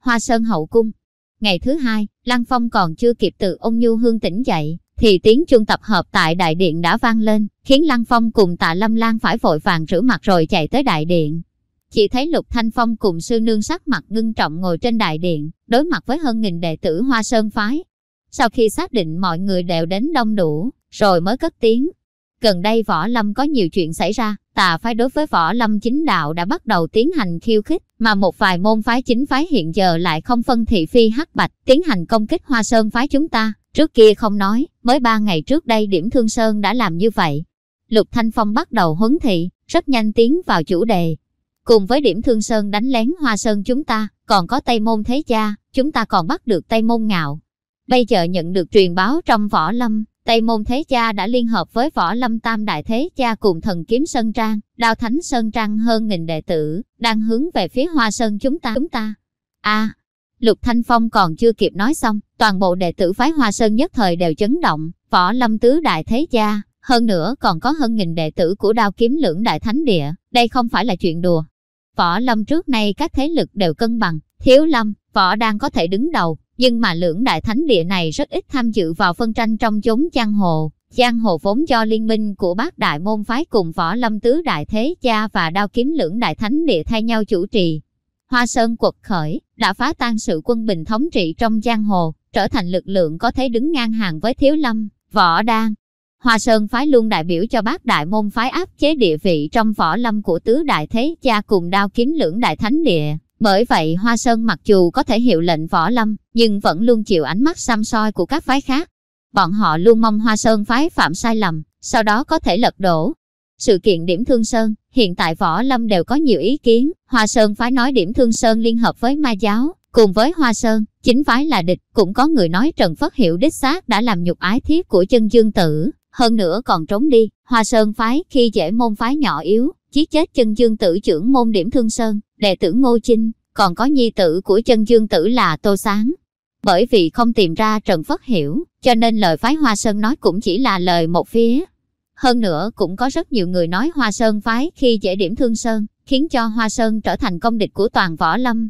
Hoa Sơn Hậu Cung Ngày thứ hai, Lăng Phong còn chưa kịp từ ông Nhu Hương tỉnh dậy, thì tiếng chuông tập hợp tại đại điện đã vang lên, khiến Lăng Phong cùng tạ Lâm Lan phải vội vàng rửa mặt rồi chạy tới đại điện. Chỉ thấy Lục Thanh Phong cùng sư nương sắc mặt ngưng trọng ngồi trên đại điện, đối mặt với hơn nghìn đệ tử Hoa Sơn Phái. Sau khi xác định mọi người đều đến đông đủ, rồi mới cất tiếng. Gần đây Võ Lâm có nhiều chuyện xảy ra, tà phái đối với võ lâm chính đạo đã bắt đầu tiến hành khiêu khích, mà một vài môn phái chính phái hiện giờ lại không phân thị phi hắc bạch, tiến hành công kích hoa sơn phái chúng ta. Trước kia không nói, mới ba ngày trước đây điểm thương sơn đã làm như vậy. Lục Thanh Phong bắt đầu huấn thị, rất nhanh tiến vào chủ đề. Cùng với điểm thương sơn đánh lén hoa sơn chúng ta, còn có Tây Môn Thế Cha, chúng ta còn bắt được Tây Môn Ngạo. Bây giờ nhận được truyền báo trong võ lâm, Tây Môn Thế Cha đã liên hợp với Võ Lâm Tam Đại Thế Cha cùng thần kiếm Sơn Trang, đao thánh Sơn Trang hơn nghìn đệ tử, đang hướng về phía Hoa Sơn chúng ta. Chúng ta. A, Lục Thanh Phong còn chưa kịp nói xong, toàn bộ đệ tử phái Hoa Sơn nhất thời đều chấn động, Võ Lâm Tứ Đại Thế Cha, hơn nữa còn có hơn nghìn đệ tử của đao kiếm lưỡng đại thánh địa, đây không phải là chuyện đùa. Võ Lâm trước nay các thế lực đều cân bằng, Thiếu Lâm, Võ đang có thể đứng đầu, nhưng mà lưỡng đại thánh địa này rất ít tham dự vào phân tranh trong chốn giang hồ. Giang hồ vốn do liên minh của bác đại môn phái cùng võ lâm tứ đại thế cha và đao kiếm lưỡng đại thánh địa thay nhau chủ trì. Hoa Sơn quật khởi, đã phá tan sự quân bình thống trị trong giang hồ, trở thành lực lượng có thể đứng ngang hàng với thiếu lâm, võ đan. Hoa Sơn phái luôn đại biểu cho bác đại môn phái áp chế địa vị trong võ lâm của tứ đại thế cha cùng đao kiếm lưỡng đại thánh địa, bởi vậy Hoa Sơn mặc dù có thể hiệu lệnh võ lâm, nhưng vẫn luôn chịu ánh mắt xăm soi của các phái khác. Bọn họ luôn mong Hoa Sơn phái phạm sai lầm, sau đó có thể lật đổ. Sự kiện điểm Thương Sơn, hiện tại võ lâm đều có nhiều ý kiến. Hoa Sơn phái nói điểm Thương Sơn liên hợp với ma giáo, cùng với Hoa Sơn, chính phái là địch. Cũng có người nói Trần Phất Hiệu đích xác đã làm nhục ái thiếp của chân dương tử, hơn nữa còn trốn đi. Hoa Sơn phái khi dễ môn phái nhỏ yếu, giết chết chân dương tử trưởng môn điểm Thương Sơn, đệ tử Ngô Chinh, còn có nhi tử của chân dương tử là Tô Sáng. Bởi vì không tìm ra Trần Phất Hiểu, cho nên lời phái Hoa Sơn nói cũng chỉ là lời một phía. Hơn nữa cũng có rất nhiều người nói Hoa Sơn phái khi dễ điểm Thương Sơn, khiến cho Hoa Sơn trở thành công địch của toàn võ lâm.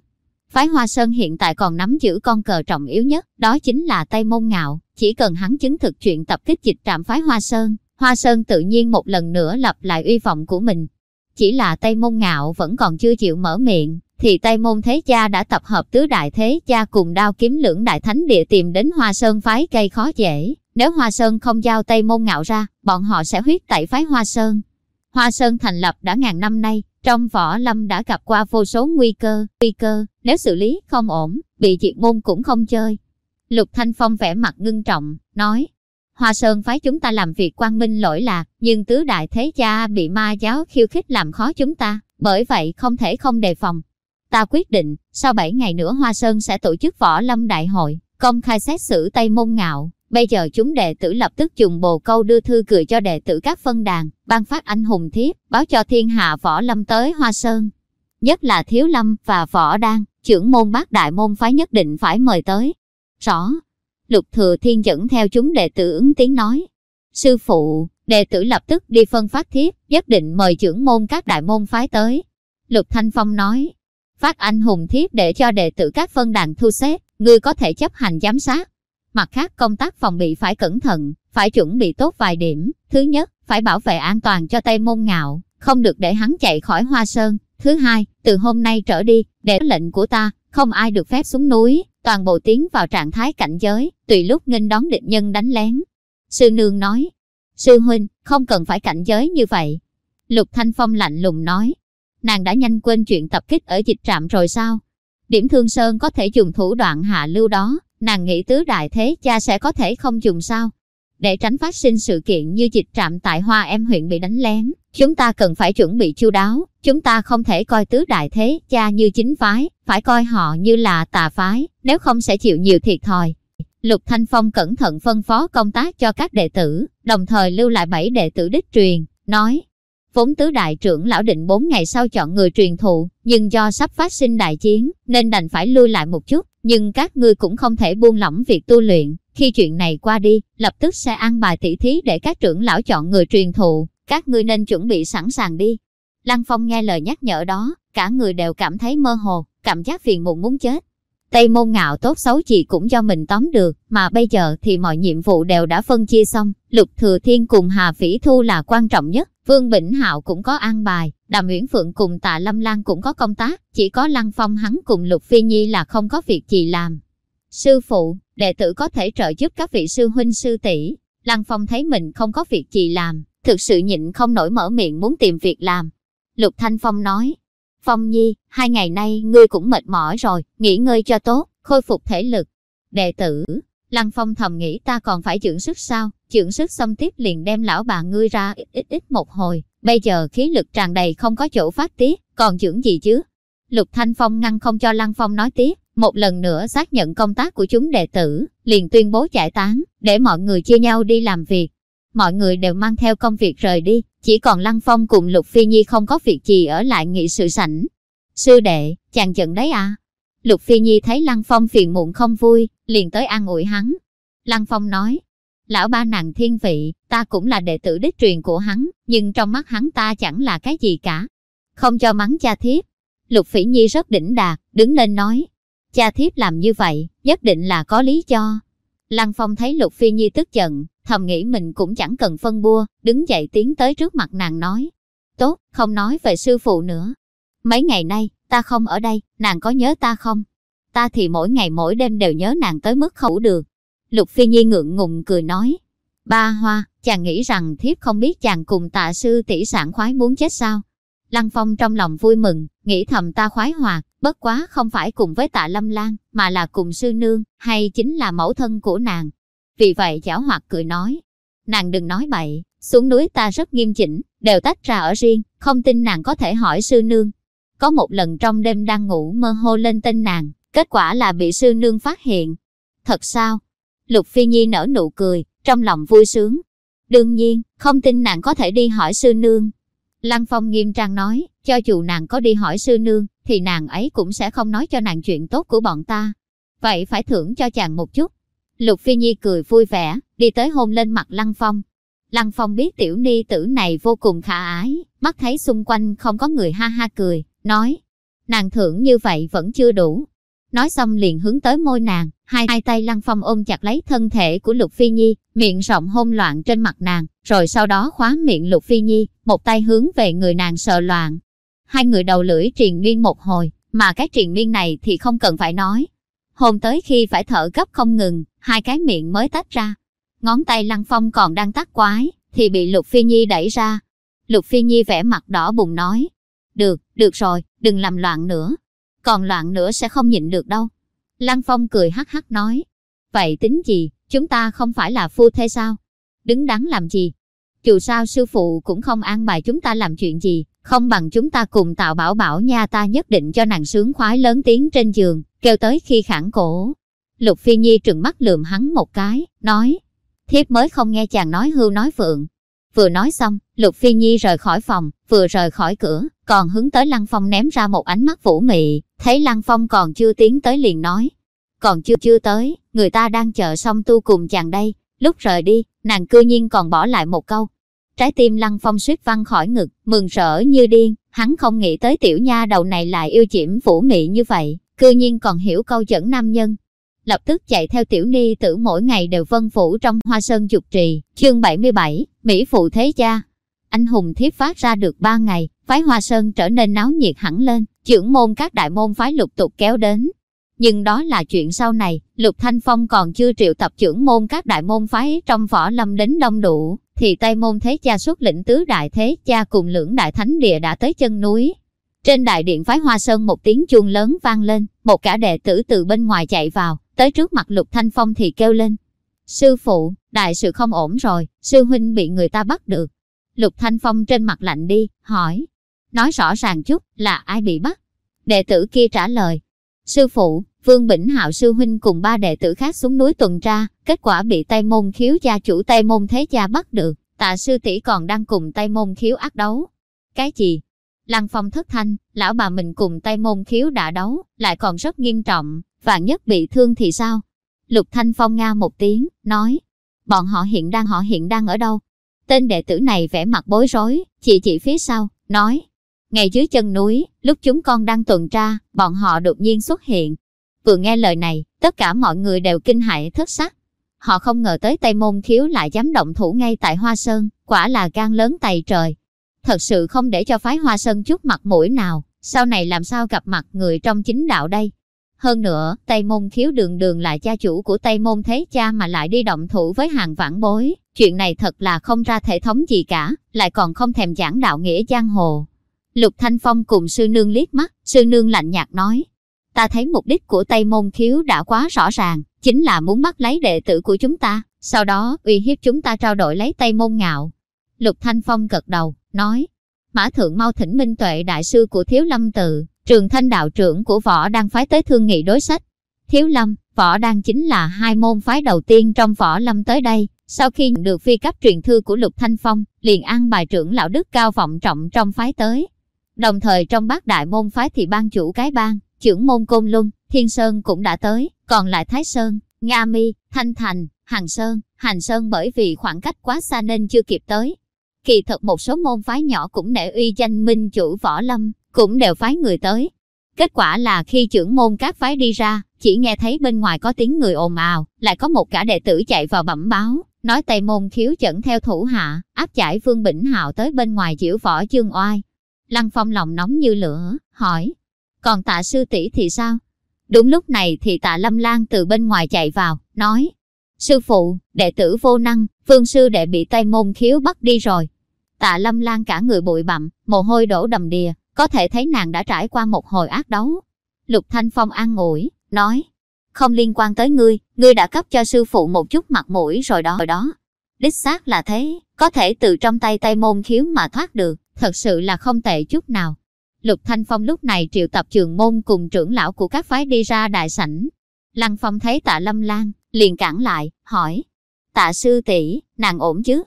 Phái Hoa Sơn hiện tại còn nắm giữ con cờ trọng yếu nhất, đó chính là Tây Môn Ngạo. Chỉ cần hắn chứng thực chuyện tập kích dịch trạm phái Hoa Sơn, Hoa Sơn tự nhiên một lần nữa lập lại uy vọng của mình. Chỉ là Tây Môn Ngạo vẫn còn chưa chịu mở miệng, thì Tây Môn Thế Cha đã tập hợp tứ đại thế cha cùng đao kiếm lưỡng đại thánh địa tìm đến Hoa Sơn phái cây khó dễ. Nếu Hoa Sơn không giao Tây Môn Ngạo ra, bọn họ sẽ huyết tẩy phái Hoa Sơn. Hoa Sơn thành lập đã ngàn năm nay, trong võ lâm đã gặp qua vô số nguy cơ, nguy cơ, nếu xử lý không ổn, bị diệt môn cũng không chơi. Lục Thanh Phong vẻ mặt ngưng trọng, nói, Hoa Sơn phái chúng ta làm việc quang minh lỗi lạc, nhưng tứ đại thế cha bị ma giáo khiêu khích làm khó chúng ta, bởi vậy không thể không đề phòng. Ta quyết định, sau 7 ngày nữa Hoa Sơn sẽ tổ chức võ lâm đại hội, công khai xét xử Tây Môn Ngạo. Bây giờ chúng đệ tử lập tức dùng bồ câu đưa thư cười cho đệ tử các phân đàn, ban phát anh hùng thiếp, báo cho thiên hạ võ lâm tới Hoa Sơn. Nhất là Thiếu Lâm và Võ Đan, trưởng môn bác đại môn phái nhất định phải mời tới. Rõ. Lục Thừa Thiên dẫn theo chúng đệ tử ứng tiếng nói. Sư phụ, đệ tử lập tức đi phân phát thiếp, nhất định mời trưởng môn các đại môn phái tới. Lục Thanh Phong nói, phát anh hùng thiếp để cho đệ tử các phân đàn thu xếp, ngươi có thể chấp hành giám sát. Mặt khác công tác phòng bị phải cẩn thận, phải chuẩn bị tốt vài điểm. Thứ nhất, phải bảo vệ an toàn cho Tây Môn Ngạo, không được để hắn chạy khỏi Hoa Sơn. Thứ hai, từ hôm nay trở đi, để lệnh của ta, không ai được phép xuống núi, toàn bộ tiến vào trạng thái cảnh giới, tùy lúc nghênh đón địch nhân đánh lén. Sư Nương nói, Sư Huynh, không cần phải cảnh giới như vậy. Lục Thanh Phong lạnh lùng nói, nàng đã nhanh quên chuyện tập kích ở dịch trạm rồi sao? Điểm Thương Sơn có thể dùng thủ đoạn hạ lưu đó, nàng nghĩ tứ đại thế cha sẽ có thể không dùng sao? Để tránh phát sinh sự kiện như dịch trạm tại Hoa Em huyện bị đánh lén, chúng ta cần phải chuẩn bị chu đáo, chúng ta không thể coi tứ đại thế cha như chính phái, phải coi họ như là tà phái, nếu không sẽ chịu nhiều thiệt thòi. Lục Thanh Phong cẩn thận phân phó công tác cho các đệ tử, đồng thời lưu lại bảy đệ tử đích truyền, nói, Vốn tứ đại trưởng lão định 4 ngày sau chọn người truyền thụ, nhưng do sắp phát sinh đại chiến, nên đành phải lui lại một chút, nhưng các ngươi cũng không thể buông lỏng việc tu luyện. Khi chuyện này qua đi, lập tức sẽ ăn bài tỉ thí để các trưởng lão chọn người truyền thụ, các ngươi nên chuẩn bị sẵn sàng đi. Lăng Phong nghe lời nhắc nhở đó, cả người đều cảm thấy mơ hồ, cảm giác phiền muộn muốn chết. Tây môn ngạo tốt xấu gì cũng do mình tóm được, mà bây giờ thì mọi nhiệm vụ đều đã phân chia xong, Lục Thừa Thiên cùng Hà Phỉ Thu là quan trọng nhất, Vương Bỉnh Hạo cũng có an bài, Đàm Uyển Phượng cùng Tạ Lâm Lan cũng có công tác, chỉ có Lăng Phong hắn cùng Lục Phi Nhi là không có việc gì làm. Sư phụ, đệ tử có thể trợ giúp các vị sư huynh sư tỷ. Lăng Phong thấy mình không có việc gì làm, thực sự nhịn không nổi mở miệng muốn tìm việc làm. Lục Thanh Phong nói, Phong Nhi, hai ngày nay ngươi cũng mệt mỏi rồi, nghỉ ngơi cho tốt, khôi phục thể lực. Đệ tử, Lăng Phong thầm nghĩ ta còn phải dưỡng sức sao, dưỡng sức xong tiếp liền đem lão bà ngươi ra ít ít ít một hồi, bây giờ khí lực tràn đầy không có chỗ phát tiết, còn dưỡng gì chứ? Lục Thanh Phong ngăn không cho Lăng Phong nói tiếp, một lần nữa xác nhận công tác của chúng đệ tử, liền tuyên bố giải tán, để mọi người chia nhau đi làm việc. Mọi người đều mang theo công việc rời đi, chỉ còn Lăng Phong cùng Lục Phi Nhi không có việc gì ở lại nghị sự sảnh. Sư đệ, chàng giận đấy à? Lục Phi Nhi thấy Lăng Phong phiền muộn không vui, liền tới an ủi hắn. Lăng Phong nói, lão ba nàng thiên vị, ta cũng là đệ tử đích truyền của hắn, nhưng trong mắt hắn ta chẳng là cái gì cả. Không cho mắng cha thiếp. Lục Phỉ Nhi rất đỉnh đạt, đứng lên nói, cha thiếp làm như vậy, nhất định là có lý cho. Lăng Phong thấy Lục Phi Nhi tức giận, thầm nghĩ mình cũng chẳng cần phân bua, đứng dậy tiến tới trước mặt nàng nói. Tốt, không nói về sư phụ nữa. Mấy ngày nay, ta không ở đây, nàng có nhớ ta không? Ta thì mỗi ngày mỗi đêm đều nhớ nàng tới mức khẩu được. Lục Phi Nhi ngượng ngùng cười nói. Ba Hoa, chàng nghĩ rằng thiếp không biết chàng cùng tạ sư tỷ sản khoái muốn chết sao? Lăng Phong trong lòng vui mừng, nghĩ thầm ta khoái hoạt, bất quá không phải cùng với tạ Lâm Lan, mà là cùng sư nương, hay chính là mẫu thân của nàng. Vì vậy chảo hoạt cười nói, nàng đừng nói bậy, xuống núi ta rất nghiêm chỉnh, đều tách ra ở riêng, không tin nàng có thể hỏi sư nương. Có một lần trong đêm đang ngủ mơ hô lên tên nàng, kết quả là bị sư nương phát hiện. Thật sao? Lục Phi Nhi nở nụ cười, trong lòng vui sướng. Đương nhiên, không tin nàng có thể đi hỏi sư nương. Lăng Phong nghiêm trang nói, cho dù nàng có đi hỏi sư nương, thì nàng ấy cũng sẽ không nói cho nàng chuyện tốt của bọn ta. Vậy phải thưởng cho chàng một chút. Lục Phi Nhi cười vui vẻ, đi tới hôn lên mặt Lăng Phong. Lăng Phong biết tiểu ni tử này vô cùng khả ái, mắt thấy xung quanh không có người ha ha cười, nói, nàng thưởng như vậy vẫn chưa đủ. Nói xong liền hướng tới môi nàng, hai, hai tay Lăng Phong ôm chặt lấy thân thể của Lục Phi Nhi, miệng rộng hôn loạn trên mặt nàng, rồi sau đó khóa miệng Lục Phi Nhi, một tay hướng về người nàng sợ loạn. Hai người đầu lưỡi triền miên một hồi, mà cái triền miên này thì không cần phải nói. Hôn tới khi phải thở gấp không ngừng, hai cái miệng mới tách ra. Ngón tay Lăng Phong còn đang tắt quái, thì bị Lục Phi Nhi đẩy ra. Lục Phi Nhi vẻ mặt đỏ bùng nói, được, được rồi, đừng làm loạn nữa. Còn loạn nữa sẽ không nhịn được đâu. Lăng Phong cười hắc hắc nói, vậy tính gì, chúng ta không phải là phu thế sao? Đứng đắn làm gì? Dù sao sư phụ cũng không an bài chúng ta làm chuyện gì, không bằng chúng ta cùng tạo bảo bảo nha ta nhất định cho nàng sướng khoái lớn tiếng trên giường, kêu tới khi khản cổ. Lục Phi Nhi trừng mắt lườm hắn một cái, nói, thiếp mới không nghe chàng nói hưu nói phượng. Vừa nói xong, Lục Phi Nhi rời khỏi phòng, vừa rời khỏi cửa, còn hướng tới Lăng Phong ném ra một ánh mắt vũ mị, thấy Lăng Phong còn chưa tiến tới liền nói. Còn chưa chưa tới, người ta đang chờ xong tu cùng chàng đây, lúc rời đi, nàng cư nhiên còn bỏ lại một câu. Trái tim Lăng Phong suýt văng khỏi ngực, mừng rỡ như điên, hắn không nghĩ tới tiểu nha đầu này lại yêu chiếm vũ mị như vậy, cư nhiên còn hiểu câu dẫn nam nhân, lập tức chạy theo tiểu ni tử mỗi ngày đều vân phủ trong hoa sơn dục trì. Chương 77, Mỹ Phụ Thế Cha Anh hùng thiếp phát ra được ba ngày, phái hoa sơn trở nên náo nhiệt hẳn lên, trưởng môn các đại môn phái lục tục kéo đến. Nhưng đó là chuyện sau này, Lục Thanh Phong còn chưa triệu tập trưởng môn các đại môn phái trong võ lâm đến đông đủ, thì Tây môn thế cha xuất lĩnh tứ đại thế cha cùng lưỡng đại thánh địa đã tới chân núi. Trên đại điện phái Hoa Sơn một tiếng chuông lớn vang lên, một cả đệ tử từ bên ngoài chạy vào, tới trước mặt Lục Thanh Phong thì kêu lên. Sư phụ, đại sự không ổn rồi, sư huynh bị người ta bắt được. Lục Thanh Phong trên mặt lạnh đi, hỏi. Nói rõ ràng chút, là ai bị bắt? Đệ tử kia trả lời. Sư phụ, Vương Bỉnh Hạo sư huynh cùng ba đệ tử khác xuống núi tuần tra, kết quả bị Tây Môn Khiếu gia chủ Tây Môn Thế Gia bắt được, tạ sư tỷ còn đang cùng Tây Môn Khiếu ác đấu. Cái gì? Lăng Phong thất thanh, lão bà mình cùng Tây Môn Khiếu đã đấu, lại còn rất nghiêm trọng, vạn nhất bị thương thì sao? Lục Thanh Phong nga một tiếng, nói, bọn họ hiện đang họ hiện đang ở đâu? Tên đệ tử này vẻ mặt bối rối, chỉ chỉ phía sau, nói, ngay dưới chân núi, lúc chúng con đang tuần tra, bọn họ đột nhiên xuất hiện, Vừa nghe lời này, tất cả mọi người đều kinh hãi thất sắc. Họ không ngờ tới Tây Môn Khiếu lại dám động thủ ngay tại Hoa Sơn, quả là gan lớn tày trời. Thật sự không để cho phái Hoa Sơn chút mặt mũi nào, sau này làm sao gặp mặt người trong chính đạo đây. Hơn nữa, Tây Môn Khiếu đường đường là cha chủ của Tây Môn Thế Cha mà lại đi động thủ với hàng vãn bối. Chuyện này thật là không ra thể thống gì cả, lại còn không thèm giảng đạo nghĩa giang hồ. Lục Thanh Phong cùng sư nương liếc mắt, sư nương lạnh nhạt nói, ta thấy mục đích của Tây Môn Khiếu đã quá rõ ràng, chính là muốn bắt lấy đệ tử của chúng ta, sau đó uy hiếp chúng ta trao đổi lấy Tây Môn Ngạo. Lục Thanh Phong gật đầu, nói, Mã Thượng mau thỉnh Minh Tuệ đại sư của Thiếu Lâm Tự, trường thanh đạo trưởng của võ đang phái tới thương nghị đối sách. Thiếu Lâm, võ đang chính là hai môn phái đầu tiên trong võ lâm tới đây. Sau khi nhận được phi cấp truyền thư của Lục Thanh Phong, liền an bài trưởng lão đức cao vọng trọng trong phái tới. Đồng thời trong bát đại môn phái thì ban chủ cái bang, trưởng môn Côn Luân, Thiên Sơn cũng đã tới, còn lại Thái Sơn, Nga Mi, Thanh Thành, Hàng Sơn, Hành Sơn bởi vì khoảng cách quá xa nên chưa kịp tới. Kỳ thật một số môn phái nhỏ cũng nể uy danh minh chủ võ lâm, cũng đều phái người tới. Kết quả là khi trưởng môn các phái đi ra, chỉ nghe thấy bên ngoài có tiếng người ồn ào, lại có một cả đệ tử chạy vào bẩm báo, nói tây môn khiếu chẩn theo thủ hạ, áp giải Vương Bỉnh Hạo tới bên ngoài chịu võ chương oai. Lăng Phong lòng nóng như lửa, hỏi, còn tạ sư tỷ thì sao? Đúng lúc này thì tạ lâm lan từ bên ngoài chạy vào, nói. Sư phụ, đệ tử vô năng, phương sư đệ bị tay môn khiếu bắt đi rồi. Tạ lâm lan cả người bụi bặm, mồ hôi đổ đầm đìa, có thể thấy nàng đã trải qua một hồi ác đấu. Lục Thanh Phong an ủi, nói. Không liên quan tới ngươi, ngươi đã cấp cho sư phụ một chút mặt mũi rồi đó. Rồi đó. Đích xác là thế, có thể từ trong tay tay môn khiếu mà thoát được, thật sự là không tệ chút nào. Lục Thanh Phong lúc này triệu tập trường môn cùng trưởng lão của các phái đi ra đại sảnh. Lăng Phong thấy tạ Lâm Lan, liền cản lại, hỏi. Tạ sư tỷ nàng ổn chứ?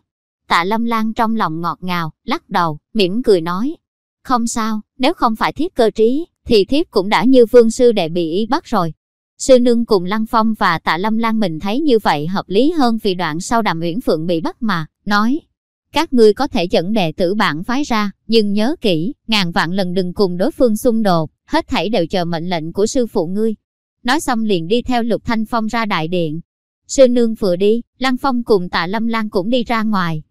Tạ Lâm Lan trong lòng ngọt ngào, lắc đầu, mỉm cười nói. Không sao, nếu không phải thiếp cơ trí, thì thiếp cũng đã như vương sư đệ bị ý bắt rồi. Sư nương cùng Lăng Phong và tạ Lâm Lan mình thấy như vậy hợp lý hơn vì đoạn sau đàm Uyển Phượng bị bắt mà, nói, các ngươi có thể dẫn đệ tử bạn phái ra, nhưng nhớ kỹ, ngàn vạn lần đừng cùng đối phương xung đột, hết thảy đều chờ mệnh lệnh của sư phụ ngươi. Nói xong liền đi theo Lục Thanh Phong ra đại điện. Sư nương vừa đi, Lăng Phong cùng tạ Lâm Lan cũng đi ra ngoài.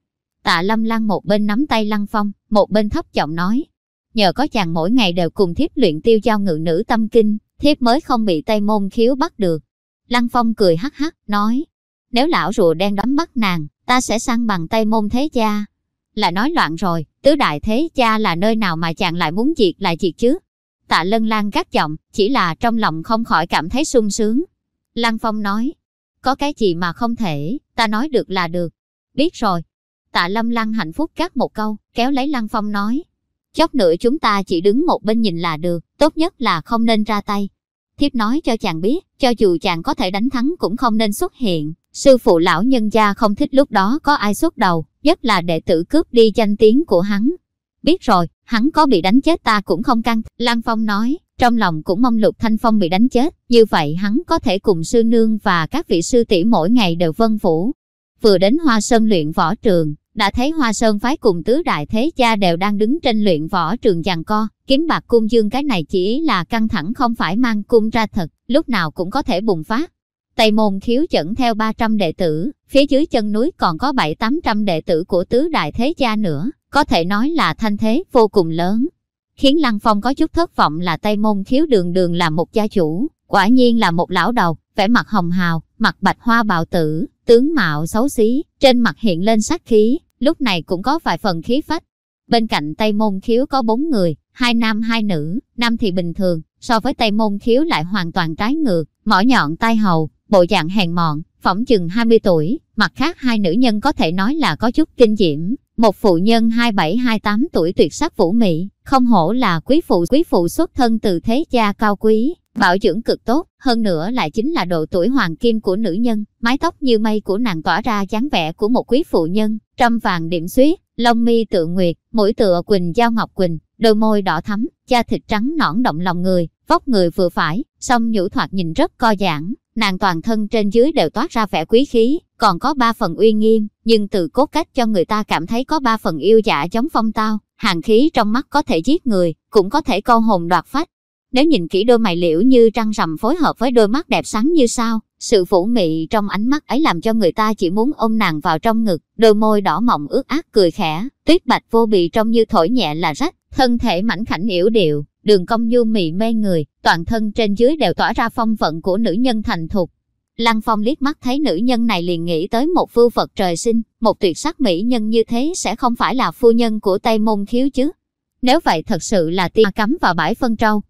Tạ Lâm Lan một bên nắm tay Lăng Phong, một bên thấp giọng nói. Nhờ có chàng mỗi ngày đều cùng thiếp luyện tiêu giao ngự nữ tâm kinh, thiếp mới không bị Tây Môn khiếu bắt được. Lăng Phong cười hắc hắc, nói. Nếu lão rùa đen đấm bắt nàng, ta sẽ săn bằng tay môn thế cha. Là nói loạn rồi, tứ đại thế cha là nơi nào mà chàng lại muốn diệt lại diệt chứ? Tạ lân lan gắt giọng, chỉ là trong lòng không khỏi cảm thấy sung sướng. Lăng Phong nói, có cái gì mà không thể, ta nói được là được. Biết rồi. Tạ lâm lăng hạnh phúc gắt một câu, kéo lấy Lăng Phong nói. Chốc nữa chúng ta chỉ đứng một bên nhìn là được, tốt nhất là không nên ra tay. Thiếp nói cho chàng biết, cho dù chàng có thể đánh thắng cũng không nên xuất hiện. Sư phụ lão nhân gia không thích lúc đó có ai xuất đầu, nhất là đệ tử cướp đi danh tiếng của hắn. Biết rồi, hắn có bị đánh chết ta cũng không căng. lan Phong nói, trong lòng cũng mong Lục Thanh Phong bị đánh chết, như vậy hắn có thể cùng sư nương và các vị sư tỷ mỗi ngày đều vân phủ. Vừa đến Hoa Sơn luyện võ trường, đã thấy Hoa Sơn phái cùng tứ đại thế gia đều đang đứng trên luyện võ trường giằng co, kiếm bạc cung dương cái này chỉ là căng thẳng không phải mang cung ra thật, lúc nào cũng có thể bùng phát. Tây môn khiếu chẩn theo 300 đệ tử, phía dưới chân núi còn có 7-800 đệ tử của tứ đại thế gia nữa, có thể nói là thanh thế vô cùng lớn. Khiến Lăng Phong có chút thất vọng là Tây môn khiếu đường đường là một gia chủ, quả nhiên là một lão đầu, vẻ mặt hồng hào, mặt bạch hoa bạo tử, tướng mạo xấu xí, trên mặt hiện lên sát khí, lúc này cũng có vài phần khí phách. Bên cạnh Tây Môn Khiếu có bốn người, hai nam hai nữ, nam thì bình thường, so với Tây Môn Khiếu lại hoàn toàn trái ngược, mỏ nhọn tai hầu, bộ dạng hèn mọn, phỏng chừng 20 tuổi, mặt khác hai nữ nhân có thể nói là có chút kinh diễm. Một phụ nhân 27-28 tuổi tuyệt sắc vũ mỹ, không hổ là quý phụ quý phụ xuất thân từ thế gia cao quý, bảo dưỡng cực tốt, hơn nữa lại chính là độ tuổi hoàng kim của nữ nhân, mái tóc như mây của nàng tỏa ra dáng vẻ của một quý phụ nhân, trăm vàng điểm xuyết, lông mi tựa nguyệt, mũi tựa quỳnh giao ngọc quỳnh, đôi môi đỏ thắm, da thịt trắng nõn động lòng người, vóc người vừa phải, song nhũ thoạt nhìn rất co giãn, nàng toàn thân trên dưới đều toát ra vẻ quý khí, còn có ba phần uy nghiêm, nhưng từ cốt cách cho người ta cảm thấy có ba phần yêu dạ giống phong tao, hàng khí trong mắt có thể giết người, cũng có thể câu hồn đoạt phách. Nếu nhìn kỹ đôi mày liễu như trăng rằm phối hợp với đôi mắt đẹp sáng như sao, sự phủ mị trong ánh mắt ấy làm cho người ta chỉ muốn ôm nàng vào trong ngực, đôi môi đỏ mọng ướt át cười khẽ, tuyết bạch vô bị trông như thổi nhẹ là rách, thân thể mảnh khảnh yểu điệu, đường cong nhu mị mê người, toàn thân trên dưới đều tỏa ra phong vận của nữ nhân thành thục. Lăng Phong liếc mắt thấy nữ nhân này liền nghĩ tới một phu Phật trời sinh, một tuyệt sắc mỹ nhân như thế sẽ không phải là phu nhân của Tây Môn Khiếu chứ. Nếu vậy thật sự là tiên cắm vào bãi phân trâu.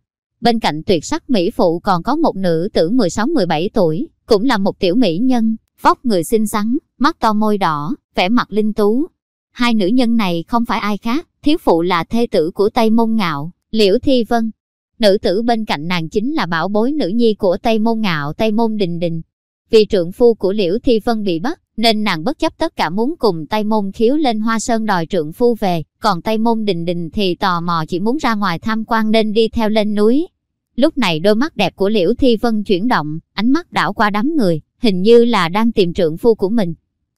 Bên cạnh tuyệt sắc mỹ phụ còn có một nữ tử 16-17 tuổi, cũng là một tiểu mỹ nhân, vóc người xinh xắn, mắt to môi đỏ, vẻ mặt linh tú. Hai nữ nhân này không phải ai khác, thiếu phụ là thê tử của Tây Môn Ngạo, Liễu Thi Vân. Nữ tử bên cạnh nàng chính là bảo bối nữ nhi của Tây Môn Ngạo Tây Môn Đình Đình. Vì trượng phu của Liễu Thi Vân bị bắt, nên nàng bất chấp tất cả muốn cùng Tây Môn khiếu lên Hoa Sơn đòi trượng phu về, còn Tây Môn Đình Đình thì tò mò chỉ muốn ra ngoài tham quan nên đi theo lên núi. Lúc này đôi mắt đẹp của Liễu Thi Vân chuyển động, ánh mắt đảo qua đám người, hình như là đang tìm trượng phu của mình.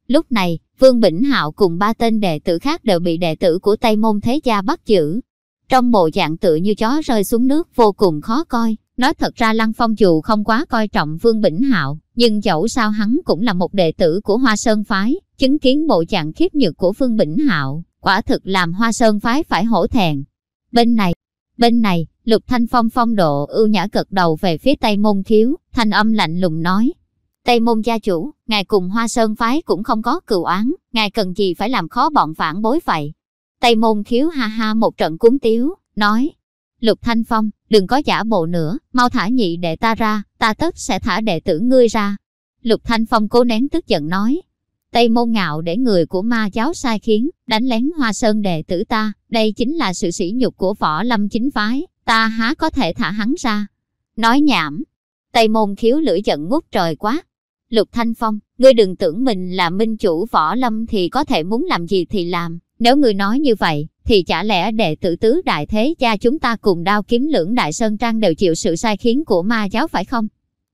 Lúc này, Vương Bỉnh Hạo cùng ba tên đệ tử khác đều bị đệ tử của Tây Môn Thế Gia bắt giữ. Trong bộ dạng tự như chó rơi xuống nước vô cùng khó coi, nói thật ra Lăng Phong dù không quá coi trọng Vương Bỉnh Hạo, nhưng dẫu sao hắn cũng là một đệ tử của Hoa Sơn Phái, chứng kiến bộ dạng khiếp nhược của Vương Bỉnh Hạo, quả thực làm Hoa Sơn Phái phải hổ thẹn. Bên này, bên này, Lục Thanh Phong phong độ ưu nhã cật đầu về phía Tây Môn Khiếu, thanh âm lạnh lùng nói. Tây Môn gia chủ, ngài cùng Hoa Sơn Phái cũng không có cựu án, ngài cần gì phải làm khó bọn phản bối vậy. Tây Môn Khiếu ha ha một trận cúng tiếu, nói. Lục Thanh Phong, đừng có giả bộ nữa, mau thả nhị đệ ta ra, ta tất sẽ thả đệ tử ngươi ra. Lục Thanh Phong cố nén tức giận nói. Tây môn ngạo để người của ma giáo sai khiến, đánh lén hoa sơn đệ tử ta, đây chính là sự sỉ nhục của võ lâm chính phái, ta há có thể thả hắn ra. Nói nhảm, Tây môn khiếu lưỡi giận ngút trời quá. Lục Thanh Phong, ngươi đừng tưởng mình là minh chủ võ lâm thì có thể muốn làm gì thì làm, nếu ngươi nói như vậy, thì chả lẽ đệ tử tứ đại thế cha chúng ta cùng đao kiếm lưỡng đại sơn trang đều chịu sự sai khiến của ma giáo phải không?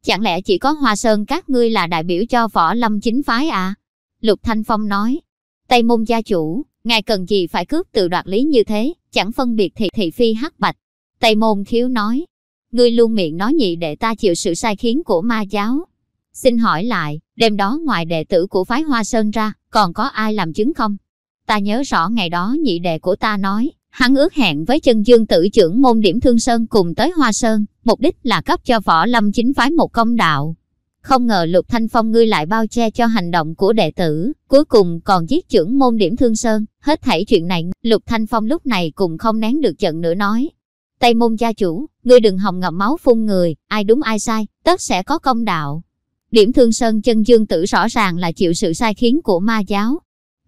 Chẳng lẽ chỉ có hoa sơn các ngươi là đại biểu cho võ lâm chính phái à? Lục Thanh Phong nói, Tây môn gia chủ, ngài cần gì phải cướp từ đoạt lý như thế, chẳng phân biệt thị thị phi hắc bạch. Tây môn khiếu nói, ngươi luôn miệng nói nhị để ta chịu sự sai khiến của ma giáo. Xin hỏi lại, đêm đó ngoài đệ tử của phái Hoa Sơn ra, còn có ai làm chứng không? Ta nhớ rõ ngày đó nhị đệ của ta nói, hắn ước hẹn với chân dương tử trưởng môn điểm thương sơn cùng tới Hoa Sơn, mục đích là cấp cho võ lâm chính phái một công đạo. Không ngờ Lục Thanh Phong ngươi lại bao che cho hành động của đệ tử, cuối cùng còn giết trưởng môn điểm thương sơn, hết thảy chuyện này, Lục Thanh Phong lúc này cũng không nén được giận nữa nói. Tây môn gia chủ, ngươi đừng hòng ngậm máu phun người, ai đúng ai sai, tất sẽ có công đạo. Điểm thương sơn chân dương tử rõ ràng là chịu sự sai khiến của ma giáo.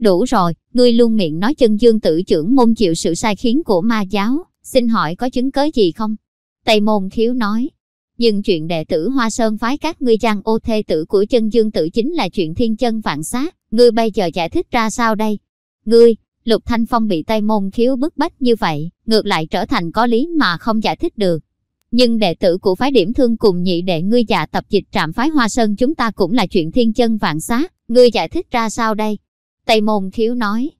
Đủ rồi, ngươi luôn miệng nói chân dương tử trưởng môn chịu sự sai khiến của ma giáo, xin hỏi có chứng cớ gì không? Tây môn khiếu nói, nhưng chuyện đệ tử Hoa Sơn phái các ngươi trang ô thê tử của chân dương tử chính là chuyện thiên chân vạn sát, ngươi bây giờ giải thích ra sao đây? Ngươi, Lục Thanh Phong bị Tây Môn khiếu bức bách như vậy, ngược lại trở thành có lý mà không giải thích được. Nhưng đệ tử của phái điểm thương cùng nhị đệ ngươi già tập dịch trạm phái Hoa Sơn chúng ta cũng là chuyện thiên chân vạn sát, ngươi giải thích ra sao đây? Tây Môn khiếu nói,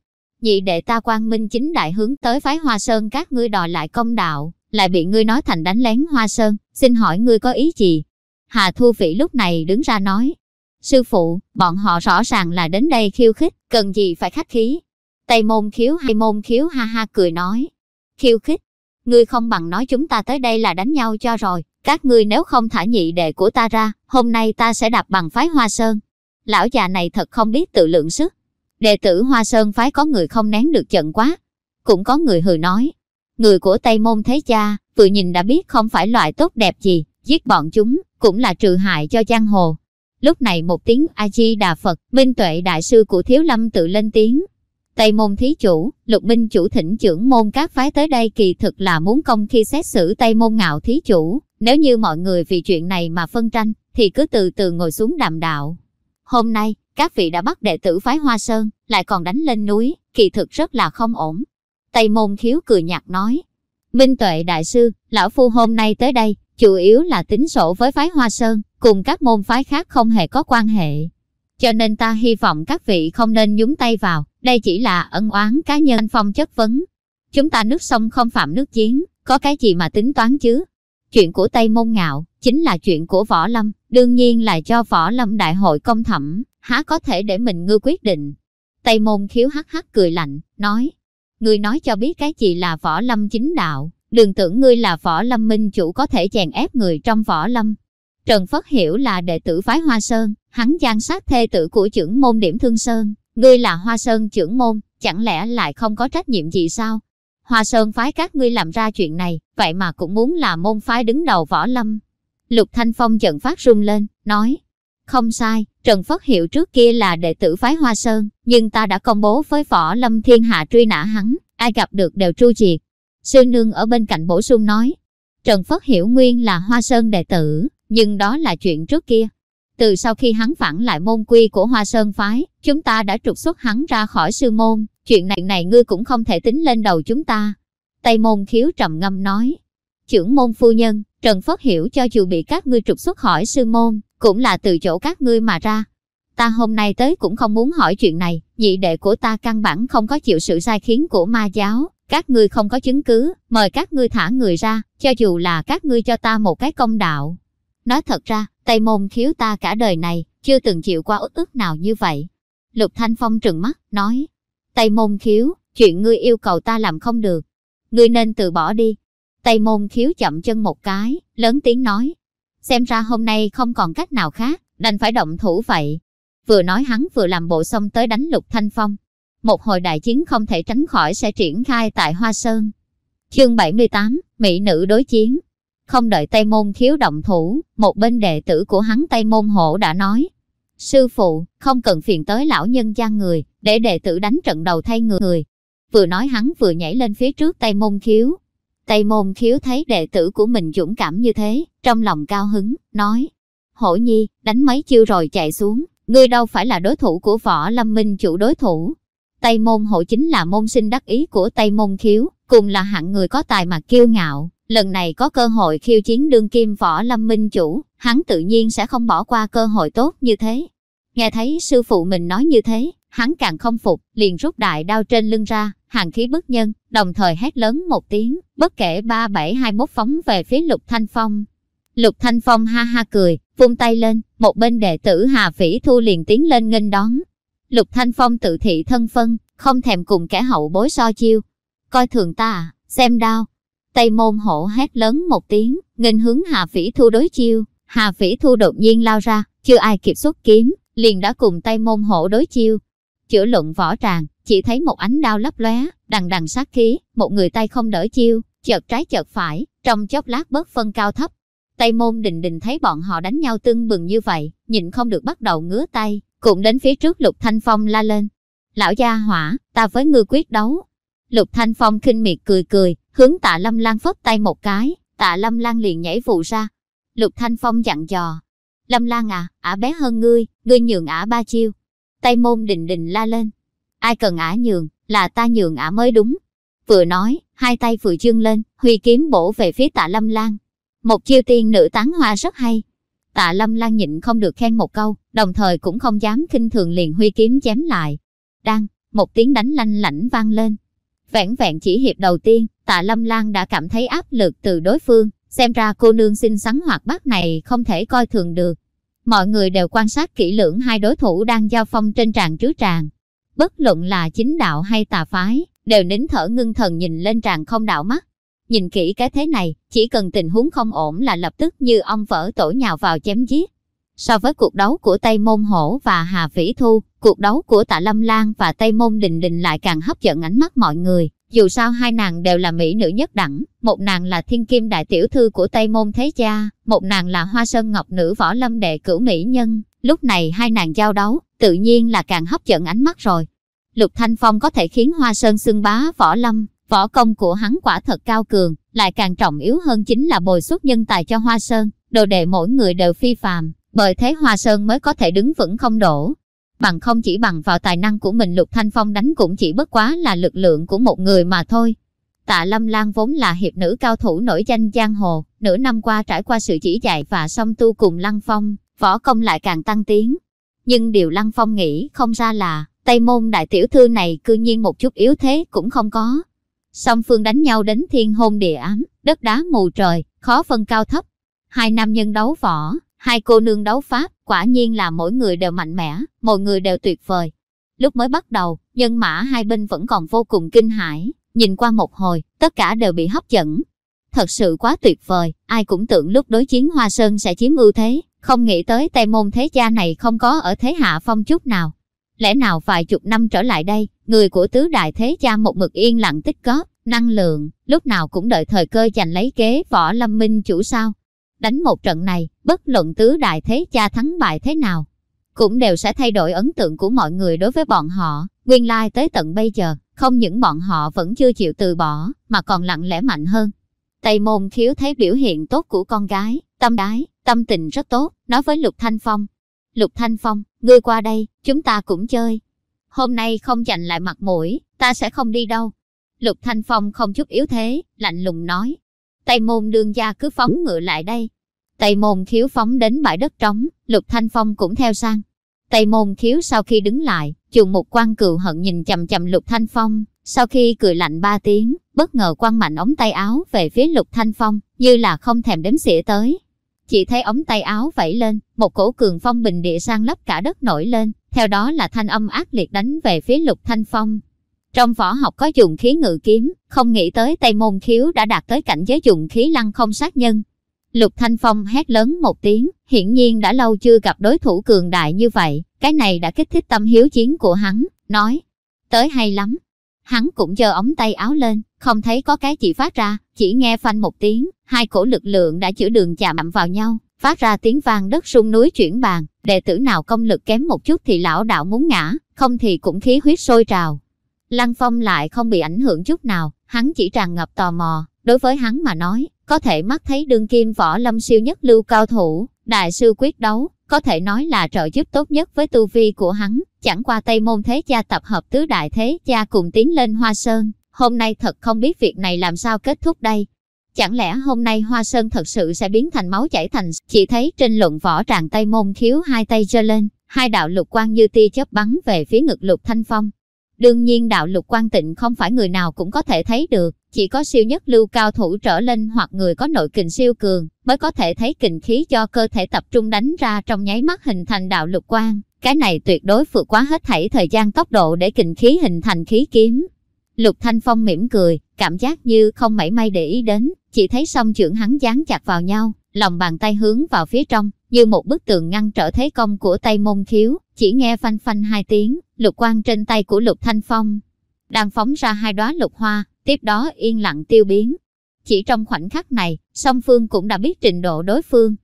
nhị đệ ta quang minh chính đại hướng tới phái Hoa Sơn các ngươi đòi lại công đạo, lại bị ngươi nói thành đánh lén Hoa Sơn, xin hỏi ngươi có ý gì? Hà Thu Vĩ lúc này đứng ra nói, sư phụ, bọn họ rõ ràng là đến đây khiêu khích, cần gì phải khách khí. Tây môn khiếu hay môn khiếu ha ha cười nói, khiêu khích, ngươi không bằng nói chúng ta tới đây là đánh nhau cho rồi, các ngươi nếu không thả nhị đệ của ta ra, hôm nay ta sẽ đạp bằng phái Hoa Sơn. Lão già này thật không biết tự lượng sức. Đệ tử Hoa Sơn phái có người không nén được giận quá. Cũng có người hừ nói, Người của Tây Môn Thế Cha, vừa nhìn đã biết không phải loại tốt đẹp gì, giết bọn chúng, cũng là trừ hại cho giang hồ. Lúc này một tiếng A-di-đà Phật, Minh Tuệ Đại sư của Thiếu Lâm tự lên tiếng. Tây môn thí chủ, lục minh chủ thỉnh trưởng môn các phái tới đây kỳ thực là muốn công khi xét xử Tây môn ngạo thí chủ. Nếu như mọi người vì chuyện này mà phân tranh, thì cứ từ từ ngồi xuống đàm đạo. Hôm nay, các vị đã bắt đệ tử phái Hoa Sơn, lại còn đánh lên núi, kỳ thực rất là không ổn. Tây môn khiếu cười nhạt nói. Minh Tuệ Đại sư, Lão Phu hôm nay tới đây, chủ yếu là tính sổ với phái Hoa Sơn, cùng các môn phái khác không hề có quan hệ. Cho nên ta hy vọng các vị không nên nhúng tay vào, đây chỉ là ân oán cá nhân phong chất vấn. Chúng ta nước sông không phạm nước chiến, có cái gì mà tính toán chứ? Chuyện của Tây Môn Ngạo, chính là chuyện của Võ Lâm, đương nhiên là cho Võ Lâm Đại hội công thẩm, há có thể để mình ngư quyết định. Tây Môn khiếu hắc hắc cười lạnh, nói, Ngươi nói cho biết cái gì là Võ Lâm chính đạo, đừng tưởng ngươi là Võ Lâm minh chủ có thể chèn ép người trong Võ Lâm. Trần Phất Hiểu là đệ tử phái Hoa Sơn, hắn gian sát thê tử của trưởng môn điểm Thương Sơn, ngươi là Hoa Sơn trưởng môn, chẳng lẽ lại không có trách nhiệm gì sao? Hoa Sơn phái các ngươi làm ra chuyện này, vậy mà cũng muốn là môn phái đứng đầu võ lâm. Lục Thanh Phong giận phát run lên, nói, không sai, Trần Phất Hiệu trước kia là đệ tử phái Hoa Sơn, nhưng ta đã công bố với võ lâm thiên hạ truy nã hắn, ai gặp được đều tru diệt. Sư Nương ở bên cạnh bổ sung nói, Trần Phất Hiểu nguyên là Hoa Sơn đệ tử, nhưng đó là chuyện trước kia. Từ sau khi hắn phản lại môn quy của Hoa Sơn phái, chúng ta đã trục xuất hắn ra khỏi sư môn, chuyện này này ngươi cũng không thể tính lên đầu chúng ta. Tây môn khiếu trầm ngâm nói, trưởng môn phu nhân, Trần Phất hiểu cho dù bị các ngươi trục xuất khỏi sư môn, cũng là từ chỗ các ngươi mà ra. Ta hôm nay tới cũng không muốn hỏi chuyện này, nhị đệ của ta căn bản không có chịu sự sai khiến của ma giáo, các ngươi không có chứng cứ, mời các ngươi thả người ra, cho dù là các ngươi cho ta một cái công đạo. Nói thật ra, Tây môn khiếu ta cả đời này, chưa từng chịu qua ức ức nào như vậy. Lục Thanh Phong trừng mắt, nói, Tây môn khiếu, chuyện ngươi yêu cầu ta làm không được. Ngươi nên từ bỏ đi. Tây môn khiếu chậm chân một cái, lớn tiếng nói, xem ra hôm nay không còn cách nào khác, đành phải động thủ vậy. Vừa nói hắn vừa làm bộ xong tới đánh Lục Thanh Phong. Một hồi đại chiến không thể tránh khỏi sẽ triển khai tại Hoa Sơn. Chương 78, Mỹ nữ đối chiến. Không đợi Tây Môn khiếu động thủ, một bên đệ tử của hắn Tây Môn Hổ đã nói. Sư phụ, không cần phiền tới lão nhân gian người, để đệ tử đánh trận đầu thay người. Vừa nói hắn vừa nhảy lên phía trước Tây Môn khiếu. Tây Môn khiếu thấy đệ tử của mình dũng cảm như thế, trong lòng cao hứng, nói. Hổ nhi, đánh mấy chiêu rồi chạy xuống, ngươi đâu phải là đối thủ của võ lâm minh chủ đối thủ. Tây môn Hổ chính là môn sinh đắc ý của Tây môn khiếu, cùng là hạng người có tài mà kiêu ngạo, lần này có cơ hội khiêu chiến đương kim võ lâm minh chủ, hắn tự nhiên sẽ không bỏ qua cơ hội tốt như thế. Nghe thấy sư phụ mình nói như thế, hắn càng không phục, liền rút đại đao trên lưng ra, hàng khí bức nhân, đồng thời hét lớn một tiếng, bất kể ba bảy hai mốt phóng về phía lục thanh phong. Lục thanh phong ha ha cười, vung tay lên, một bên đệ tử Hà Phỉ Thu liền tiến lên nghênh đón. Lục thanh phong tự thị thân phân, không thèm cùng kẻ hậu bối so chiêu. Coi thường ta à, xem đao, Tây môn hổ hét lớn một tiếng, nghênh hướng Hà Phỉ Thu đối chiêu. Hà Phỉ Thu đột nhiên lao ra, chưa ai kịp xuất kiếm, liền đã cùng Tây môn hổ đối chiêu. Chữa luận võ tràng, chỉ thấy một ánh đao lấp lóe, đằng đằng sát khí, một người tay không đỡ chiêu, chợt trái chợt phải, trong chốc lát bớt phân cao thấp. Tây môn đình đình thấy bọn họ đánh nhau tưng bừng như vậy, nhịn không được bắt đầu ngứa tay, cũng đến phía trước lục thanh phong la lên. Lão gia hỏa, ta với ngươi quyết đấu. Lục thanh phong khinh miệt cười cười, hướng tạ lâm lan phất tay một cái, tạ lâm lan liền nhảy vụ ra. Lục Thanh Phong dặn dò, Lâm Lan à, ả bé hơn ngươi, ngươi nhường ả ba chiêu. Tây môn đình đình la lên. Ai cần ả nhường, là ta nhường ả mới đúng. Vừa nói, hai tay vừa chương lên, huy kiếm bổ về phía tạ Lâm Lan. Một chiêu tiên nữ tán hoa rất hay. Tạ Lâm Lan nhịn không được khen một câu, đồng thời cũng không dám khinh thường liền huy kiếm chém lại. Đang, một tiếng đánh lanh lảnh vang lên. Vẹn vẹn chỉ hiệp đầu tiên, tạ Lâm Lan đã cảm thấy áp lực từ đối phương, xem ra cô nương xinh xắn hoạt bát này không thể coi thường được. Mọi người đều quan sát kỹ lưỡng hai đối thủ đang giao phong trên tràng trứ tràng. Bất luận là chính đạo hay tà phái, đều nín thở ngưng thần nhìn lên tràng không đảo mắt. Nhìn kỹ cái thế này, chỉ cần tình huống không ổn là lập tức như ông vỡ tổ nhào vào chém giết. So với cuộc đấu của Tây Môn Hổ và Hà Vĩ Thu, cuộc đấu của Tạ Lâm Lan và Tây Môn Đình Đình lại càng hấp dẫn ánh mắt mọi người. Dù sao hai nàng đều là mỹ nữ nhất đẳng, một nàng là thiên kim đại tiểu thư của Tây Môn Thế Cha, một nàng là hoa sơn ngọc nữ võ lâm đệ cửu mỹ nhân, Lúc này hai nàng giao đấu, tự nhiên là càng hấp dẫn ánh mắt rồi. Lục Thanh Phong có thể khiến Hoa Sơn xưng bá võ lâm, võ công của hắn quả thật cao cường, lại càng trọng yếu hơn chính là bồi xuất nhân tài cho Hoa Sơn, đồ đệ mỗi người đều phi phàm, bởi thế Hoa Sơn mới có thể đứng vững không đổ. Bằng không chỉ bằng vào tài năng của mình Lục Thanh Phong đánh cũng chỉ bất quá là lực lượng của một người mà thôi. Tạ Lâm Lan vốn là hiệp nữ cao thủ nổi danh giang hồ, nửa năm qua trải qua sự chỉ dạy và song tu cùng Lăng Phong, võ công lại càng tăng tiến. Nhưng điều Lăng Phong nghĩ không ra là, Tây môn đại tiểu thư này cư nhiên một chút yếu thế cũng không có. Song phương đánh nhau đến thiên hôn địa ám, đất đá mù trời, khó phân cao thấp. Hai nam nhân đấu võ, hai cô nương đấu pháp, quả nhiên là mỗi người đều mạnh mẽ, mỗi người đều tuyệt vời. Lúc mới bắt đầu, nhân mã hai bên vẫn còn vô cùng kinh hãi, nhìn qua một hồi, tất cả đều bị hấp dẫn. Thật sự quá tuyệt vời, ai cũng tưởng lúc đối chiến Hoa Sơn sẽ chiếm ưu thế, không nghĩ tới Tây Môn Thế Gia này không có ở thế hạ phong chút nào. Lẽ nào vài chục năm trở lại đây, người của tứ đại thế gia một mực yên lặng tích góp, năng lượng, lúc nào cũng đợi thời cơ giành lấy kế võ lâm minh chủ sao. Đánh một trận này, bất luận tứ đại thế cha thắng bại thế nào, cũng đều sẽ thay đổi ấn tượng của mọi người đối với bọn họ. Nguyên lai like tới tận bây giờ, không những bọn họ vẫn chưa chịu từ bỏ, mà còn lặng lẽ mạnh hơn. Tây môn khiếu thấy biểu hiện tốt của con gái, tâm đái, tâm tình rất tốt, nói với Lục Thanh Phong. Lục Thanh Phong, ngươi qua đây, chúng ta cũng chơi. Hôm nay không dành lại mặt mũi, ta sẽ không đi đâu. Lục Thanh Phong không chút yếu thế, lạnh lùng nói. Tây môn đương gia cứ phóng ngựa lại đây. Tây môn khiếu phóng đến bãi đất trống, Lục Thanh Phong cũng theo sang. Tây môn khiếu sau khi đứng lại, dùng một quan cừu hận nhìn chầm chầm Lục Thanh Phong, sau khi cười lạnh ba tiếng, bất ngờ quăng mạnh ống tay áo về phía Lục Thanh Phong, như là không thèm đếm xỉa tới. Chỉ thấy ống tay áo vẫy lên, một cổ cường phong bình địa sang lấp cả đất nổi lên, theo đó là thanh âm ác liệt đánh về phía Lục Thanh Phong. Trong võ học có dùng khí ngự kiếm, không nghĩ tới Tây Môn Khiếu đã đạt tới cảnh giới dùng khí lăng không sát nhân. Lục Thanh Phong hét lớn một tiếng, hiển nhiên đã lâu chưa gặp đối thủ cường đại như vậy, cái này đã kích thích tâm hiếu chiến của hắn, nói, tới hay lắm. Hắn cũng giơ ống tay áo lên, không thấy có cái gì phát ra, chỉ nghe phanh một tiếng, hai cổ lực lượng đã chữa đường chạm vào nhau, phát ra tiếng vang đất sung núi chuyển bàn, đệ tử nào công lực kém một chút thì lão đạo muốn ngã, không thì cũng khí huyết sôi trào. Lăng Phong lại không bị ảnh hưởng chút nào, hắn chỉ tràn ngập tò mò, đối với hắn mà nói, có thể mắt thấy đương kim võ lâm siêu nhất lưu cao thủ, đại sư quyết đấu, có thể nói là trợ giúp tốt nhất với tu vi của hắn, chẳng qua Tây Môn Thế Gia tập hợp tứ đại thế gia cùng tiến lên Hoa Sơn, hôm nay thật không biết việc này làm sao kết thúc đây. Chẳng lẽ hôm nay Hoa Sơn thật sự sẽ biến thành máu chảy thành, chỉ thấy trên luận võ tràng Tây Môn khiếu hai tay giơ lên, hai đạo lục quang như tia chớp bắn về phía ngực lục thanh phong. Đương nhiên đạo lục quan tịnh không phải người nào cũng có thể thấy được, chỉ có siêu nhất lưu cao thủ trở lên hoặc người có nội kình siêu cường mới có thể thấy kình khí do cơ thể tập trung đánh ra trong nháy mắt hình thành đạo lục quan Cái này tuyệt đối vượt quá hết thảy thời gian tốc độ để kình khí hình thành khí kiếm. Lục Thanh Phong mỉm cười, cảm giác như không mảy may để ý đến, chỉ thấy song trưởng hắn dán chặt vào nhau, lòng bàn tay hướng vào phía trong, như một bức tường ngăn trở thế công của tay môn khiếu, chỉ nghe phanh phanh hai tiếng, lục quang trên tay của Lục Thanh Phong đang phóng ra hai đóa lục hoa, tiếp đó yên lặng tiêu biến. Chỉ trong khoảnh khắc này, song phương cũng đã biết trình độ đối phương.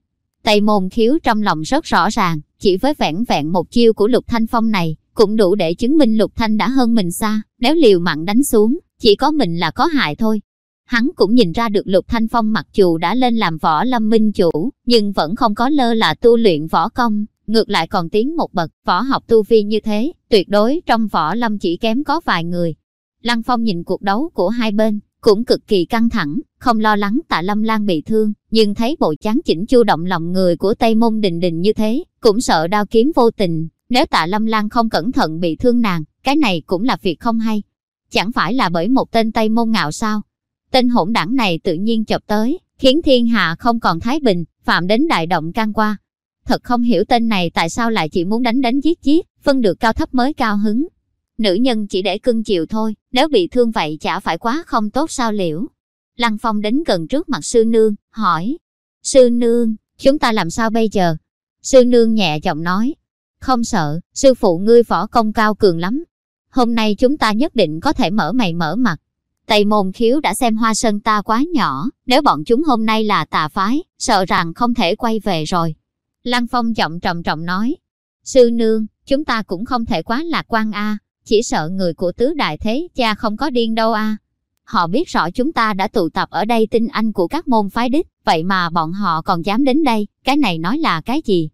Tây môn khiếu trong lòng rất rõ ràng, chỉ với vẻn vẹn một chiêu của Lục Thanh Phong này, cũng đủ để chứng minh Lục Thanh đã hơn mình xa, nếu liều mặn đánh xuống, chỉ có mình là có hại thôi. Hắn cũng nhìn ra được Lục Thanh Phong mặc dù đã lên làm võ lâm minh chủ, nhưng vẫn không có lơ là tu luyện võ công, ngược lại còn tiến một bậc, võ học tu vi như thế, tuyệt đối trong võ lâm chỉ kém có vài người. Lăng Phong nhìn cuộc đấu của hai bên, cũng cực kỳ căng thẳng, không lo lắng tạ Lâm Lan bị thương, nhưng thấy bộ chán chỉnh chu động lòng người của Tây Môn Đình Đình như thế, cũng sợ đao kiếm vô tình, nếu tạ Lâm Lan không cẩn thận bị thương nàng, cái này cũng là việc không hay. Chẳng phải là bởi một tên Tây Môn ngạo sao? Tên hỗn đảng này tự nhiên chọc tới, khiến thiên hạ không còn thái bình, phạm đến đại động can qua. Thật không hiểu tên này tại sao lại chỉ muốn đánh đánh giết giết, phân được cao thấp mới cao hứng. Nữ nhân chỉ để cưng chiều thôi, nếu bị thương vậy chả phải quá không tốt sao liễu. Lăng Phong đến gần trước mặt sư nương, hỏi. Sư nương, chúng ta làm sao bây giờ? Sư nương nhẹ giọng nói. Không sợ, sư phụ ngươi võ công cao cường lắm. Hôm nay chúng ta nhất định có thể mở mày mở mặt. Tây môn khiếu đã xem hoa sơn ta quá nhỏ, nếu bọn chúng hôm nay là tà phái, sợ rằng không thể quay về rồi. Lăng Phong giọng trầm trọng nói, Sư nương, chúng ta cũng không thể quá lạc quan a, chỉ sợ người của tứ đại thế cha không có điên đâu a. Họ biết rõ chúng ta đã tụ tập ở đây tin anh của các môn phái đích, vậy mà bọn họ còn dám đến đây, cái này nói là cái gì?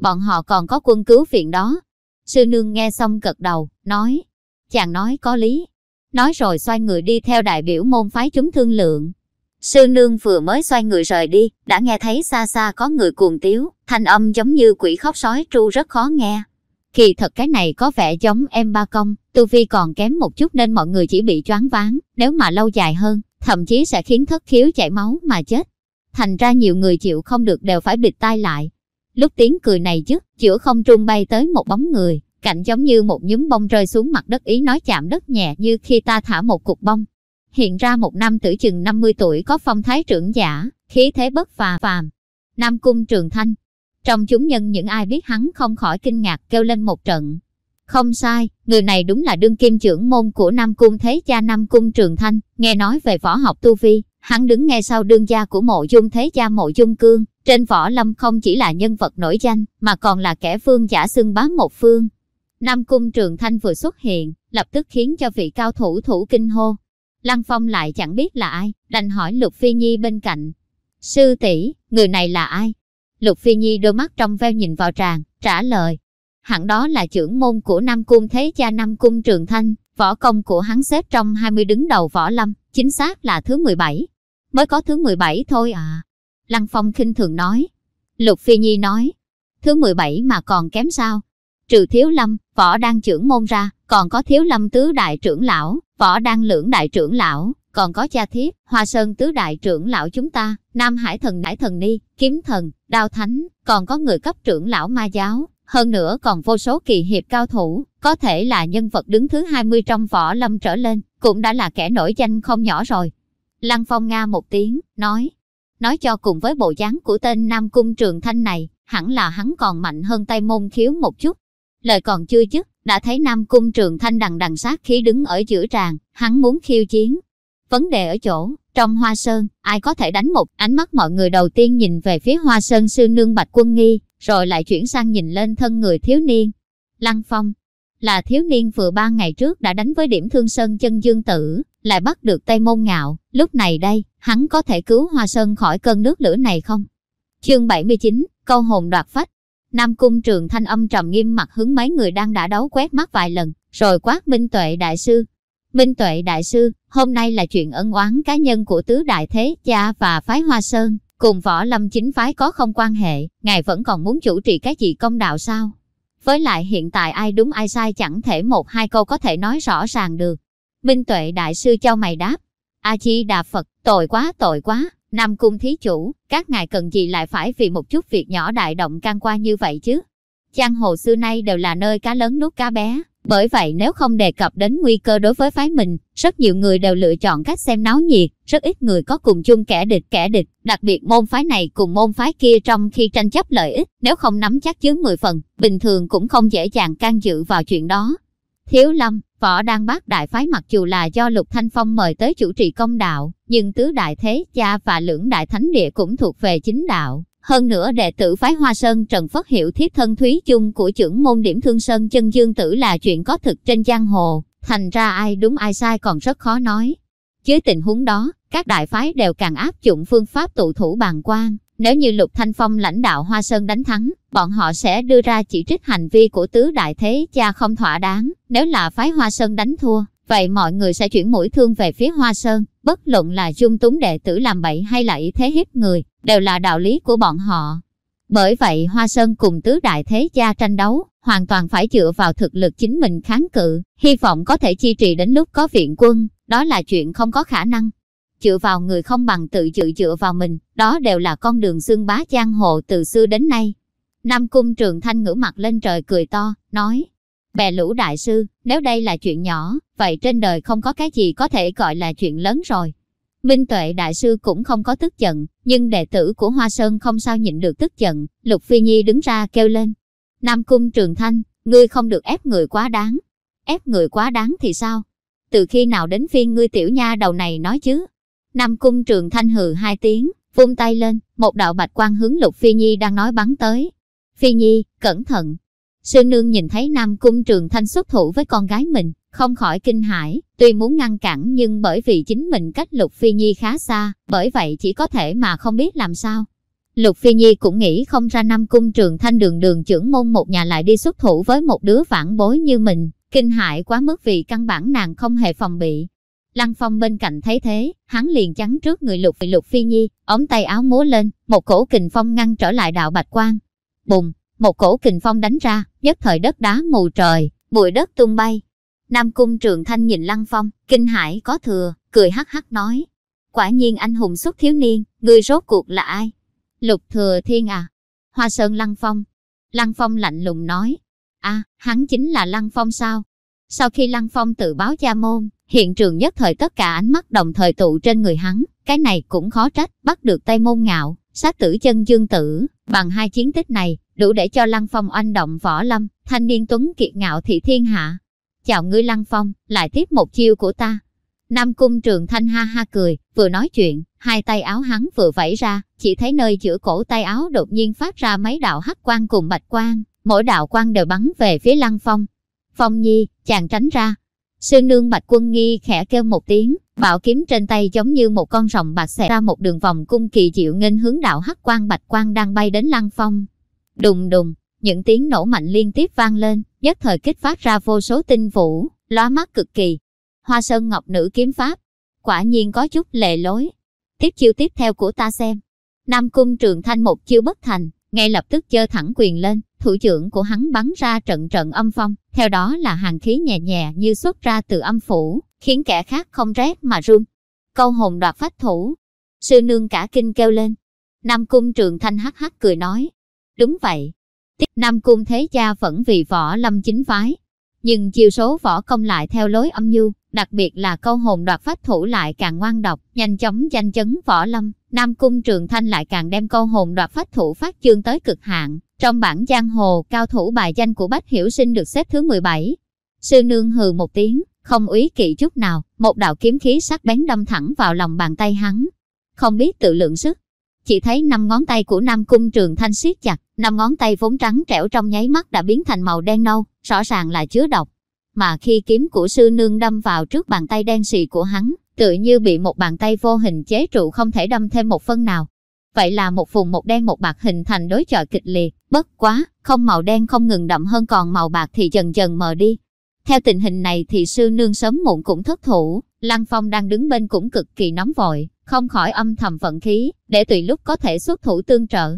Bọn họ còn có quân cứu viện đó. Sư nương nghe xong gật đầu, nói, chàng nói có lý. Nói rồi xoay người đi theo đại biểu môn phái chúng thương lượng. Sư nương vừa mới xoay người rời đi, đã nghe thấy xa xa có người cuồng tiếu, thanh âm giống như quỷ khóc sói tru rất khó nghe. Kỳ thật cái này có vẻ giống em ba công, tu vi còn kém một chút nên mọi người chỉ bị choáng váng, nếu mà lâu dài hơn, thậm chí sẽ khiến thất khiếu chảy máu mà chết. Thành ra nhiều người chịu không được đều phải bịt tai lại. Lúc tiếng cười này dứt, giữa không trung bay tới một bóng người, cạnh giống như một nhúm bông rơi xuống mặt đất ý nói chạm đất nhẹ như khi ta thả một cục bông. Hiện ra một nam tử chừng 50 tuổi có phong thái trưởng giả, khí thế bất phà phàm. Nam cung trường thanh, trong chúng nhân những ai biết hắn không khỏi kinh ngạc kêu lên một trận. Không sai, người này đúng là đương kim trưởng môn của Nam Cung Thế Cha Nam Cung Trường Thanh, nghe nói về võ học tu vi, hắn đứng ngay sau đương gia của mộ dung Thế Cha mộ dung cương, trên võ lâm không chỉ là nhân vật nổi danh, mà còn là kẻ phương giả xưng bá một phương. Nam Cung Trường Thanh vừa xuất hiện, lập tức khiến cho vị cao thủ thủ kinh hô. Lăng Phong lại chẳng biết là ai, đành hỏi Lục Phi Nhi bên cạnh. Sư tỷ, người này là ai? Lục Phi Nhi đôi mắt trong veo nhìn vào tràng, trả lời. Hẳn đó là trưởng môn của Nam Cung Thế Cha Nam Cung Trường Thanh, võ công của hắn xếp trong 20 đứng đầu võ lâm, chính xác là thứ 17. Mới có thứ 17 thôi à. Lăng Phong khinh thường nói. Lục Phi Nhi nói. Thứ 17 mà còn kém sao? Trừ Thiếu Lâm, võ đang trưởng môn ra, còn có Thiếu Lâm tứ đại trưởng lão, võ đang lưỡng đại trưởng lão, còn có cha thiết hoa sơn tứ đại trưởng lão chúng ta, Nam Hải thần đại thần ni, kiếm thần, đao thánh, còn có người cấp trưởng lão ma giáo, hơn nữa còn vô số kỳ hiệp cao thủ, có thể là nhân vật đứng thứ 20 trong võ lâm trở lên, cũng đã là kẻ nổi danh không nhỏ rồi. Lăng Phong Nga một tiếng, nói, nói cho cùng với bộ dáng của tên Nam Cung Trường Thanh này, hẳn là hắn còn mạnh hơn tay môn khiếu một chút. Lời còn chưa dứt, đã thấy Nam Cung Trường Thanh đằng đằng sát khí đứng ở giữa tràng, hắn muốn khiêu chiến, Vấn đề ở chỗ, trong Hoa Sơn, ai có thể đánh một ánh mắt mọi người đầu tiên nhìn về phía Hoa Sơn sư nương Bạch Quân Nghi, rồi lại chuyển sang nhìn lên thân người thiếu niên. Lăng Phong là thiếu niên vừa ba ngày trước đã đánh với điểm thương sơn chân dương tử, lại bắt được Tây Môn Ngạo, lúc này đây, hắn có thể cứu Hoa Sơn khỏi cơn nước lửa này không? Chương 79, câu hồn đoạt phách. Nam Cung Trường Thanh âm trầm nghiêm mặt hướng mấy người đang đã đấu quét mắt vài lần, rồi quát Minh Tuệ Đại Sư, Minh Tuệ Đại Sư, hôm nay là chuyện ân oán cá nhân của Tứ Đại Thế Cha và Phái Hoa Sơn, cùng võ lâm chính phái có không quan hệ, ngài vẫn còn muốn chủ trì cái gì công đạo sao? Với lại hiện tại ai đúng ai sai chẳng thể một hai câu có thể nói rõ ràng được. Minh Tuệ Đại Sư cho mày đáp, A Chi Đà Phật, tội quá tội quá, Nam Cung Thí Chủ, các ngài cần gì lại phải vì một chút việc nhỏ đại động can qua như vậy chứ? Giang hồ xưa nay đều là nơi cá lớn nuốt cá bé, bởi vậy nếu không đề cập đến nguy cơ đối với phái mình, rất nhiều người đều lựa chọn cách xem náo nhiệt, rất ít người có cùng chung kẻ địch kẻ địch, đặc biệt môn phái này cùng môn phái kia trong khi tranh chấp lợi ích, nếu không nắm chắc dưới 10 phần, bình thường cũng không dễ dàng can dự vào chuyện đó. Thiếu Lâm, võ đang bác đại phái mặc dù là do Lục Thanh Phong mời tới chủ trì công đạo, nhưng tứ đại thế cha và lưỡng đại thánh địa cũng thuộc về chính đạo, hơn nữa đệ tử phái Hoa Sơn Trần Phất Hiểu thiếp thân Thúy chung của trưởng môn điểm Thương Sơn chân Dương Tử là chuyện có thực trên giang hồ, thành ra ai đúng ai sai còn rất khó nói. Dưới tình huống đó, các đại phái đều càng áp dụng phương pháp tụ thủ bàn quan. Nếu như Lục Thanh Phong lãnh đạo Hoa Sơn đánh thắng, bọn họ sẽ đưa ra chỉ trích hành vi của tứ đại thế cha không thỏa đáng. Nếu là phái Hoa Sơn đánh thua, vậy mọi người sẽ chuyển mũi thương về phía Hoa Sơn, bất luận là dung túng đệ tử làm bậy hay là ý thế hiếp người, đều là đạo lý của bọn họ. Bởi vậy Hoa Sơn cùng tứ đại thế gia tranh đấu, hoàn toàn phải dựa vào thực lực chính mình kháng cự, hy vọng có thể chi trì đến lúc có viện quân, đó là chuyện không có khả năng. Dựa vào người không bằng tự dự dựa vào mình, đó đều là con đường xương bá giang hồ từ xưa đến nay. Nam Cung Trường Thanh ngửa mặt lên trời cười to, nói, bè lũ đại sư, nếu đây là chuyện nhỏ, vậy trên đời không có cái gì có thể gọi là chuyện lớn rồi. Minh Tuệ Đại Sư cũng không có tức giận, nhưng đệ tử của Hoa Sơn không sao nhịn được tức giận, Lục Phi Nhi đứng ra kêu lên. Nam Cung Trường Thanh, ngươi không được ép người quá đáng. Ép người quá đáng thì sao? Từ khi nào đến phiên ngươi tiểu nha đầu này nói chứ? Nam Cung Trường Thanh hừ hai tiếng, vung tay lên, một đạo bạch quang hướng Lục Phi Nhi đang nói bắn tới. Phi Nhi, cẩn thận. Sư nương nhìn thấy Nam Cung Trường Thanh xuất thủ với con gái mình, không khỏi kinh hãi, tuy muốn ngăn cản nhưng bởi vì chính mình cách Lục Phi Nhi khá xa, bởi vậy chỉ có thể mà không biết làm sao. Lục Phi Nhi cũng nghĩ không ra Nam Cung Trường Thanh đường đường trưởng môn một nhà lại đi xuất thủ với một đứa vãn bối như mình, kinh hãi quá mức vì căn bản nàng không hề phòng bị. Lăng Phong bên cạnh thấy thế, hắn liền chắn trước người Lục Lục Phi Nhi, ống tay áo múa lên, một cổ kình phong ngăn trở lại đạo bạch quang. Bùng, một cổ kình phong đánh ra, nhất thời đất đá mù trời, bụi đất tung bay. Nam Cung Trường Thanh nhìn Lăng Phong, kinh hãi có thừa, cười hắc hắc nói. Quả nhiên anh hùng xuất thiếu niên, người rốt cuộc là ai? Lục Thừa Thiên à? Hoa Sơn Lăng Phong. Lăng Phong lạnh lùng nói. a hắn chính là Lăng Phong sao? Sau khi Lăng Phong tự báo cha môn, hiện trường nhất thời tất cả ánh mắt đồng thời tụ trên người hắn, cái này cũng khó trách, bắt được Tây Môn Ngạo, sát tử chân dương tử, bằng hai chiến tích này, đủ để cho Lăng Phong oanh động võ lâm, thanh niên tuấn kiệt ngạo thị thiên hạ. Chào ngươi Lăng Phong, lại tiếp một chiêu của ta. Nam Cung Trường Thanh ha ha cười, vừa nói chuyện, hai tay áo hắn vừa vẫy ra, chỉ thấy nơi giữa cổ tay áo đột nhiên phát ra mấy đạo hắc quang cùng bạch quang, mỗi đạo quang đều bắn về phía Lăng Phong. Phong Nhi, chàng tránh ra. Sư nương Bạch Quân Nghi khẽ kêu một tiếng, bảo kiếm trên tay giống như một con rồng bạc xẻ ra một đường vòng cung kỳ diệu nghênh hướng đạo hắc quang bạch quang đang bay đến Lăng Phong. Đùng đùng, những tiếng nổ mạnh liên tiếp vang lên, nhất thời kích phát ra vô số tinh vũ, lóa mắt cực kỳ. Hoa Sơn Ngọc Nữ kiếm pháp, quả nhiên có chút lệ lối. Tiếp chiêu tiếp theo của ta xem. Nam Cung Trường Thanh một chiêu bất thành, ngay lập tức giơ thẳng quyền lên, thủ trưởng của hắn bắn ra trận trận âm phong, theo đó là hàng khí nhẹ nhẹ như xuất ra từ âm phủ, khiến kẻ khác không rét mà run. Câu hồn đoạt phách thủ, sư nương cả kinh kêu lên. Nam Cung Trường Thanh hắc hắc cười nói, đúng vậy. Tiếp Nam Cung Thế Cha vẫn vì võ lâm chính phái, nhưng chiêu số võ công lại theo lối âm nhu, đặc biệt là câu hồn đoạt phách thủ lại càng ngoan độc, nhanh chóng danh chấn võ lâm. Nam Cung Trường Thanh lại càng đem câu hồn đoạt phách thủ phát chương tới cực hạn. Trong bản giang hồ, cao thủ bài danh của Bách Hiểu Sinh được xếp thứ 17. Sư nương hừ một tiếng, không úy kỵ chút nào, một đạo kiếm khí sắc bén đâm thẳng vào lòng bàn tay hắn. Không biết tự lượng sức, chỉ thấy năm ngón tay của Nam Cung Trường Thanh siết chặt, năm ngón tay vốn trắng trẻo trong nháy mắt đã biến thành màu đen nâu, rõ ràng là chứa độc. Mà khi kiếm của sư nương đâm vào trước bàn tay đen xì của hắn, tự như bị một bàn tay vô hình chế trụ không thể đâm thêm một phân nào. Vậy là một vùng một đen một bạc hình thành đối chọi kịch liệt, bất quá, không màu đen không ngừng đậm hơn còn màu bạc thì dần dần mờ đi. Theo tình hình này thì sư nương sớm muộn cũng thất thủ, Lăng Phong đang đứng bên cũng cực kỳ nóng vội, không khỏi âm thầm vận khí, để tùy lúc có thể xuất thủ tương trợ.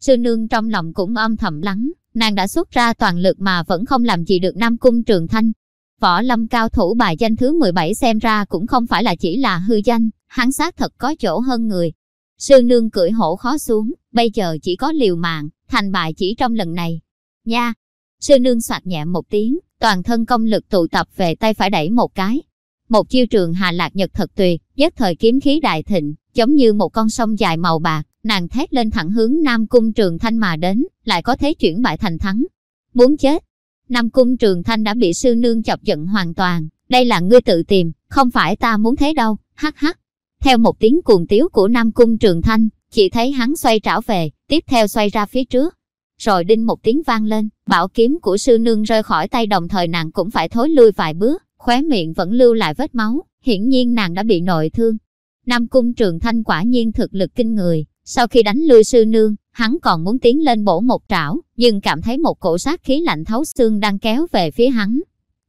Sư nương trong lòng cũng âm thầm lắng, nàng đã xuất ra toàn lực mà vẫn không làm gì được Nam Cung Trường Thanh. Võ lâm cao thủ bài danh thứ 17 xem ra cũng không phải là chỉ là hư danh, hắn xác thật có chỗ hơn người. Sư nương cưỡi hổ khó xuống, bây giờ chỉ có liều mạng, thành bại chỉ trong lần này. Nha! Sư nương soạt nhẹ một tiếng, toàn thân công lực tụ tập về tay phải đẩy một cái, một chiêu trường hà lạc nhật thật tuyệt, nhất thời kiếm khí đại thịnh, giống như một con sông dài màu bạc, nàng thét lên thẳng hướng Nam Cung Trường Thanh mà đến, lại có thế chuyển bại thành thắng. Muốn chết. Nam Cung Trường Thanh đã bị sư nương chọc giận hoàn toàn, đây là ngươi tự tìm, không phải ta muốn thế đâu, hắc hắc. Theo một tiếng cuồng tiếu của Nam Cung Trường Thanh, chỉ thấy hắn xoay trảo về, tiếp theo xoay ra phía trước. Rồi đinh một tiếng vang lên, bảo kiếm của sư nương rơi khỏi tay đồng thời nàng cũng phải thối lui vài bước khóe miệng vẫn lưu lại vết máu, hiển nhiên nàng đã bị nội thương. Nam Cung Trường Thanh quả nhiên thực lực kinh người, sau khi đánh lui sư nương, hắn còn muốn tiến lên bổ một trảo, nhưng cảm thấy một cổ sát khí lạnh thấu xương đang kéo về phía hắn.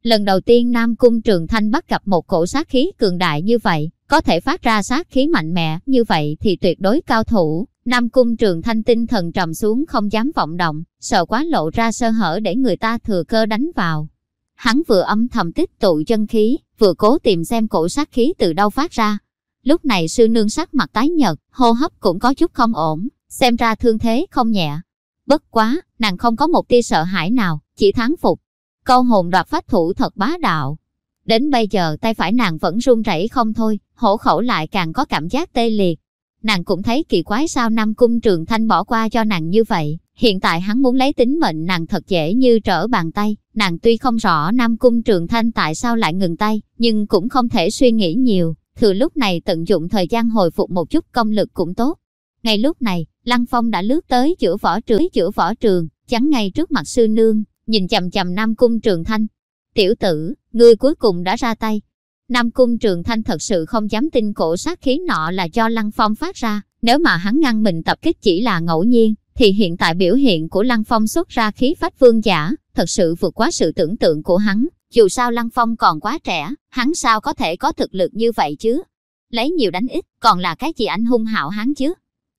Lần đầu tiên Nam Cung Trường Thanh bắt gặp một cổ sát khí cường đại như vậy, có thể phát ra sát khí mạnh mẽ như vậy thì tuyệt đối cao thủ. Nam Cung Trường Thanh tinh thần trầm xuống không dám vọng động, sợ quá lộ ra sơ hở để người ta thừa cơ đánh vào. Hắn vừa âm thầm tích tụ chân khí, vừa cố tìm xem cổ sát khí từ đâu phát ra. Lúc này sư nương sắc mặt tái nhợt, hô hấp cũng có chút không ổn, xem ra thương thế không nhẹ. Bất quá, nàng không có một tia sợ hãi nào, chỉ thắng phục. Câu hồn đoạt phách thủ thật bá đạo. Đến bây giờ tay phải nàng vẫn run rẩy không thôi, hổ khẩu lại càng có cảm giác tê liệt. Nàng cũng thấy kỳ quái sao Nam Cung Trường Thanh bỏ qua cho nàng như vậy, Hiện tại hắn muốn lấy tính mệnh nàng thật dễ như trở bàn tay, nàng tuy không rõ Nam Cung Trường Thanh tại sao lại ngừng tay, nhưng cũng không thể suy nghĩ nhiều, thừa lúc này tận dụng thời gian hồi phục một chút công lực cũng tốt. Ngay lúc này, Lăng Phong đã lướt tới giữa võ trường, giữa võ trường, chắn ngay trước mặt sư nương, nhìn chầm chầm Nam Cung Trường Thanh. Tiểu tử, ngươi cuối cùng đã ra tay. Nam Cung Trường Thanh thật sự không dám tin cổ sát khí nọ là do Lăng Phong phát ra, nếu mà hắn ngăn mình tập kích chỉ là ngẫu nhiên, thì hiện tại biểu hiện của Lăng Phong xuất ra khí phách vương giả, thật sự vượt quá sự tưởng tượng của hắn. Dù sao Lăng Phong còn quá trẻ, hắn sao có thể có thực lực như vậy chứ? Lấy nhiều đánh ít, còn là cái gì anh hung hạo hắn chứ?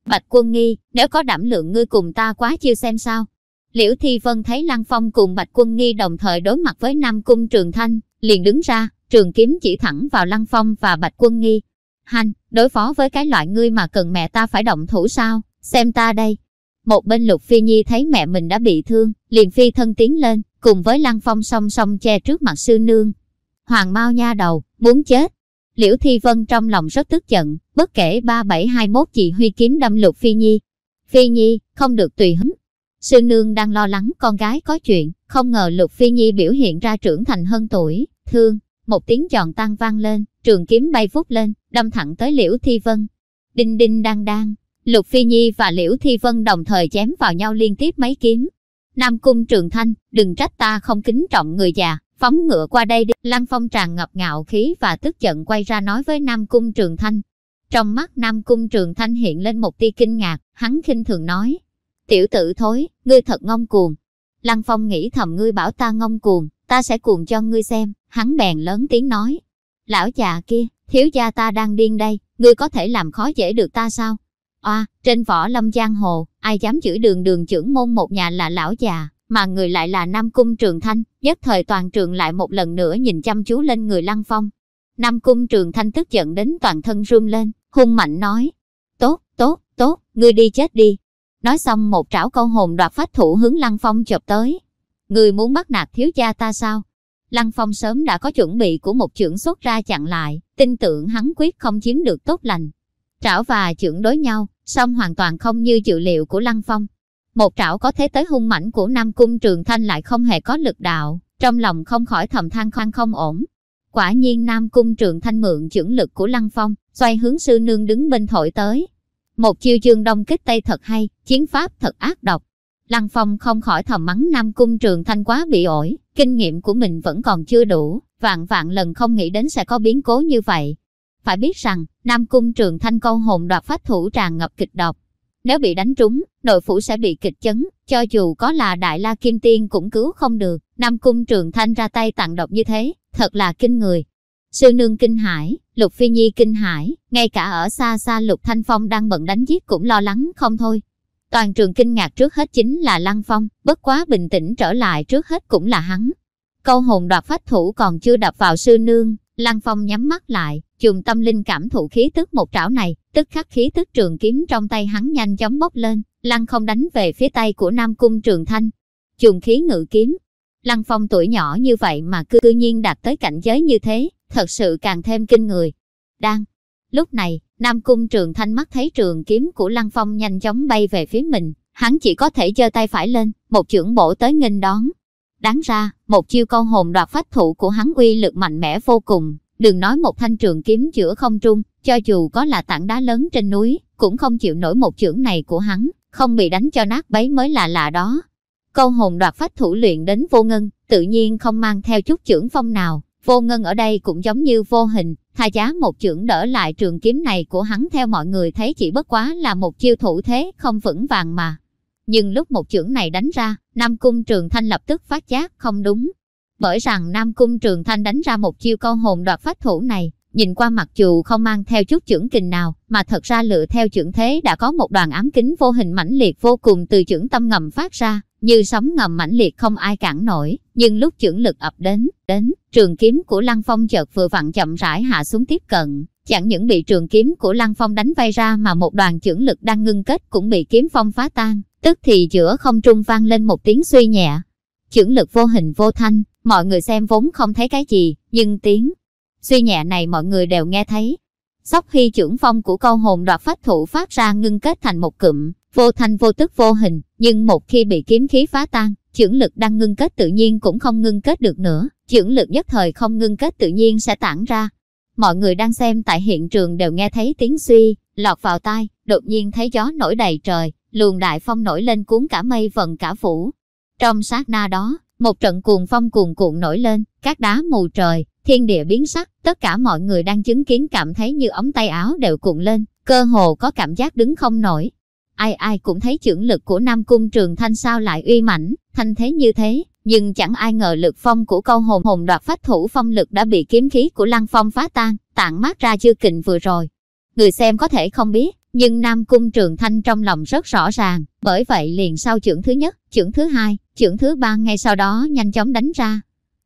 Bạch Quân Nghi, nếu có đảm lượng ngươi cùng ta quá chiêu xem sao? Liễu Thi Vân thấy Lăng Phong cùng Bạch Quân Nghi đồng thời đối mặt với Nam Cung Trường Thanh, liền đứng ra, trường kiếm chỉ thẳng vào Lăng Phong và Bạch Quân Nghi. Hành, đối phó với cái loại ngươi mà cần mẹ ta phải động thủ sao? Xem ta đây. Một bên Lục Phi Nhi thấy mẹ mình đã bị thương, liền phi thân tiến lên, cùng với Lăng Phong song song che trước mặt sư nương. Hoàng Mao nha đầu, muốn chết. Liễu Thi Vân trong lòng rất tức giận, bất kể 3721 chị Huy kiếm đâm Lục Phi Nhi. Phi Nhi, không được tùy hứng. Sư nương đang lo lắng con gái có chuyện, không ngờ Lục Phi Nhi biểu hiện ra trưởng thành hơn tuổi, thương. Một tiếng giòn tan vang lên, trường kiếm bay vút lên, đâm thẳng tới Liễu Thi Vân. Đinh đinh đang đang, Lục Phi Nhi và Liễu Thi Vân đồng thời chém vào nhau liên tiếp mấy kiếm. Nam Cung Trường Thanh, đừng trách ta không kính trọng người già, phóng ngựa qua đây đi. Lăng Phong tràn ngập ngạo khí và tức giận quay ra nói với Nam Cung Trường Thanh. Trong mắt Nam Cung Trường Thanh hiện lên một tia kinh ngạc, hắn khinh thường nói. Tiểu tử thối, ngươi thật ngông cuồng. Lăng Phong nghĩ thầm ngươi bảo ta ngông cuồng, ta sẽ cuồng cho ngươi xem, hắn bèn lớn tiếng nói. Lão già kia, thiếu gia ta đang điên đây, ngươi có thể làm khó dễ được ta sao? Oa, trên võ lâm giang hồ, ai dám chửi đường đường trưởng môn một nhà là lão già, mà người lại là Nam Cung Trường Thanh, nhất thời toàn trường lại một lần nữa nhìn chăm chú lên người Lăng Phong. Nam Cung Trường Thanh tức giận đến toàn thân run lên, hung mạnh nói. Tốt, tốt, tốt, ngươi đi chết đi. Nói xong một trảo câu hồn đoạt phách thủ hướng Lăng Phong chộp tới. Người muốn bắt nạt thiếu gia ta sao? Lăng Phong sớm đã có chuẩn bị của một trưởng xuất ra chặn lại, tin tưởng hắn quyết không chiếm được tốt lành. Trảo và chưởng đối nhau, song hoàn toàn không như dự liệu của Lăng Phong. Một trảo có thế tới hung mãnh của Nam Cung Trường Thanh lại không hề có lực đạo, trong lòng không khỏi thầm than khoan không ổn. Quả nhiên Nam Cung Trường Thanh mượn chưởng lực của Lăng Phong, xoay hướng sư nương đứng bên thổi tới. Một chiêu dương đông kích tây thật hay, chiến pháp thật ác độc. Lăng Phong không khỏi thầm mắng Nam Cung Trường Thanh quá bị ổi, kinh nghiệm của mình vẫn còn chưa đủ, vạn vạn lần không nghĩ đến sẽ có biến cố như vậy. Phải biết rằng, Nam Cung Trường Thanh câu hồn đoạt phát thủ tràn ngập kịch độc. Nếu bị đánh trúng, nội phủ sẽ bị kịch chấn, cho dù có là Đại La Kim Tiên cũng cứu không được. Nam Cung Trường Thanh ra tay tặng độc như thế, thật là kinh người. Sư nương kinh hải, Lục Phi Nhi kinh hải, ngay cả ở xa xa Lục Thanh Phong đang bận đánh giết cũng lo lắng không thôi. Toàn trường kinh ngạc trước hết chính là Lăng Phong, bất quá bình tĩnh trở lại trước hết cũng là hắn. Câu hồn đoạt phách thủ còn chưa đập vào sư nương, Lăng Phong nhắm mắt lại, dùng tâm linh cảm thụ khí tức một trảo này, tức khắc khí tức trường kiếm trong tay hắn nhanh chóng bốc lên, Lăng không đánh về phía tay của Nam Cung Trường Thanh. Dùng khí ngự kiếm. Lăng Phong tuổi nhỏ như vậy mà cư nhiên đạt tới cảnh giới như thế, thật sự càng thêm kinh người. Đang. Lúc này, Nam Cung Trường Thanh mắt thấy trường kiếm của Lăng Phong nhanh chóng bay về phía mình, hắn chỉ có thể giơ tay phải lên, một chưởng bổ tới nghênh đón. Đáng ra, một chiêu câu hồn đoạt phách thủ của hắn uy lực mạnh mẽ vô cùng, đừng nói một thanh trường kiếm giữa không trung, cho dù có là tảng đá lớn trên núi, cũng không chịu nổi một chưởng này của hắn, không bị đánh cho nát bấy mới là lạ đó. Câu hồn đoạt phách thủ luyện đến vô ngân, tự nhiên không mang theo chút chưởng phong nào, vô ngân ở đây cũng giống như vô hình, tha giá một chưởng đỡ lại trường kiếm này của hắn theo mọi người thấy chỉ bất quá là một chiêu thủ thế không vững vàng mà. Nhưng lúc một chưởng này đánh ra, Nam Cung Trường Thanh lập tức phát giác không đúng. Bởi rằng Nam Cung Trường Thanh đánh ra một chiêu câu hồn đoạt phách thủ này, nhìn qua mặc dù không mang theo chút chưởng kình nào, mà thật ra lựa theo chưởng thế đã có một đoàn ám kính vô hình mãnh liệt vô cùng từ chưởng tâm ngầm phát ra, như sóng ngầm mãnh liệt không ai cản nổi, nhưng lúc chưởng lực ập đến, đến, trường kiếm của Lăng Phong chợt vừa vặn chậm rãi hạ xuống tiếp cận, chẳng những bị trường kiếm của Lăng Phong đánh vay ra mà một đoàn chưởng lực đang ngưng kết cũng bị kiếm phong phá tan, tức thì giữa không trung vang lên một tiếng suy nhẹ. Chưởng lực vô hình vô thanh, mọi người xem vốn không thấy cái gì, nhưng tiếng suy nhẹ này mọi người đều nghe thấy. Sóc khi trưởng phong của câu hồn đoạt phách thủ phát ra ngưng kết thành một cụm, vô thanh vô tức vô hình, nhưng một khi bị kiếm khí phá tan, chưởng lực đang ngưng kết tự nhiên cũng không ngưng kết được nữa, chưởng lực nhất thời không ngưng kết tự nhiên sẽ tản ra. Mọi người đang xem tại hiện trường đều nghe thấy tiếng suy, lọt vào tai, đột nhiên thấy gió nổi đầy trời, luồng đại phong nổi lên cuốn cả mây vận cả phủ. Trong sát na đó, Một trận cuồng phong cuồn cuộn nổi lên, các đá mù trời, thiên địa biến sắc, tất cả mọi người đang chứng kiến cảm thấy như ống tay áo đều cuộn lên, cơ hồ có cảm giác đứng không nổi. Ai ai cũng thấy trưởng lực của Nam Cung Trường Thanh sao lại uy mãnh, thanh thế như thế, nhưng chẳng ai ngờ lực phong của câu hồn hồn đoạt phách thủ phong lực đã bị kiếm khí của Lăng Phong phá tan, tản mát ra chưa kình vừa rồi. Người xem có thể không biết, nhưng Nam Cung Trường Thanh trong lòng rất rõ ràng, bởi vậy liền sau trưởng thứ nhất, trưởng thứ hai, trưởng thứ ba ngay sau đó nhanh chóng đánh ra.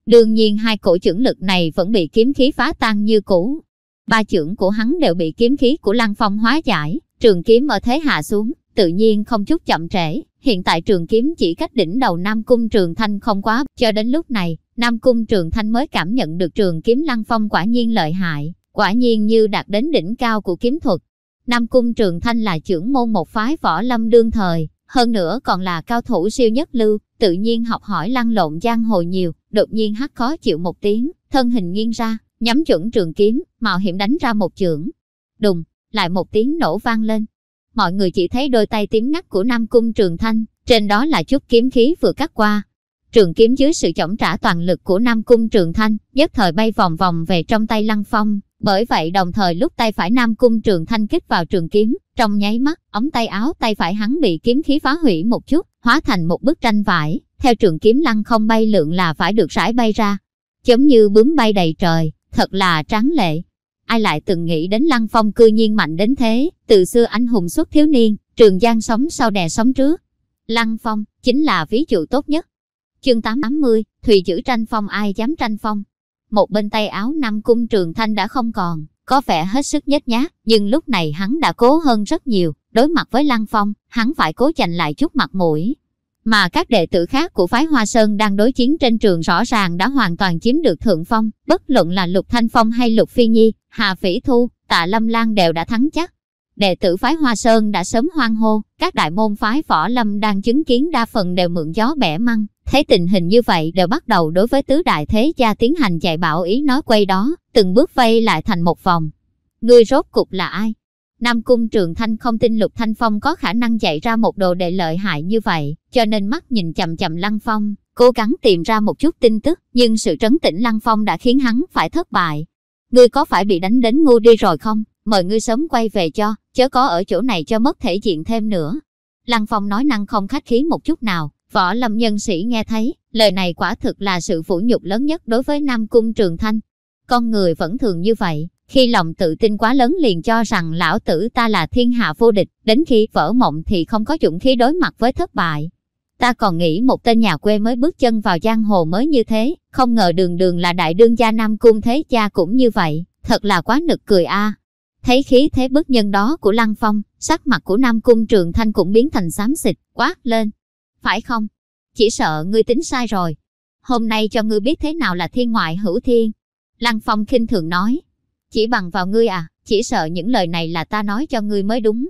Đương nhiên hai cổ trưởng lực này vẫn bị kiếm khí phá tan như cũ. Ba trưởng của hắn đều bị kiếm khí của Lăng Phong hóa giải, trường kiếm ở thế hạ xuống, tự nhiên không chút chậm trễ. Hiện tại trường kiếm chỉ cách đỉnh đầu Nam Cung Trường Thanh không quá, cho đến lúc này, Nam Cung Trường Thanh mới cảm nhận được trường kiếm Lăng Phong quả nhiên lợi hại, quả nhiên như đạt đến đỉnh cao của kiếm thuật. Nam Cung Trường Thanh là trưởng môn một phái võ lâm đương thời, hơn nữa còn là cao thủ siêu nhất lưu, tự nhiên học hỏi lăn lộn giang hồ nhiều, đột nhiên hắt khó chịu một tiếng, thân hình nghiêng ra, nhắm chuẩn trường kiếm, mạo hiểm đánh ra một chưởng. Đùng, lại một tiếng nổ vang lên. Mọi người chỉ thấy đôi tay tím ngắt của Nam Cung Trường Thanh, trên đó là chút kiếm khí vừa cắt qua. Trường kiếm dưới sự chống trả toàn lực của Nam Cung Trường Thanh, nhất thời bay vòng vòng về trong tay Lăng Phong, bởi vậy đồng thời lúc tay phải Nam Cung Trường Thanh kích vào trường kiếm, trong nháy mắt, ống tay áo tay phải hắn bị kiếm khí phá hủy một chút, hóa thành một bức tranh vải, theo trường kiếm lăng không bay lượng là phải được rải bay ra. Giống như bướm bay đầy trời, thật là tráng lệ. Ai lại từng nghĩ đến Lăng Phong cư nhiên mạnh đến thế, từ xưa anh hùng xuất thiếu niên, trường giang sống sau đè sống trước. Lăng Phong, chính là ví dụ tốt nhất. Chương 880, Thùy chữ tranh phong ai dám tranh phong. Một bên tay áo năm cung trường thanh đã không còn, có vẻ hết sức nhếch nhác, nhưng lúc này hắn đã cố hơn rất nhiều, đối mặt với Lăng Phong, hắn phải cố giành lại chút mặt mũi. Mà các đệ tử khác của phái Hoa Sơn đang đối chiến trên trường rõ ràng đã hoàn toàn chiếm được thượng phong, bất luận là Lục Thanh Phong hay Lục Phi Nhi, Hà Phỉ Thu, Tạ Lâm Lan đều đã thắng chắc. Đệ tử phái Hoa Sơn đã sớm hoang hô, các đại môn phái võ lâm đang chứng kiến đa phần đều mượn gió bẻ măng, Thấy tình hình như vậy đều bắt đầu đối với tứ đại thế gia tiến hành dạy bảo ý nói quay đó, từng bước vây lại thành một vòng. Ngươi rốt cục là ai? Nam Cung Trường Thanh không tin Lục Thanh Phong có khả năng dạy ra một đồ đệ lợi hại như vậy, cho nên mắt nhìn chầm chầm Lăng Phong, cố gắng tìm ra một chút tin tức, nhưng sự trấn tĩnh Lăng Phong đã khiến hắn phải thất bại. Ngươi có phải bị đánh đến ngu đi rồi không? Mời ngươi sớm quay về cho, chớ có ở chỗ này cho mất thể diện thêm nữa. Lăng Phong nói năng không khách khí một chút nào, Võ lâm nhân sĩ nghe thấy, lời này quả thực là sự phủ nhục lớn nhất đối với Nam Cung Trường Thanh. Con người vẫn thường như vậy, khi lòng tự tin quá lớn liền cho rằng lão tử ta là thiên hạ vô địch, đến khi vỡ mộng thì không có dũng khí đối mặt với thất bại. Ta còn nghĩ một tên nhà quê mới bước chân vào giang hồ mới như thế, không ngờ đường đường là đại đương gia Nam Cung Thế Cha cũng như vậy, thật là quá nực cười a. Thấy khí thế bức nhân đó của Lăng Phong, sắc mặt của Nam Cung Trường Thanh cũng biến thành xám xịt, quát lên, phải không? Chỉ sợ ngươi tính sai rồi. Hôm nay cho ngươi biết thế nào là thiên ngoại hữu thiên. Lăng Phong khinh thường nói. Chỉ bằng vào ngươi à, chỉ sợ những lời này là ta nói cho ngươi mới đúng.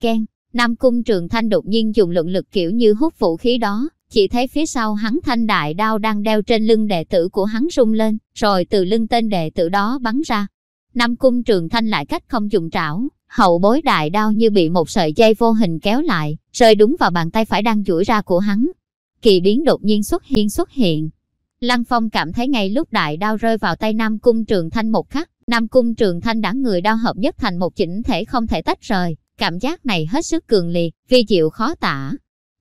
Ken, Nam Cung Trường Thanh đột nhiên dùng lượng lực kiểu như hút vũ khí đó, chỉ thấy phía sau hắn thanh đại đao đang đeo trên lưng đệ tử của hắn rung lên, rồi từ lưng tên đệ tử đó bắn ra. Nam Cung Trường Thanh lại cách không dùng trảo, Hậu bối đại đao như bị một sợi dây vô hình kéo lại, rơi đúng vào bàn tay phải đang duỗi ra của hắn. Kỳ biến đột nhiên xuất hiện xuất hiện. Lăng Phong cảm thấy ngay lúc đại đao rơi vào tay Nam Cung Trường Thanh một khắc, Nam Cung Trường Thanh đã người đao hợp nhất thành một chỉnh thể không thể tách rời. Cảm giác này hết sức cường liệt, vi diệu khó tả.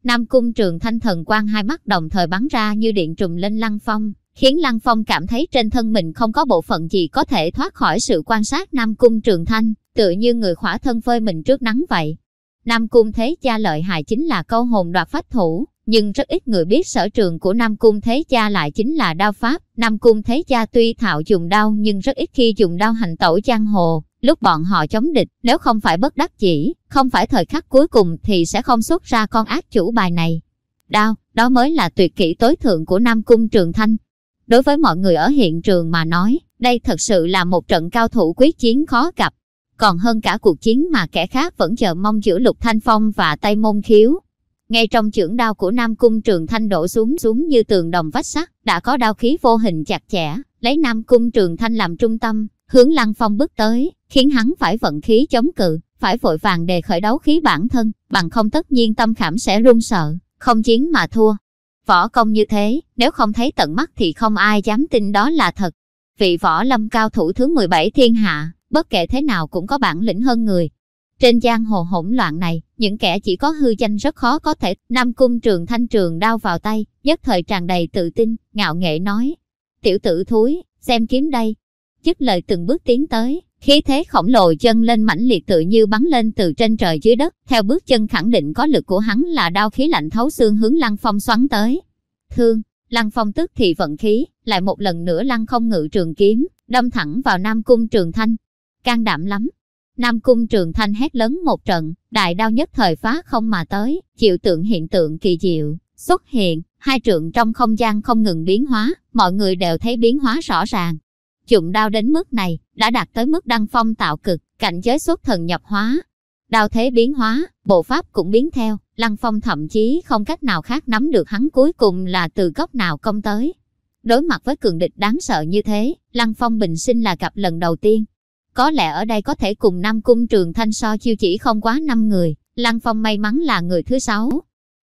Nam Cung Trường Thanh thần quang hai mắt đồng thời bắn ra như điện trùm lên Lăng Phong, khiến Lăng Phong cảm thấy trên thân mình không có bộ phận gì có thể thoát khỏi sự quan sát Nam Cung Trường Thanh, tựa như người khỏa thân phơi mình trước nắng vậy. Nam Cung Thế Cha lợi hại chính là câu hồn đoạt phách thủ, nhưng rất ít người biết sở trường của Nam Cung Thế Cha lại chính là đao pháp. Nam Cung Thế Cha tuy thạo dùng đao nhưng rất ít khi dùng đao hành tẩu giang hồ. Lúc bọn họ chống địch, nếu không phải bất đắc chỉ, không phải thời khắc cuối cùng thì sẽ không xuất ra con ác chủ bài này. Đao, đó mới là tuyệt kỹ tối thượng của Nam Cung Trường Thanh. Đối với mọi người ở hiện trường mà nói, đây thật sự là một trận cao thủ quyết chiến khó gặp còn hơn cả cuộc chiến mà kẻ khác vẫn chờ mong giữa Lục Thanh Phong và Tây Môn Khiếu. Ngay trong chưởng đao của Nam Cung Trường Thanh đổ xuống xuống như tường đồng vách sắt, đã có đao khí vô hình chặt chẽ, lấy Nam Cung Trường Thanh làm trung tâm, hướng Lăng Phong bước tới, khiến hắn phải vận khí chống cự, phải vội vàng đề khởi đấu khí bản thân, bằng không tất nhiên tâm khảm sẽ run sợ, không chiến mà thua. Võ công như thế, nếu không thấy tận mắt thì không ai dám tin đó là thật. Vị võ lâm cao thủ thứ 17 thiên hạ, bất kể thế nào cũng có bản lĩnh hơn người. Trên giang hồ hỗn loạn này, những kẻ chỉ có hư danh rất khó có thể. Nam cung trường thanh trường đao vào tay, nhất thời tràn đầy tự tin, ngạo nghệ nói. Tiểu tử thúi, xem kiếm đây. Chức lời từng bước tiến tới, khí thế khổng lồ chân lên mãnh liệt tự như bắn lên từ trên trời dưới đất. Theo bước chân khẳng định có lực của hắn là đao khí lạnh thấu xương hướng lăng phong xoắn tới. Thương, lăng phong tức thì vận khí, lại một lần nữa lăng không ngự trường kiếm, đâm thẳng vào Nam Cung Trường Thanh. Can đảm lắm. Nam Cung Trường Thanh hét lớn một trận, đại đao nhất thời phá không mà tới, chịu tượng hiện tượng kỳ diệu, xuất hiện, hai trượng trong không gian không ngừng biến hóa, mọi người đều thấy biến hóa rõ ràng. Dụng đao đến mức này, đã đạt tới mức đăng phong tạo cực, cảnh giới xuất thần nhập hóa. Đao thế biến hóa, bộ pháp cũng biến theo, Lăng Phong thậm chí không cách nào khác nắm được hắn cuối cùng là từ góc nào công tới. Đối mặt với cường địch đáng sợ như thế, Lăng Phong bình sinh là gặp lần đầu tiên. Có lẽ ở đây có thể cùng Nam Cung Trường Thanh so chiêu chỉ không quá 5 người, Lăng Phong may mắn là người thứ sáu.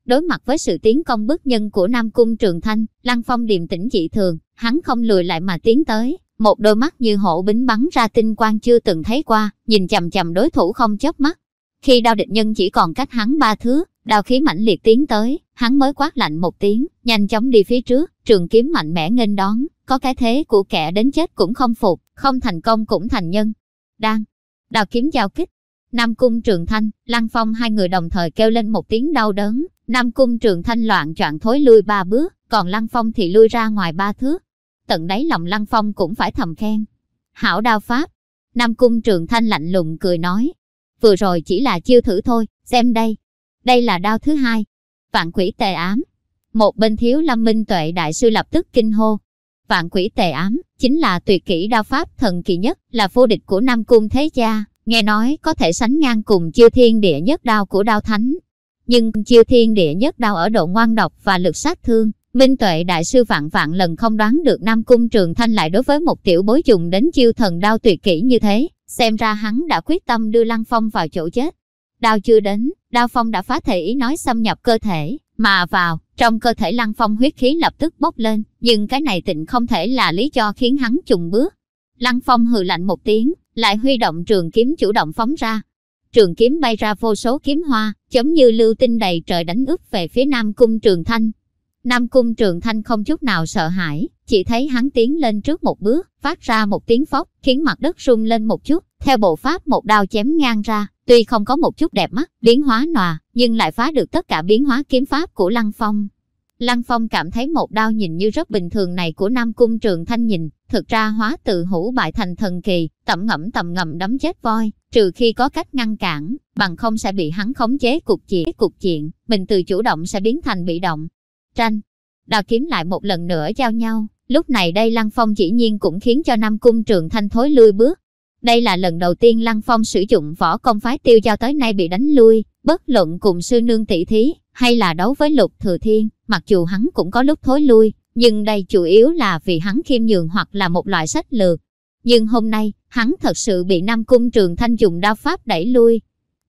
Đối mặt với sự tiến công bức nhân của Nam Cung Trường Thanh, Lăng Phong điềm tĩnh dị thường, hắn không lùi lại mà tiến tới, một đôi mắt như hổ bính bắn ra tinh quang chưa từng thấy qua, nhìn chầm chầm đối thủ không chớp mắt. Khi đao địch nhân chỉ còn cách hắn ba thước, đao khí mãnh liệt tiến tới, hắn mới quát lạnh một tiếng, nhanh chóng đi phía trước, trường kiếm mạnh mẽ nghênh đón, có cái thế của kẻ đến chết cũng không phục, không thành công cũng thành nhân. Đang, đào kiếm giao kích, Nam Cung Trường Thanh, Lăng Phong hai người đồng thời kêu lên một tiếng đau đớn, Nam Cung Trường Thanh loạn choạng thối lui ba bước, còn Lăng Phong thì lui ra ngoài ba thước. Tận đáy lòng Lăng Phong cũng phải thầm khen. Hảo đao pháp. Nam Cung Trường Thanh lạnh lùng cười nói. Vừa rồi chỉ là chiêu thử thôi, xem đây. Đây là đao thứ hai. Vạn quỷ tề ám. Một bên thiếu lâm minh tuệ đại sư lập tức kinh hô. Vạn quỷ tề ám, chính là tuyệt kỹ đao pháp thần kỳ nhất, là vô địch của Nam Cung Thế Gia. Nghe nói có thể sánh ngang cùng chiêu thiên địa nhất đao của đao thánh. Nhưng chiêu thiên địa nhất đao ở độ ngoan độc và lực sát thương, Minh Tuệ Đại sư vạn vạn lần không đoán được Nam Cung Trường Thanh lại đối với một tiểu bối dùng đến chiêu thần đao tuyệt kỹ như thế, xem ra hắn đã quyết tâm đưa Lăng Phong vào chỗ chết. Đao chưa đến, đao phong đã phá thể ý nói xâm nhập cơ thể, mà vào, trong cơ thể Lăng Phong huyết khí lập tức bốc lên, nhưng cái này tịnh không thể là lý do khiến hắn trùng bước. Lăng Phong hừ lạnh một tiếng, lại huy động trường kiếm chủ động phóng ra. Trường kiếm bay ra vô số kiếm hoa, giống như lưu tinh đầy trời đánh úp về phía Nam Cung Trường Thanh. Nam Cung Trường Thanh không chút nào sợ hãi, chỉ thấy hắn tiến lên trước một bước, phát ra một tiếng phóc, khiến mặt đất rung lên một chút, theo bộ pháp một đao chém ngang ra, tuy không có một chút đẹp mắt, biến hóa nòa, nhưng lại phá được tất cả biến hóa kiếm pháp của Lăng Phong. Lăng Phong cảm thấy một đao nhìn như rất bình thường này của Nam Cung Trường Thanh nhìn, thực ra hóa từ hữu bại thành thần kỳ, tẩm ngẫm tầm ngầm đấm chết voi, trừ khi có cách ngăn cản, bằng không sẽ bị hắn khống chế cục diện, cục diện, mình từ chủ động sẽ biến thành bị động. Tranh, đao kiếm lại một lần nữa giao nhau, lúc này đây Lăng Phong chỉ nhiên cũng khiến cho Nam Cung Trường Thanh thối lui bước. Đây là lần đầu tiên Lăng Phong sử dụng võ công phái tiêu giao tới nay bị đánh lui, bất luận cùng sư nương tỷ thí, hay là đấu với lục thừa thiên, mặc dù hắn cũng có lúc thối lui, nhưng đây chủ yếu là vì hắn khiêm nhường hoặc là một loại sách lược. Nhưng hôm nay, hắn thật sự bị Nam Cung Trường Thanh dùng đao pháp đẩy lui.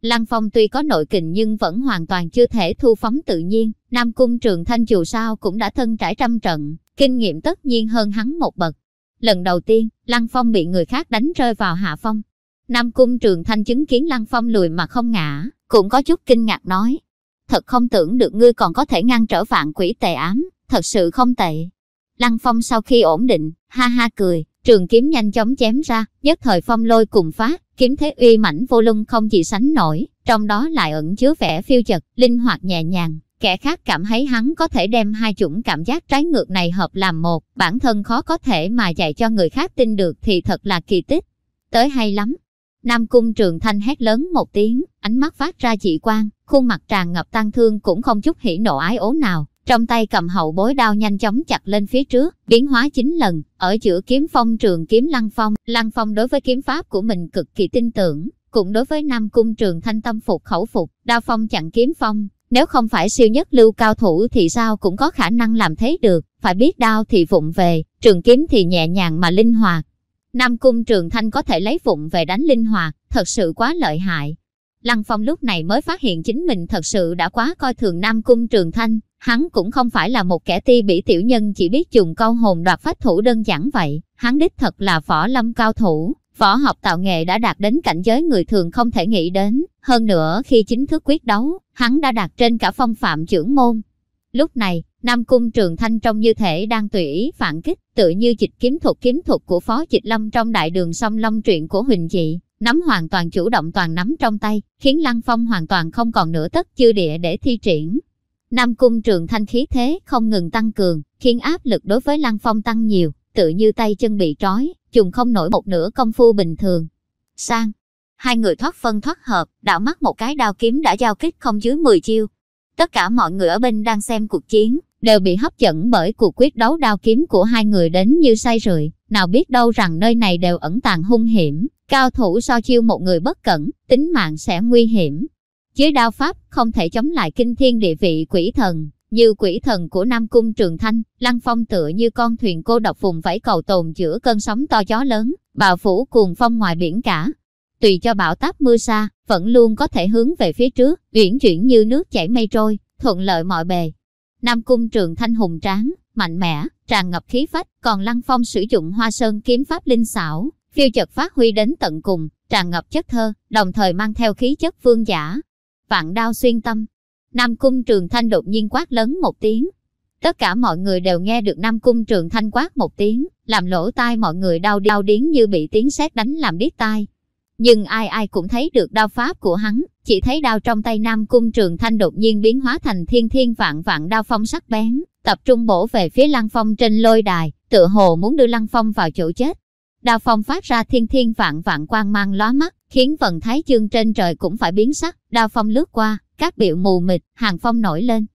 Lăng Phong tuy có nội kình nhưng vẫn hoàn toàn chưa thể thu phóng tự nhiên. Nam Cung Trường Thanh dù sao cũng đã thân trải trăm trận, kinh nghiệm tất nhiên hơn hắn một bậc. Lần đầu tiên, Lăng Phong bị người khác đánh rơi vào hạ phong. Nam Cung Trường Thanh chứng kiến Lăng Phong lùi mà không ngã, cũng có chút kinh ngạc nói. Thật không tưởng được ngươi còn có thể ngăn trở vạn quỷ tề ám, thật sự không tệ. Lăng Phong sau khi ổn định, ha ha cười, trường kiếm nhanh chóng chém ra, nhất thời phong lôi cùng phát, kiếm thế uy mãnh vô lung không gì sánh nổi, trong đó lại ẩn chứa vẻ phiêu chật, linh hoạt nhẹ nhàng. Kẻ khác cảm thấy hắn có thể đem hai chủng cảm giác trái ngược này hợp làm một, bản thân khó có thể mà dạy cho người khác tin được thì thật là kỳ tích. Tới hay lắm. Nam cung trường thanh hét lớn một tiếng, ánh mắt phát ra dị quang, khuôn mặt tràn ngập tang thương cũng không chút hỉ nộ ái ố nào, trong tay cầm hậu bối đao nhanh chóng chặt lên phía trước, biến hóa chín lần, ở giữa kiếm phong trường kiếm lăng phong. Lăng phong đối với kiếm pháp của mình cực kỳ tin tưởng, cũng đối với Nam Cung trường thanh tâm phục khẩu phục, đao phong chặn kiếm phong. Nếu không phải siêu nhất lưu cao thủ thì sao cũng có khả năng làm thế được, phải biết đao thì vụng về, trường kiếm thì nhẹ nhàng mà linh hoạt. Nam Cung Trường Thanh có thể lấy vụng về đánh linh hoạt, thật sự quá lợi hại. Lăng Phong lúc này mới phát hiện chính mình thật sự đã quá coi thường Nam Cung Trường Thanh, hắn cũng không phải là một kẻ ti bỉ tiểu nhân chỉ biết dùng câu hồn đoạt phách thủ đơn giản vậy, hắn đích thật là võ lâm cao thủ, võ học tạo nghệ đã đạt đến cảnh giới người thường không thể nghĩ đến, hơn nữa khi chính thức quyết đấu, hắn đã đạt trên cả phong phạm trưởng môn. Lúc này, Nam Cung Trường Thanh trông như thể đang tùy ý phản kích, tự như dịch kiếm thuật kiếm thuật của Phó Dịch Lâm trong đại đường song long truyện của Huỳnh Dị, nắm hoàn toàn chủ động toàn nắm trong tay, khiến Lăng Phong hoàn toàn không còn nửa tất chư địa để thi triển. Nam Cung Trường Thanh khí thế không ngừng tăng cường, khiến áp lực đối với Lăng Phong tăng nhiều, tự như tay chân bị trói, dùng không nổi một nửa công phu bình thường. Sang, hai người thoát phân thoát hợp, đảo mắt một cái đao kiếm đã giao kích không dưới 10 chiêu. Tất cả mọi người ở bên đang xem cuộc chiến, đều bị hấp dẫn bởi cuộc quyết đấu đao kiếm của hai người đến như say rượi, nào biết đâu rằng nơi này đều ẩn tàng hung hiểm, cao thủ so chiêu một người bất cẩn, tính mạng sẽ nguy hiểm. Dưới đao pháp không thể chống lại kinh thiên địa vị quỷ thần, như quỷ thần của Nam Cung Trường Thanh, Lăng Phong tựa như con thuyền cô độc vùng vẫy cầu tồn giữa cơn sóng to gió lớn, bào phủ cuồng phong ngoài biển cả. Tùy cho bão táp mưa xa, vẫn luôn có thể hướng về phía trước, uyển chuyển như nước chảy mây trôi, thuận lợi mọi bề. Nam Cung Trường Thanh hùng tráng, mạnh mẽ, tràn ngập khí phách, còn Lăng Phong sử dụng hoa sơn kiếm pháp linh xảo, phiêu chật phát huy đến tận cùng, tràn ngập chất thơ, đồng thời mang theo khí chất vương giả. Vạn đao xuyên tâm, Nam Cung Trường Thanh đột nhiên quát lớn một tiếng. Tất cả mọi người đều nghe được Nam Cung Trường Thanh quát một tiếng, làm lỗ tai mọi người đau đau điến như bị tiếng sét đánh làm điếc tai. Nhưng ai ai cũng thấy được đao pháp của hắn, chỉ thấy đao trong tay Nam Cung Trường Thanh đột nhiên biến hóa thành thiên thiên vạn vạn đao phong sắc bén, tập trung bổ về phía Lăng Phong trên lôi đài, tựa hồ muốn đưa Lăng Phong vào chỗ chết. Đao phong phát ra thiên thiên vạn vạn quang mang lóa mắt, khiến vận thái chương trên trời cũng phải biến sắc, đao phong lướt qua, các biểu mù mịt, hàng phong nổi lên.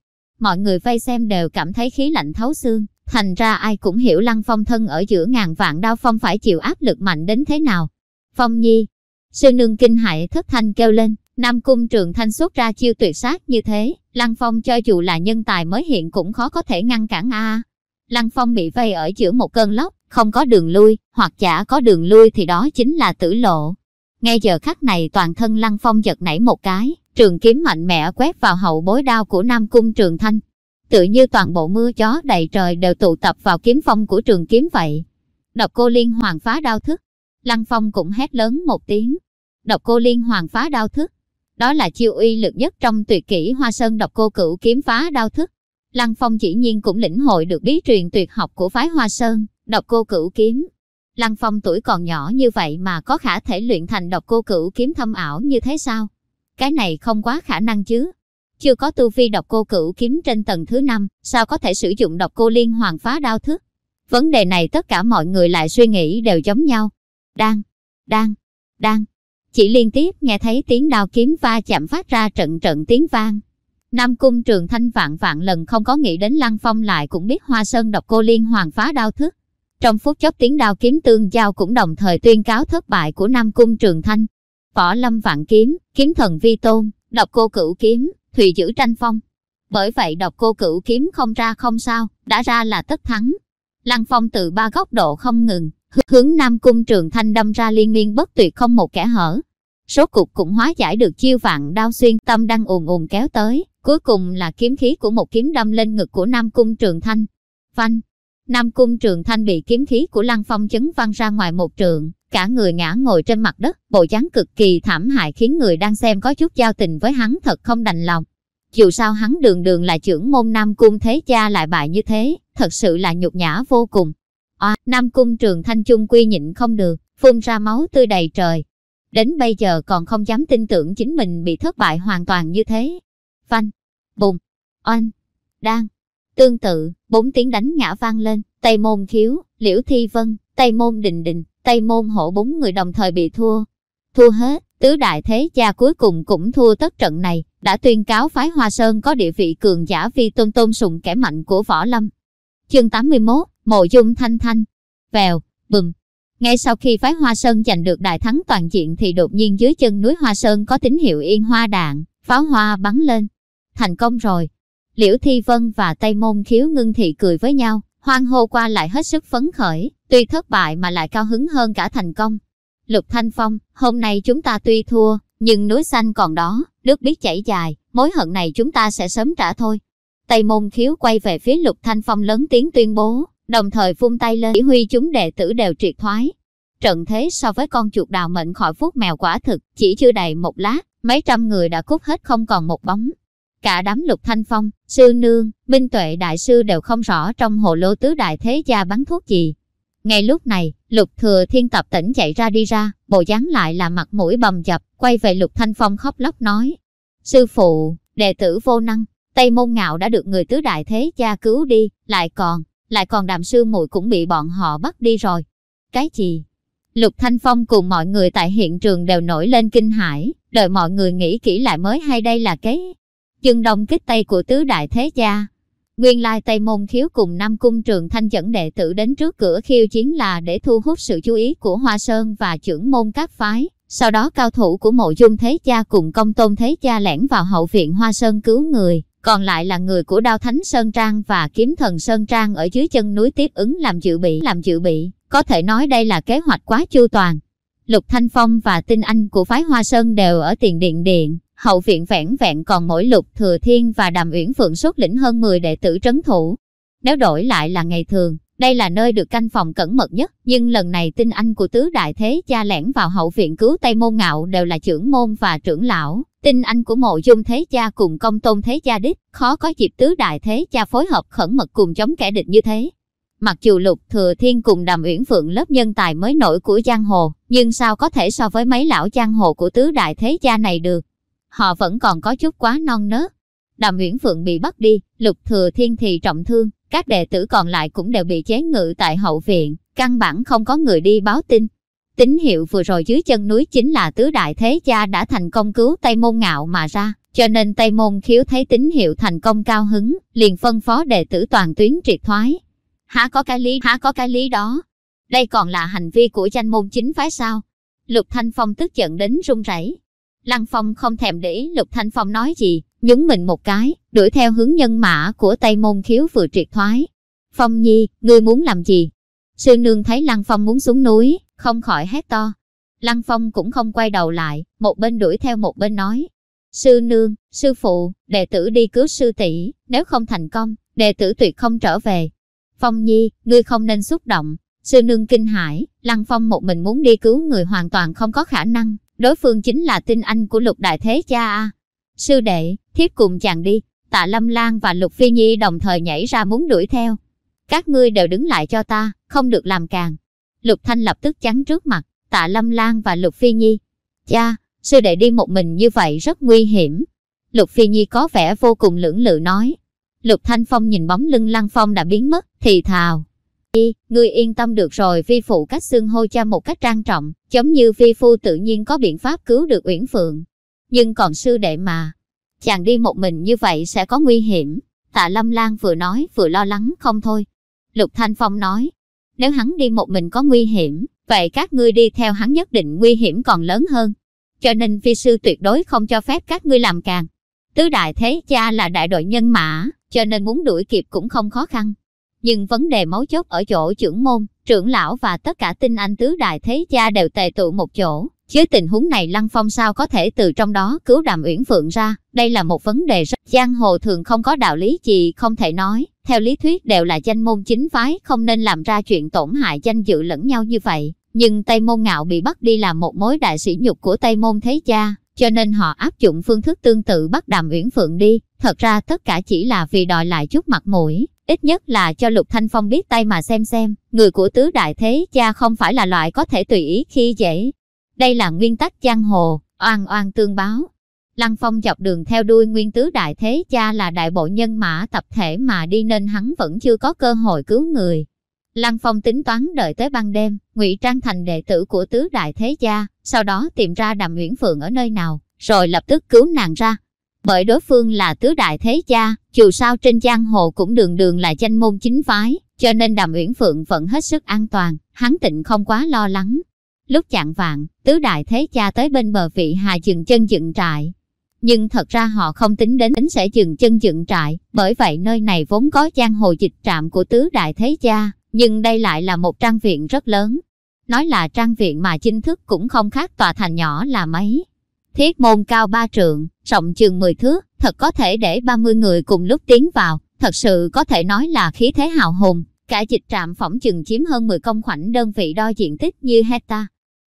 Mọi người vây xem đều cảm thấy khí lạnh thấu xương, thành ra ai cũng hiểu lăng phong thân ở giữa ngàn vạn đao phong phải chịu áp lực mạnh đến thế nào. Phong nhi, sư nương kinh hại thất thanh kêu lên, Nam cung trường thanh xuất ra chiêu tuyệt sát như thế, lăng phong cho dù là nhân tài mới hiện cũng khó có thể ngăn cản a. Lăng phong bị vây ở giữa một cơn lốc, không có đường lui, hoặc chả có đường lui thì đó chính là tử lộ. Ngay giờ khắc này toàn thân lăng phong giật nảy một cái, trường kiếm mạnh mẽ quét vào hậu bối đao của Nam Cung Trường Thanh. Tự như toàn bộ mưa gió đầy trời đều tụ tập vào kiếm phong của trường kiếm vậy. Độc cô liên hoàng phá đao thức. Lăng Phong cũng hét lớn một tiếng. Độc cô liên hoàng phá đao thức. Đó là chiêu uy lực nhất trong tuyệt kỹ hoa sơn độc cô cửu kiếm phá đao thức. Lăng Phong chỉ nhiên cũng lĩnh hội được bí truyền tuyệt học của phái hoa sơn, độc cô cửu kiếm. Lăng Phong tuổi còn nhỏ như vậy mà có khả thể luyện thành độc cô cửu kiếm thâm ảo như thế sao? Cái này không quá khả năng chứ. Chưa có tu vi độc cô cửu kiếm trên tầng thứ năm, sao có thể sử dụng độc cô liên hoàng phá đao thức? Vấn đề này tất cả mọi người lại suy nghĩ đều giống nhau. Đang, đang, đang. Chỉ liên tiếp nghe thấy tiếng đao kiếm va chạm phát ra trận trận tiếng vang. Nam cung trường thanh vạn vạn lần không có nghĩ đến Lăng Phong lại cũng biết hoa sơn độc cô liên hoàng phá đao thức. Trong phút chốc tiếng đao kiếm tương giao cũng đồng thời tuyên cáo thất bại của Nam cung trường thanh. Võ lâm vạn kiếm, kiếm thần vi tôn, độc cô cửu kiếm, thùy giữ tranh phong. Bởi vậy độc cô cửu kiếm không ra không sao, đã ra là tất thắng. Lăng phong từ ba góc độ không ngừng, hướng Nam Cung Trường Thanh đâm ra liên miên bất tuyệt không một kẻ hở. Số cục cũng hóa giải được chiêu vạn đao xuyên tâm đang ùn ùn kéo tới, cuối cùng là kiếm khí của một kiếm đâm lên ngực của Nam Cung Trường Thanh. Phanh! Nam Cung Trường Thanh bị kiếm khí của Lăng Phong chấn văng ra ngoài một trường, cả người ngã ngồi trên mặt đất, bộ dáng cực kỳ thảm hại khiến người đang xem có chút giao tình với hắn thật không đành lòng. Dù sao hắn đường đường là trưởng môn Nam Cung thế cha lại bại như thế, thật sự là nhục nhã vô cùng. À, Nam Cung trường thanh chung quy nhịn không được, phun ra máu tươi đầy trời. Đến bây giờ còn không dám tin tưởng chính mình bị thất bại hoàn toàn như thế. Phanh, bùng, oanh, đang. Tương tự, bốn tiếng đánh ngã vang lên, Tây Môn Khiếu, Liễu Thi Vân, Tây Môn Đình Đình, Tây Môn Hổ bốn người đồng thời bị thua. Thua hết, tứ đại thế gia cuối cùng cũng thua tất trận này, đã tuyên cáo phái Hoa Sơn có địa vị cường giả vi tôn tôn sùng kẻ mạnh của võ lâm. Chương 81, Mộ Dung Thanh Thanh. Vèo, bùm. Ngay sau khi phái Hoa Sơn giành được đại thắng toàn diện thì đột nhiên dưới chân núi Hoa Sơn có tín hiệu yên hoa đạn, pháo hoa bắn lên. Thành công rồi. Liễu Thi Vân và Tây Môn Khiếu ngưng thị cười với nhau, hoang hô qua lại hết sức phấn khởi, tuy thất bại mà lại cao hứng hơn cả thành công. Lục Thanh Phong, hôm nay chúng ta tuy thua, Nhưng núi xanh còn đó, nước biết chảy dài, mối hận này chúng ta sẽ sớm trả thôi. Tây môn khiếu quay về phía lục thanh phong lớn tiếng tuyên bố, đồng thời vung tay lên chỉ huy chúng đệ tử đều triệt thoái. Trận thế so với con chuột đào mệnh khỏi phút mèo quả thực, chỉ chưa đầy một lát, mấy trăm người đã cút hết không còn một bóng. Cả đám lục thanh phong, sư nương, minh tuệ đại sư đều không rõ trong hồ lô tứ đại thế gia bắn thuốc gì. Ngay lúc này, lục thừa thiên tập tỉnh chạy ra đi ra, bộ dáng lại là mặt mũi bầm dập, quay về lục thanh phong khóc lóc nói. Sư phụ, đệ tử vô năng, Tây môn ngạo đã được người tứ đại thế gia cứu đi, lại còn, lại còn đàm sư muội cũng bị bọn họ bắt đi rồi. Cái gì? Lục Thanh Phong cùng mọi người tại hiện trường đều nổi lên kinh hãi, đợi mọi người nghĩ kỹ lại mới hay đây là cái dừng đông kích tây của tứ đại thế gia. Nguyên lai Tây Môn Khiếu cùng Nam Cung Trường Thanh dẫn đệ tử đến trước cửa khiêu chiến là để thu hút sự chú ý của Hoa Sơn và trưởng môn các phái. Sau đó cao thủ của mộ dung thế gia cùng công tôn thế gia lẻn vào hậu viện Hoa Sơn cứu người, còn lại là người của Đao Thánh Sơn Trang và Kiếm Thần Sơn Trang ở dưới chân núi tiếp ứng làm dự bị. Làm dự bị, có thể nói đây là kế hoạch quá chu toàn. Lục Thanh Phong và Tinh Anh của phái Hoa Sơn đều ở tiền điện điện, hậu viện vẹn vẹn còn mỗi Lục Thừa Thiên và Đàm Uyển Phượng xuất lĩnh hơn 10 đệ tử trấn thủ. Nếu đổi lại là ngày thường, đây là nơi được canh phòng cẩn mật nhất, nhưng lần này Tinh Anh của tứ đại thế cha lẻn vào hậu viện cứu Tây Môn Ngạo đều là trưởng môn và trưởng lão, Tinh Anh của mộ dung thế cha cùng công tôn thế cha đích, khó có dịp tứ đại thế cha phối hợp khẩn mật cùng chống kẻ địch như thế. Mặc dù Lục Thừa Thiên cùng Đàm Uyển Phượng lớp nhân tài mới nổi của giang hồ, nhưng sao có thể so với mấy lão giang hồ của tứ đại thế cha này được? Họ vẫn còn có chút quá non nớt. Đàm Uyển Phượng bị bắt đi, Lục Thừa Thiên thì trọng thương, các đệ tử còn lại cũng đều bị chế ngự tại hậu viện, căn bản không có người đi báo tin. Tín hiệu vừa rồi dưới chân núi chính là tứ đại thế gia đã thành công cứu Tây Môn Ngạo mà ra, cho nên Tây Môn khiếu thấy tín hiệu thành công cao hứng, liền phân phó đệ tử toàn tuyến triệt thoái. Há có cái lý, há có cái lý đó. Đây còn là hành vi của danh môn chính phái sao? Lục Thanh Phong tức giận đến run rẩy. Lăng Phong không thèm để ý Lục Thanh Phong nói gì, nhấn mình một cái, đuổi theo hướng nhân mã của Tây Môn Khiếu vừa triệt thoái. Phong Nhi, ngươi muốn làm gì? Sư nương thấy Lăng Phong muốn xuống núi, không khỏi hét to. Lăng Phong cũng không quay đầu lại, một bên đuổi theo một bên nói. Sư nương, sư phụ, đệ tử đi cứu sư tỷ, nếu không thành công, đệ tử tuyệt không trở về. Phong Nhi, ngươi không nên xúc động. Sư nương kinh hãi, Lăng Phong một mình muốn đi cứu người hoàn toàn không có khả năng, đối phương chính là tinh anh của lục đại thế cha a. Sư đệ, thiếp cùng chàng đi, tạ Lâm Lan và Lục Phi Nhi đồng thời nhảy ra muốn đuổi theo. Các ngươi đều đứng lại cho ta, không được làm càng. Lục Thanh lập tức chắn trước mặt, tạ Lâm Lan và Lục Phi Nhi. Cha, sư đệ đi một mình như vậy rất nguy hiểm. Lục Phi Nhi có vẻ vô cùng lưỡng lự nói. Lục Thanh Phong nhìn bóng lưng Lăng Phong đã biến mất, thì thào. Y, ngươi yên tâm được rồi vi phụ cách xưng hô cha một cách trang trọng, giống như vi phu tự nhiên có biện pháp cứu được Uyển Phượng. Nhưng còn sư đệ mà, chàng đi một mình như vậy sẽ có nguy hiểm. Tạ Lâm Lan vừa nói vừa lo lắng không thôi. Lục Thanh Phong nói, nếu hắn đi một mình có nguy hiểm, vậy các ngươi đi theo hắn nhất định nguy hiểm còn lớn hơn. Cho nên vi sư tuyệt đối không cho phép các ngươi làm càng. Tứ đại thế cha là đại đội nhân mã, cho nên muốn đuổi kịp cũng không khó khăn. Nhưng vấn đề mấu chốt ở chỗ trưởng môn, trưởng lão và tất cả tinh anh tứ đại thế gia đều tề tụ một chỗ. Dưới tình huống này Lăng Phong sao có thể từ trong đó cứu Đàm Uyển Phượng ra, đây là một vấn đề rất giang hồ thường không có đạo lý gì không thể nói. Theo lý thuyết đều là danh môn chính phái không nên làm ra chuyện tổn hại danh dự lẫn nhau như vậy. Nhưng Tây Môn Ngạo bị bắt đi làm một mối đại sĩ nhục của Tây Môn Thế Cha, cho nên họ áp dụng phương thức tương tự bắt Đàm Uyển Phượng đi. Thật ra tất cả chỉ là vì đòi lại chút mặt mũi, ít nhất là cho Lục Thanh Phong biết tay mà xem xem, người của tứ đại thế cha không phải là loại có thể tùy ý khi dễ. Đây là nguyên tắc giang hồ, oan oan tương báo. Lăng Phong dọc đường theo đuôi nguyên tứ đại thế cha là đại bộ nhân mã tập thể mà đi nên hắn vẫn chưa có cơ hội cứu người. Lăng Phong tính toán đợi tới ban đêm, ngụy trang thành đệ tử của tứ đại thế gia, sau đó tìm ra Đàm Uyển Phượng ở nơi nào, rồi lập tức cứu nàng ra. Bởi đối phương là tứ đại thế gia, dù sao trên giang hồ cũng đường đường là danh môn chính phái, cho nên Đàm Uyển Phượng vẫn hết sức an toàn, hắn tịnh không quá lo lắng. Lúc chạng vạn, tứ đại thế cha tới bên bờ vị hà dừng chân dựng trại. Nhưng thật ra họ không tính đến tính sẽ dừng chân dựng trại, bởi vậy nơi này vốn có giang hồ dịch trạm của tứ đại thế cha, nhưng đây lại là một trang viện rất lớn. Nói là trang viện mà chính thức cũng không khác tòa thành nhỏ là mấy. Thiết môn cao ba trượng, rộng chừng 10 thước, thật có thể để 30 người cùng lúc tiến vào, thật sự có thể nói là khí thế hào hùng. Cả dịch trạm phỏng chừng chiếm hơn 10 công khoảnh đơn vị đo diện tích như hecta.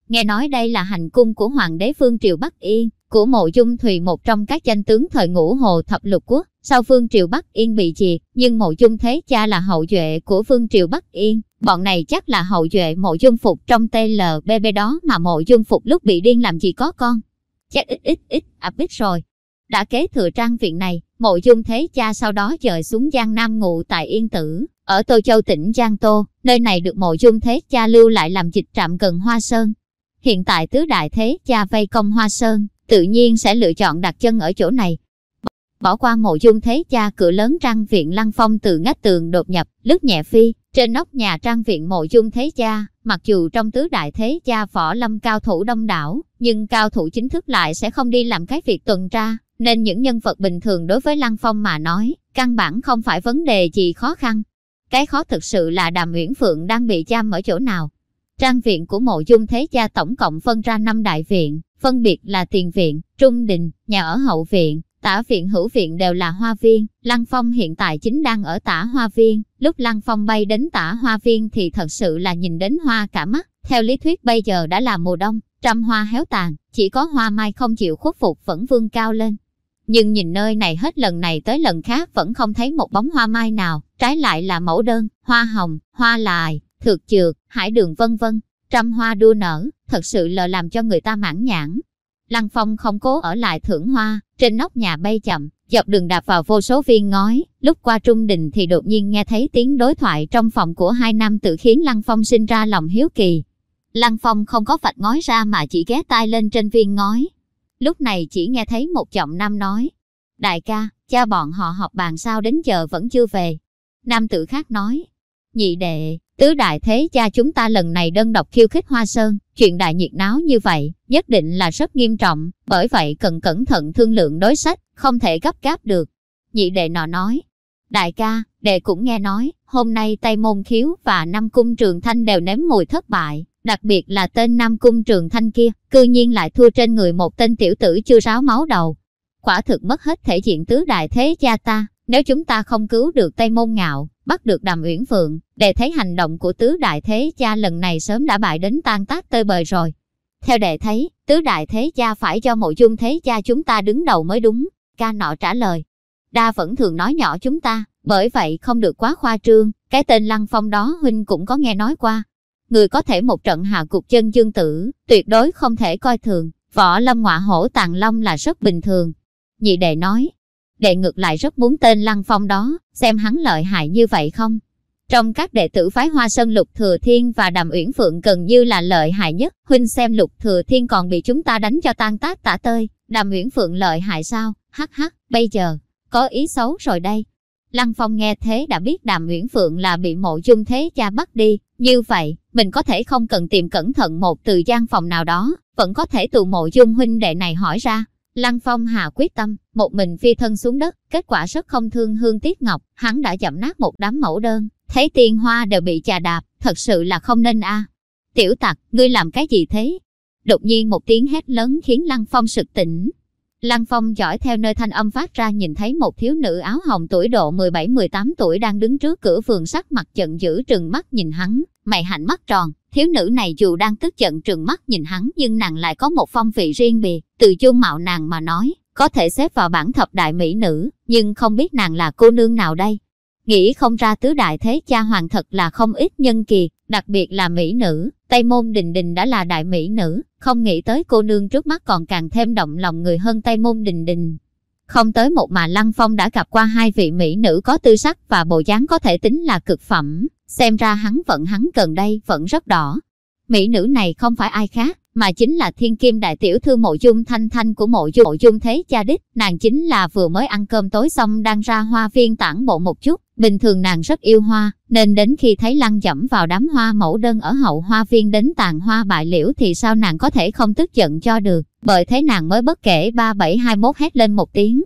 Nghe nói đây là hành cung của Hoàng đế Phương Triều Bắc Yên, của mộ dung thùy một trong các danh tướng thời ngũ hồ thập lục quốc. Sau Phương Triều Bắc Yên bị diệt, nhưng mộ dung thế cha là hậu duệ của Phương Triều Bắc Yên. Bọn này chắc là hậu duệ mộ dung phục trong TLBB đó mà mộ dung phục lúc bị điên làm gì có con. Chắc ít ít ít, à biết rồi. Đã kế thừa trang viện này, mộ dung thế cha sau đó dời xuống Giang Nam ngụ tại Yên Tử, ở Tô Châu tỉnh Giang Tô, nơi này được mộ dung thế cha lưu lại làm dịch trạm gần Hoa Sơn. Hiện tại tứ đại thế cha vây công Hoa Sơn, tự nhiên sẽ lựa chọn đặt chân ở chỗ này. Bỏ qua mộ dung thế cha cửa lớn trang viện lăng phong từ ngách tường đột nhập, lướt nhẹ phi, trên nóc nhà trang viện mộ dung thế cha, mặc dù trong tứ đại thế cha võ lâm cao thủ đông đảo, nhưng cao thủ chính thức lại sẽ không đi làm cái việc tuần tra, nên những nhân vật bình thường đối với Lăng Phong mà nói, căn bản không phải vấn đề gì khó khăn. Cái khó thực sự là Đàm Uyển Phượng đang bị giam ở chỗ nào. Trang viện của mộ dung thế gia tổng cộng phân ra năm đại viện, phân biệt là tiền viện, trung đình, nhà ở hậu viện, tả viện hữu viện đều là hoa viên. Lăng Phong hiện tại chính đang ở tả hoa viên, lúc Lăng Phong bay đến tả hoa viên thì thật sự là nhìn đến hoa cả mắt. Theo lý thuyết bây giờ đã là mùa đông, trăm hoa héo tàn, chỉ có hoa mai không chịu khuất phục vẫn vươn cao lên. Nhưng nhìn nơi này hết lần này tới lần khác vẫn không thấy một bóng hoa mai nào, trái lại là mẫu đơn, hoa hồng, hoa lài, thược trượt, hải đường vân vân, trăm hoa đua nở, thật sự là làm cho người ta mãn nhãn. Lăng Phong không cố ở lại thưởng hoa, trên nóc nhà bay chậm, dọc đường đạp vào vô số viên ngói, lúc qua trung đình thì đột nhiên nghe thấy tiếng đối thoại trong phòng của hai nam tự khiến Lăng Phong sinh ra lòng hiếu kỳ. Lăng Phong không có vạch ngói ra mà chỉ ghé tai lên trên viên ngói. Lúc này chỉ nghe thấy một giọng nam nói, Đại ca, cha bọn họ họp bàn sao đến giờ vẫn chưa về. Nam tử khác nói, nhị đệ, Tứ đại thế cha chúng ta lần này đơn độc khiêu khích Hoa Sơn, chuyện đại nhiệt náo như vậy, nhất định là rất nghiêm trọng, bởi vậy cần cẩn thận thương lượng đối sách, không thể gấp gáp được. Nhị đệ nọ nói, đại ca, đệ cũng nghe nói, hôm nay Tây Môn Khiếu và Nam Cung Trường Thanh đều nếm mùi thất bại, đặc biệt là tên Nam Cung Trường Thanh kia, cư nhiên lại thua trên người một tên tiểu tử chưa ráo máu đầu. Quả thực mất hết thể diện tứ đại thế cha ta, nếu chúng ta không cứu được Tây Môn Ngạo, bắt được Đàm Uyển Phượng, để thấy hành động của tứ đại thế cha lần này sớm đã bại đến tan tác tơi bời rồi. Theo đệ thấy, tứ đại thế cha phải cho mộ dung thế cha chúng ta đứng đầu mới đúng. Ca nọ trả lời. Đa vẫn thường nói nhỏ chúng ta, bởi vậy không được quá khoa trương, cái tên Lăng Phong đó huynh cũng có nghe nói qua. Người có thể một trận hạ cục chân dương tử, tuyệt đối không thể coi thường, võ lâm ngọa hổ tàng long là rất bình thường. Nhị đệ nói, đệ ngược lại rất muốn tên Lăng Phong đó, xem hắn lợi hại như vậy không. Trong các đệ tử phái Hoa Sơn Lục Thừa Thiên và Đàm Uyển Phượng gần như là lợi hại nhất, huynh xem Lục Thừa Thiên còn bị chúng ta đánh cho tan tác tả tơi, Đàm Uyển Phượng lợi hại sao, hắc hắc, bây giờ, có ý xấu rồi đây. Lăng Phong nghe thế đã biết Đàm Uyển Phượng là bị mộ dung thế cha bắt đi, như vậy, mình có thể không cần tìm cẩn thận một từ gian phòng nào đó, vẫn có thể từ mộ dung huynh đệ này hỏi ra, Lăng Phong hạ quyết tâm, một mình phi thân xuống đất, kết quả rất không thương hương tiếc ngọc, hắn đã chậm nát một đám mẫu đơn, thấy tiền hoa đều bị chà đạp, thật sự là không nên a. Tiểu tặc, ngươi làm cái gì thế? Đột nhiên một tiếng hét lớn khiến Lăng Phong sực tỉnh. Lăng Phong dõi theo nơi thanh âm phát ra nhìn thấy một thiếu nữ áo hồng tuổi độ 17-18 tuổi đang đứng trước cửa vườn sắc mặt giận dữ trừng mắt nhìn hắn, mày hạnh mắt tròn, Thiếu nữ này dù đang tức giận trừng mắt nhìn hắn nhưng nàng lại có một phong vị riêng biệt, từ chung mạo nàng mà nói, có thể xếp vào bảng thập đại mỹ nữ, nhưng không biết nàng là cô nương nào đây. Nghĩ không ra tứ đại thế cha hoàng thật là không ít nhân kiệt, đặc biệt là mỹ nữ, Tây Môn Đình Đình đã là đại mỹ nữ, không nghĩ tới cô nương trước mắt còn càng thêm động lòng người hơn Tây Môn Đình Đình. Không tới một mà Lăng Phong đã gặp qua hai vị mỹ nữ có tư sắc và bộ dáng có thể tính là cực phẩm, xem ra hắn vẫn hắn gần đây vẫn rất đỏ. Mỹ nữ này không phải ai khác, mà chính là thiên kim đại tiểu thư mộ dung thanh thanh của mộ dung, mộ dung thế cha đích. Nàng chính là vừa mới ăn cơm tối xong đang ra hoa viên tản bộ một chút. Bình thường nàng rất yêu hoa, nên đến khi thấy lăng dẫm vào đám hoa mẫu đơn ở hậu hoa viên đến tàn hoa bại liễu thì sao nàng có thể không tức giận cho được. Bởi thế nàng mới bất kể 3721 hét lên một tiếng.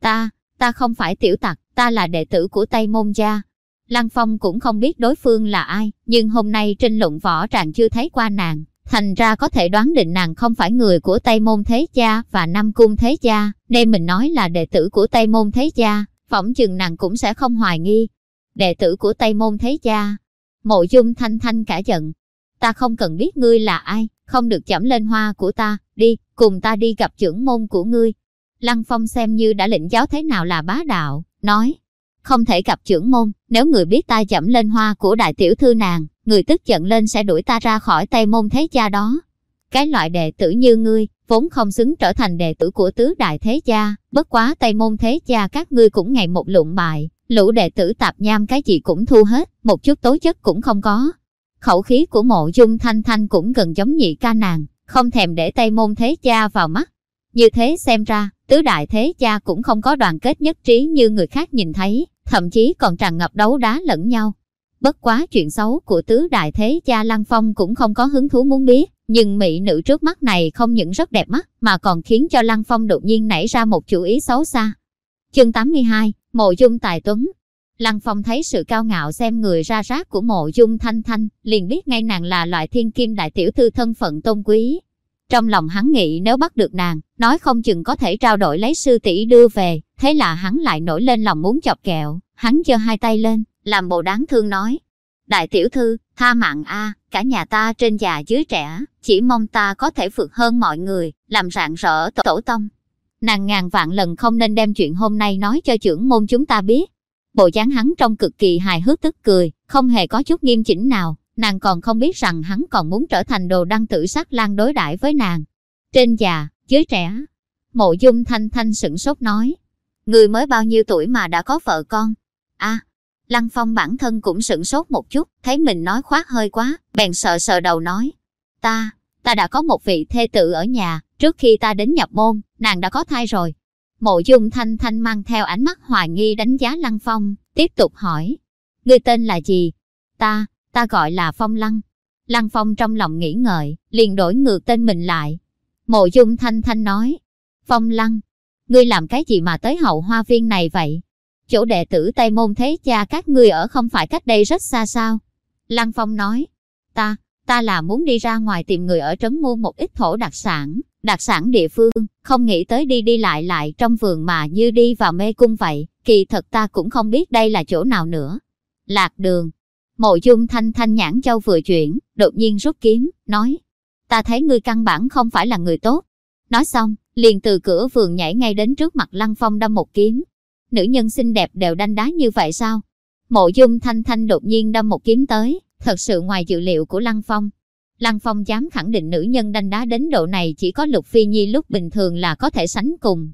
Ta, ta không phải tiểu tặc, ta là đệ tử của Tây Môn Gia, Lăng Phong cũng không biết đối phương là ai, nhưng hôm nay trên luận võ tràng chưa thấy qua nàng, thành ra có thể đoán định nàng không phải người của Tây Môn Thế Gia và Nam Cung Thế Gia, nên mình nói là đệ tử của Tây Môn Thế Gia, phỏng chừng nàng cũng sẽ không hoài nghi. Đệ tử của Tây Môn Thế Gia. Mộ dung thanh thanh cả giận. Ta không cần biết ngươi là ai, không được chẩm lên hoa của ta, đi, cùng ta đi gặp trưởng môn của ngươi. Lăng Phong xem như đã lĩnh giáo thế nào là bá đạo, nói, không thể gặp trưởng môn, nếu người biết ta chẩm lên hoa của đại tiểu thư nàng, người tức giận lên sẽ đuổi ta ra khỏi tây môn thế gia đó. Cái loại đệ tử như ngươi, vốn không xứng trở thành đệ tử của tứ đại thế gia, bất quá tây môn thế gia các ngươi cũng ngày một lụng bại, lũ đệ tử tạp nham cái gì cũng thu hết, một chút tố chất cũng không có. Khẩu khí của mộ dung thanh thanh cũng gần giống nhị ca nàng, không thèm để tây môn thế gia vào mắt. Như thế xem ra, tứ đại thế gia cũng không có đoàn kết nhất trí như người khác nhìn thấy, thậm chí còn tràn ngập đấu đá lẫn nhau. Bất quá chuyện xấu của tứ đại thế gia Lăng Phong cũng không có hứng thú muốn biết, nhưng mỹ nữ trước mắt này không những rất đẹp mắt, mà còn khiến cho Lăng Phong đột nhiên nảy ra một chủ ý xấu xa. Chương 82, Mộ Dung Tài Tuấn Lăng Phong thấy sự cao ngạo xem người ra rác của mộ dung thanh thanh, liền biết ngay nàng là loại thiên kim đại tiểu thư thân phận tôn quý. Trong lòng hắn nghĩ nếu bắt được nàng, nói không chừng có thể trao đổi lấy sư tỷ đưa về, thế là hắn lại nổi lên lòng muốn chọc kẹo, hắn giơ hai tay lên, làm bộ đáng thương nói. Đại tiểu thư, tha mạng a, cả nhà ta trên già dưới trẻ, chỉ mong ta có thể vượt hơn mọi người, làm rạng rỡ tổ, tổ tông. Nàng ngàn vạn lần không nên đem chuyện hôm nay nói cho trưởng môn chúng ta biết. Bộ dáng hắn trông cực kỳ hài hước tức cười, không hề có chút nghiêm chỉnh nào, nàng còn không biết rằng hắn còn muốn trở thành đồ đăng tử sắc lan đối đãi với nàng. Trên già, dưới trẻ, mộ dung thanh thanh sửng sốt nói, người mới bao nhiêu tuổi mà đã có vợ con. a Lăng Phong bản thân cũng sửng sốt một chút, thấy mình nói khoác hơi quá, bèn sợ sợ đầu nói. Ta, ta đã có một vị thê tử ở nhà, trước khi ta đến nhập môn, nàng đã có thai rồi. Mộ dung thanh thanh mang theo ánh mắt hoài nghi đánh giá Lăng Phong, tiếp tục hỏi. Ngươi tên là gì? Ta, ta gọi là Phong Lăng. Lăng Phong trong lòng nghĩ ngợi, liền đổi ngược tên mình lại. Mộ dung thanh thanh nói. Phong Lăng, ngươi làm cái gì mà tới hậu hoa viên này vậy? Chỗ đệ tử Tây Môn Thế Cha các ngươi ở không phải cách đây rất xa sao? Lăng Phong nói, ta, ta là muốn đi ra ngoài tìm người ở trấn mua một ít thổ đặc sản, đặc sản địa phương, không nghĩ tới đi đi lại lại trong vườn mà như đi vào mê cung vậy, kỳ thật ta cũng không biết đây là chỗ nào nữa. Lạc đường. Mộ dung thanh thanh nhãn châu vừa chuyển, đột nhiên rút kiếm, nói, ta thấy ngươi căn bản không phải là người tốt. Nói xong, liền từ cửa vườn nhảy ngay đến trước mặt Lăng Phong đâm một kiếm, nữ nhân xinh đẹp đều đanh đá như vậy sao? Mộ dung thanh thanh đột nhiên đâm một kiếm tới, thật sự ngoài dự liệu của Lăng Phong. Lăng Phong dám khẳng định nữ nhân đanh đá đến độ này chỉ có Lục Phi Nhi lúc bình thường là có thể sánh cùng.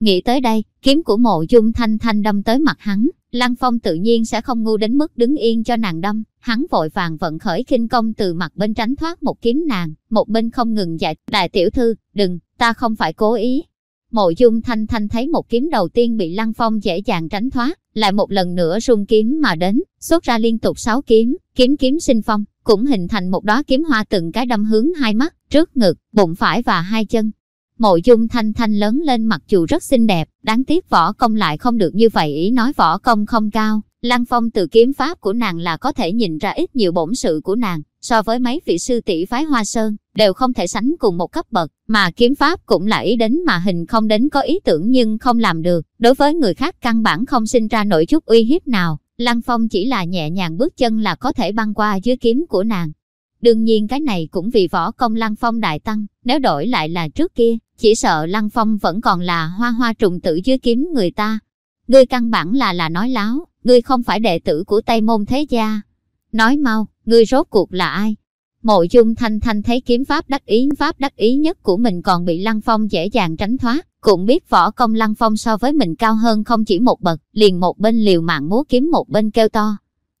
Nghĩ tới đây, kiếm của mộ dung thanh thanh đâm tới mặt hắn, Lăng Phong tự nhiên sẽ không ngu đến mức đứng yên cho nàng đâm, hắn vội vàng vận khởi kinh công từ mặt bên tránh thoát một kiếm nàng, một bên không ngừng dạy, đại tiểu thư, đừng, ta không phải cố ý, Mộ dung thanh thanh thấy một kiếm đầu tiên bị Lăng Phong dễ dàng tránh thoát, lại một lần nữa rung kiếm mà đến, xuất ra liên tục sáu kiếm, kiếm kiếm sinh phong, cũng hình thành một đóa kiếm hoa từng cái đâm hướng hai mắt, trước ngực, bụng phải và hai chân. Mộ dung thanh thanh lớn lên mặc dù rất xinh đẹp, đáng tiếc võ công lại không được như vậy ý nói võ công không cao. Lăng Phong từ kiếm pháp của nàng là có thể nhìn ra ít nhiều bổn sự của nàng, so với mấy vị sư tỷ phái Hoa Sơn, đều không thể sánh cùng một cấp bậc, mà kiếm pháp cũng là ý đến mà hình không đến có ý tưởng nhưng không làm được, đối với người khác căn bản không sinh ra nổi chút uy hiếp nào, Lăng Phong chỉ là nhẹ nhàng bước chân là có thể băng qua dưới kiếm của nàng. Đương nhiên cái này cũng vì võ công Lăng Phong đại tăng, nếu đổi lại là trước kia, chỉ sợ Lăng Phong vẫn còn là hoa hoa trùng tử dưới kiếm người ta. Ngươi căn bản là là nói láo, ngươi không phải đệ tử của Tây Môn Thế Gia. Nói mau, ngươi rốt cuộc là ai? Mộ dung thanh thanh thấy kiếm pháp đắc ý pháp đắc ý nhất của mình còn bị Lăng Phong dễ dàng tránh thoát, cũng biết võ công Lăng Phong so với mình cao hơn không chỉ một bậc, liền một bên liều mạng múa kiếm một bên kêu to.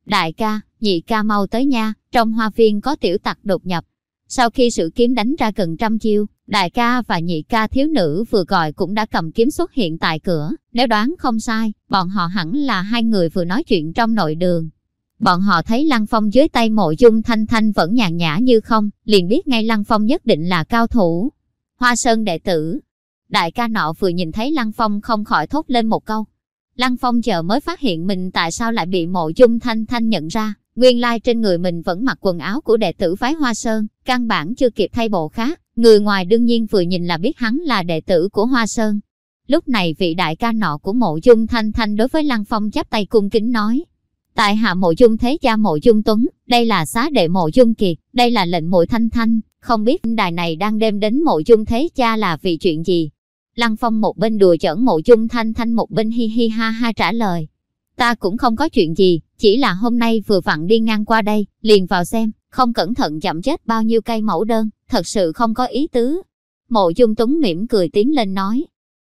Đại ca, nhị ca mau tới nha, trong hoa viên có tiểu tặc đột nhập. Sau khi sự kiếm đánh ra gần trăm chiêu, đại ca và nhị ca thiếu nữ vừa gọi cũng đã cầm kiếm xuất hiện tại cửa, nếu đoán không sai, bọn họ hẳn là hai người vừa nói chuyện trong nội đường. Bọn họ thấy Lăng Phong dưới tay mộ dung thanh thanh vẫn nhàn nhã như không, liền biết ngay Lăng Phong nhất định là cao thủ. Hoa Sơn đệ tử. Đại ca nọ vừa nhìn thấy Lăng Phong không khỏi thốt lên một câu. Lăng Phong chờ mới phát hiện mình tại sao lại bị mộ dung thanh thanh nhận ra, Nguyên lai trên người mình vẫn mặc quần áo của đệ tử phái Hoa Sơn, căn bản chưa kịp thay bộ khác. Người ngoài đương nhiên vừa nhìn là biết hắn là đệ tử của Hoa Sơn. Lúc này vị đại ca nọ của mộ dung thanh thanh đối với Lăng Phong chắp tay cung kính nói. Tại hạ mộ dung thế cha mộ dung tuấn, đây là xá đệ mộ dung kiệt, đây là lệnh mộ thanh thanh, không biết đài này đang đem đến mộ dung thế cha là vì chuyện gì. Lăng Phong một bên đùa chởn mộ dung thanh thanh một bên hi hi ha ha trả lời. Ta cũng không có chuyện gì, chỉ là hôm nay vừa vặn đi ngang qua đây, liền vào xem, không cẩn thận chậm chết bao nhiêu cây mẫu đơn, thật sự không có ý tứ. Mộ dung tuấn mỉm cười tiến lên nói.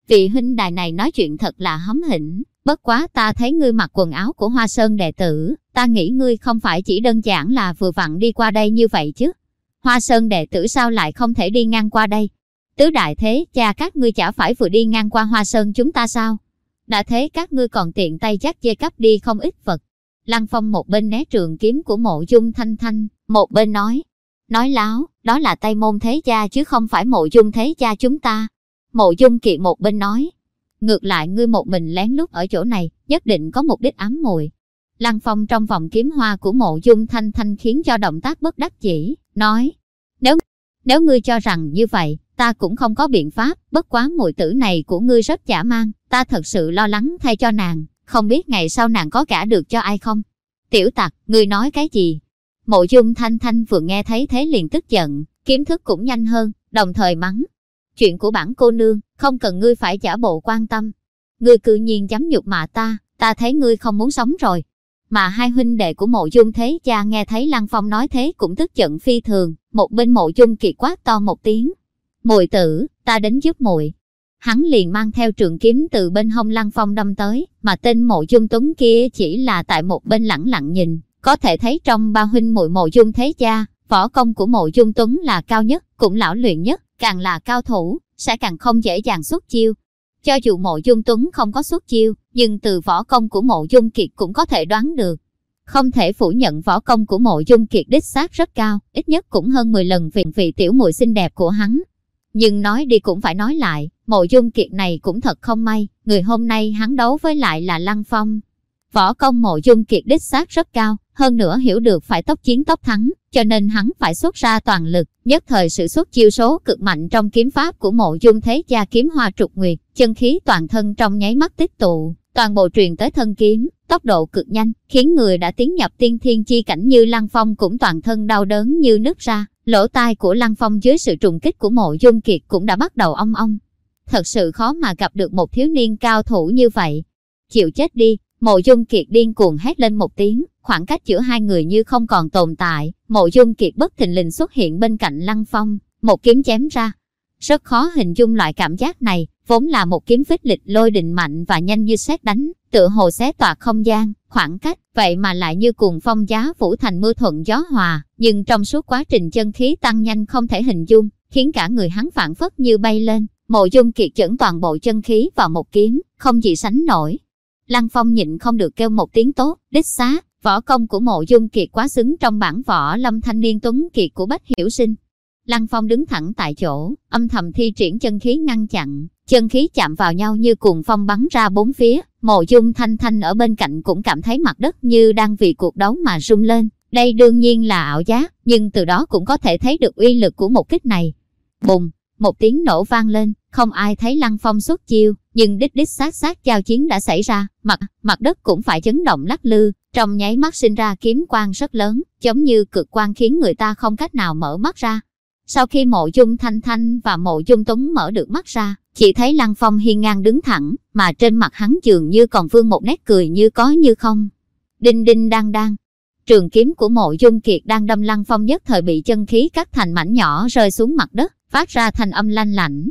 Vị huynh đài này nói chuyện thật là hấm hỉnh, bất quá ta thấy ngươi mặc quần áo của Hoa Sơn đệ tử, ta nghĩ ngươi không phải chỉ đơn giản là vừa vặn đi qua đây như vậy chứ. Hoa Sơn đệ tử sao lại không thể đi ngang qua đây? Tứ đại thế, cha các ngươi chả phải vừa đi ngang qua Hoa Sơn chúng ta sao? Đã thế các ngươi còn tiện tay chắc dê cắp đi không ít vật. Lăng Phong một bên né trường kiếm của mộ dung thanh thanh, một bên nói. Nói láo, đó là tay môn thế cha chứ không phải mộ dung thế cha chúng ta. Mộ dung kiệt một bên nói. Ngược lại ngươi một mình lén lút ở chỗ này, nhất định có mục đích ám mùi. Lăng Phong trong vòng kiếm hoa của mộ dung thanh thanh khiến cho động tác bất đắc chỉ, nói. Nếu nếu ngươi cho rằng như vậy, ta cũng không có biện pháp, bất quá mùi tử này của ngươi rất giả mang, ta thật sự lo lắng thay cho nàng, không biết ngày sau nàng có cả được cho ai không. Tiểu tặc, ngươi nói cái gì? Mộ dung thanh thanh vừa nghe thấy thế liền tức giận, kiếm thức cũng nhanh hơn, đồng thời mắng. Chuyện của bản cô nương, không cần ngươi phải giả bộ quan tâm. Ngươi cự nhiên dám nhục mạ ta, ta thấy ngươi không muốn sống rồi. Mà hai huynh đệ của mộ dung thế cha nghe thấy Lăng Phong nói thế cũng tức giận phi thường, một bên mộ dung kiệt quát to một tiếng. Mùi tử, ta đến giúp muội Hắn liền mang theo trường kiếm từ bên hông Lăng Phong đâm tới, mà tên mộ dung tuấn kia chỉ là tại một bên lẳng lặng nhìn. Có thể thấy trong ba huynh muội mộ dung thế cha, võ công của mộ dung tuấn là cao nhất, cũng lão luyện nhất, càng là cao thủ, sẽ càng không dễ dàng xuất chiêu. Cho dù mộ dung tuấn không có xuất chiêu, nhưng từ võ công của mộ dung kiệt cũng có thể đoán được. Không thể phủ nhận võ công của mộ dung kiệt đích xác rất cao, ít nhất cũng hơn 10 lần viện vị tiểu muội xinh đẹp của hắn. Nhưng nói đi cũng phải nói lại, mộ dung kiệt này cũng thật không may, người hôm nay hắn đấu với lại là Lăng Phong. Võ công mộ dung kiệt đích xác rất cao, hơn nữa hiểu được phải tốc chiến tốc thắng, cho nên hắn phải xuất ra toàn lực, nhất thời sự xuất chiêu số cực mạnh trong kiếm pháp của mộ dung thế gia kiếm hoa trục nguyệt, chân khí toàn thân trong nháy mắt tích tụ, toàn bộ truyền tới thân kiếm, tốc độ cực nhanh, khiến người đã tiến nhập tiên thiên chi cảnh như Lăng Phong cũng toàn thân đau đớn như nứt ra, lỗ tai của Lăng Phong dưới sự trùng kích của mộ dung kiệt cũng đã bắt đầu ong ong. Thật sự khó mà gặp được một thiếu niên cao thủ như vậy. Chịu chết đi, mộ dung kiệt điên cuồng hét lên một tiếng, khoảng cách giữa hai người như không còn tồn tại, mộ dung kiệt bất thình lình xuất hiện bên cạnh Lăng Phong, một kiếm chém ra. Rất khó hình dung loại cảm giác này, vốn là một kiếm phích lịch lôi đình mạnh và nhanh như xét đánh, tựa hồ xé toạc không gian, khoảng cách, vậy mà lại như cuồng phong giá vũ thành mưa thuận gió hòa, nhưng trong suốt quá trình chân khí tăng nhanh không thể hình dung, khiến cả người hắn phản phất như bay lên, mộ dung kiệt chẩn toàn bộ chân khí vào một kiếm, không gì sánh nổi. Lăng Phong nhịn không được kêu một tiếng tốt, đích xá, võ công của mộ dung kiệt quá xứng trong bản võ lâm thanh niên tuấn kiệt của Bách Hiểu Sinh. Lăng Phong đứng thẳng tại chỗ, âm thầm thi triển chân khí ngăn chặn, chân khí chạm vào nhau như cuồng phong bắn ra bốn phía, mộ dung thanh thanh ở bên cạnh cũng cảm thấy mặt đất như đang vì cuộc đấu mà rung lên. Đây đương nhiên là ảo giác, nhưng từ đó cũng có thể thấy được uy lực của một kích này. Bùng, một tiếng nổ vang lên, không ai thấy Lăng Phong xuất chiêu, nhưng đích đích sát sát giao chiến đã xảy ra, mặt mặt đất cũng phải chấn động lắc lư, trong nháy mắt sinh ra kiếm quang rất lớn, giống như cực quang khiến người ta không cách nào mở mắt ra. Sau khi mộ dung thanh thanh và mộ dung tuấn mở được mắt ra, chỉ thấy Lăng Phong hiên ngang đứng thẳng, mà trên mặt hắn dường như còn vương một nét cười như có như không. Đinh đinh đang đang. Trường kiếm của mộ dung kiệt đang đâm Lăng Phong nhất thời bị chân khí cắt thành mảnh nhỏ rơi xuống mặt đất, phát ra thành âm lanh lảnh.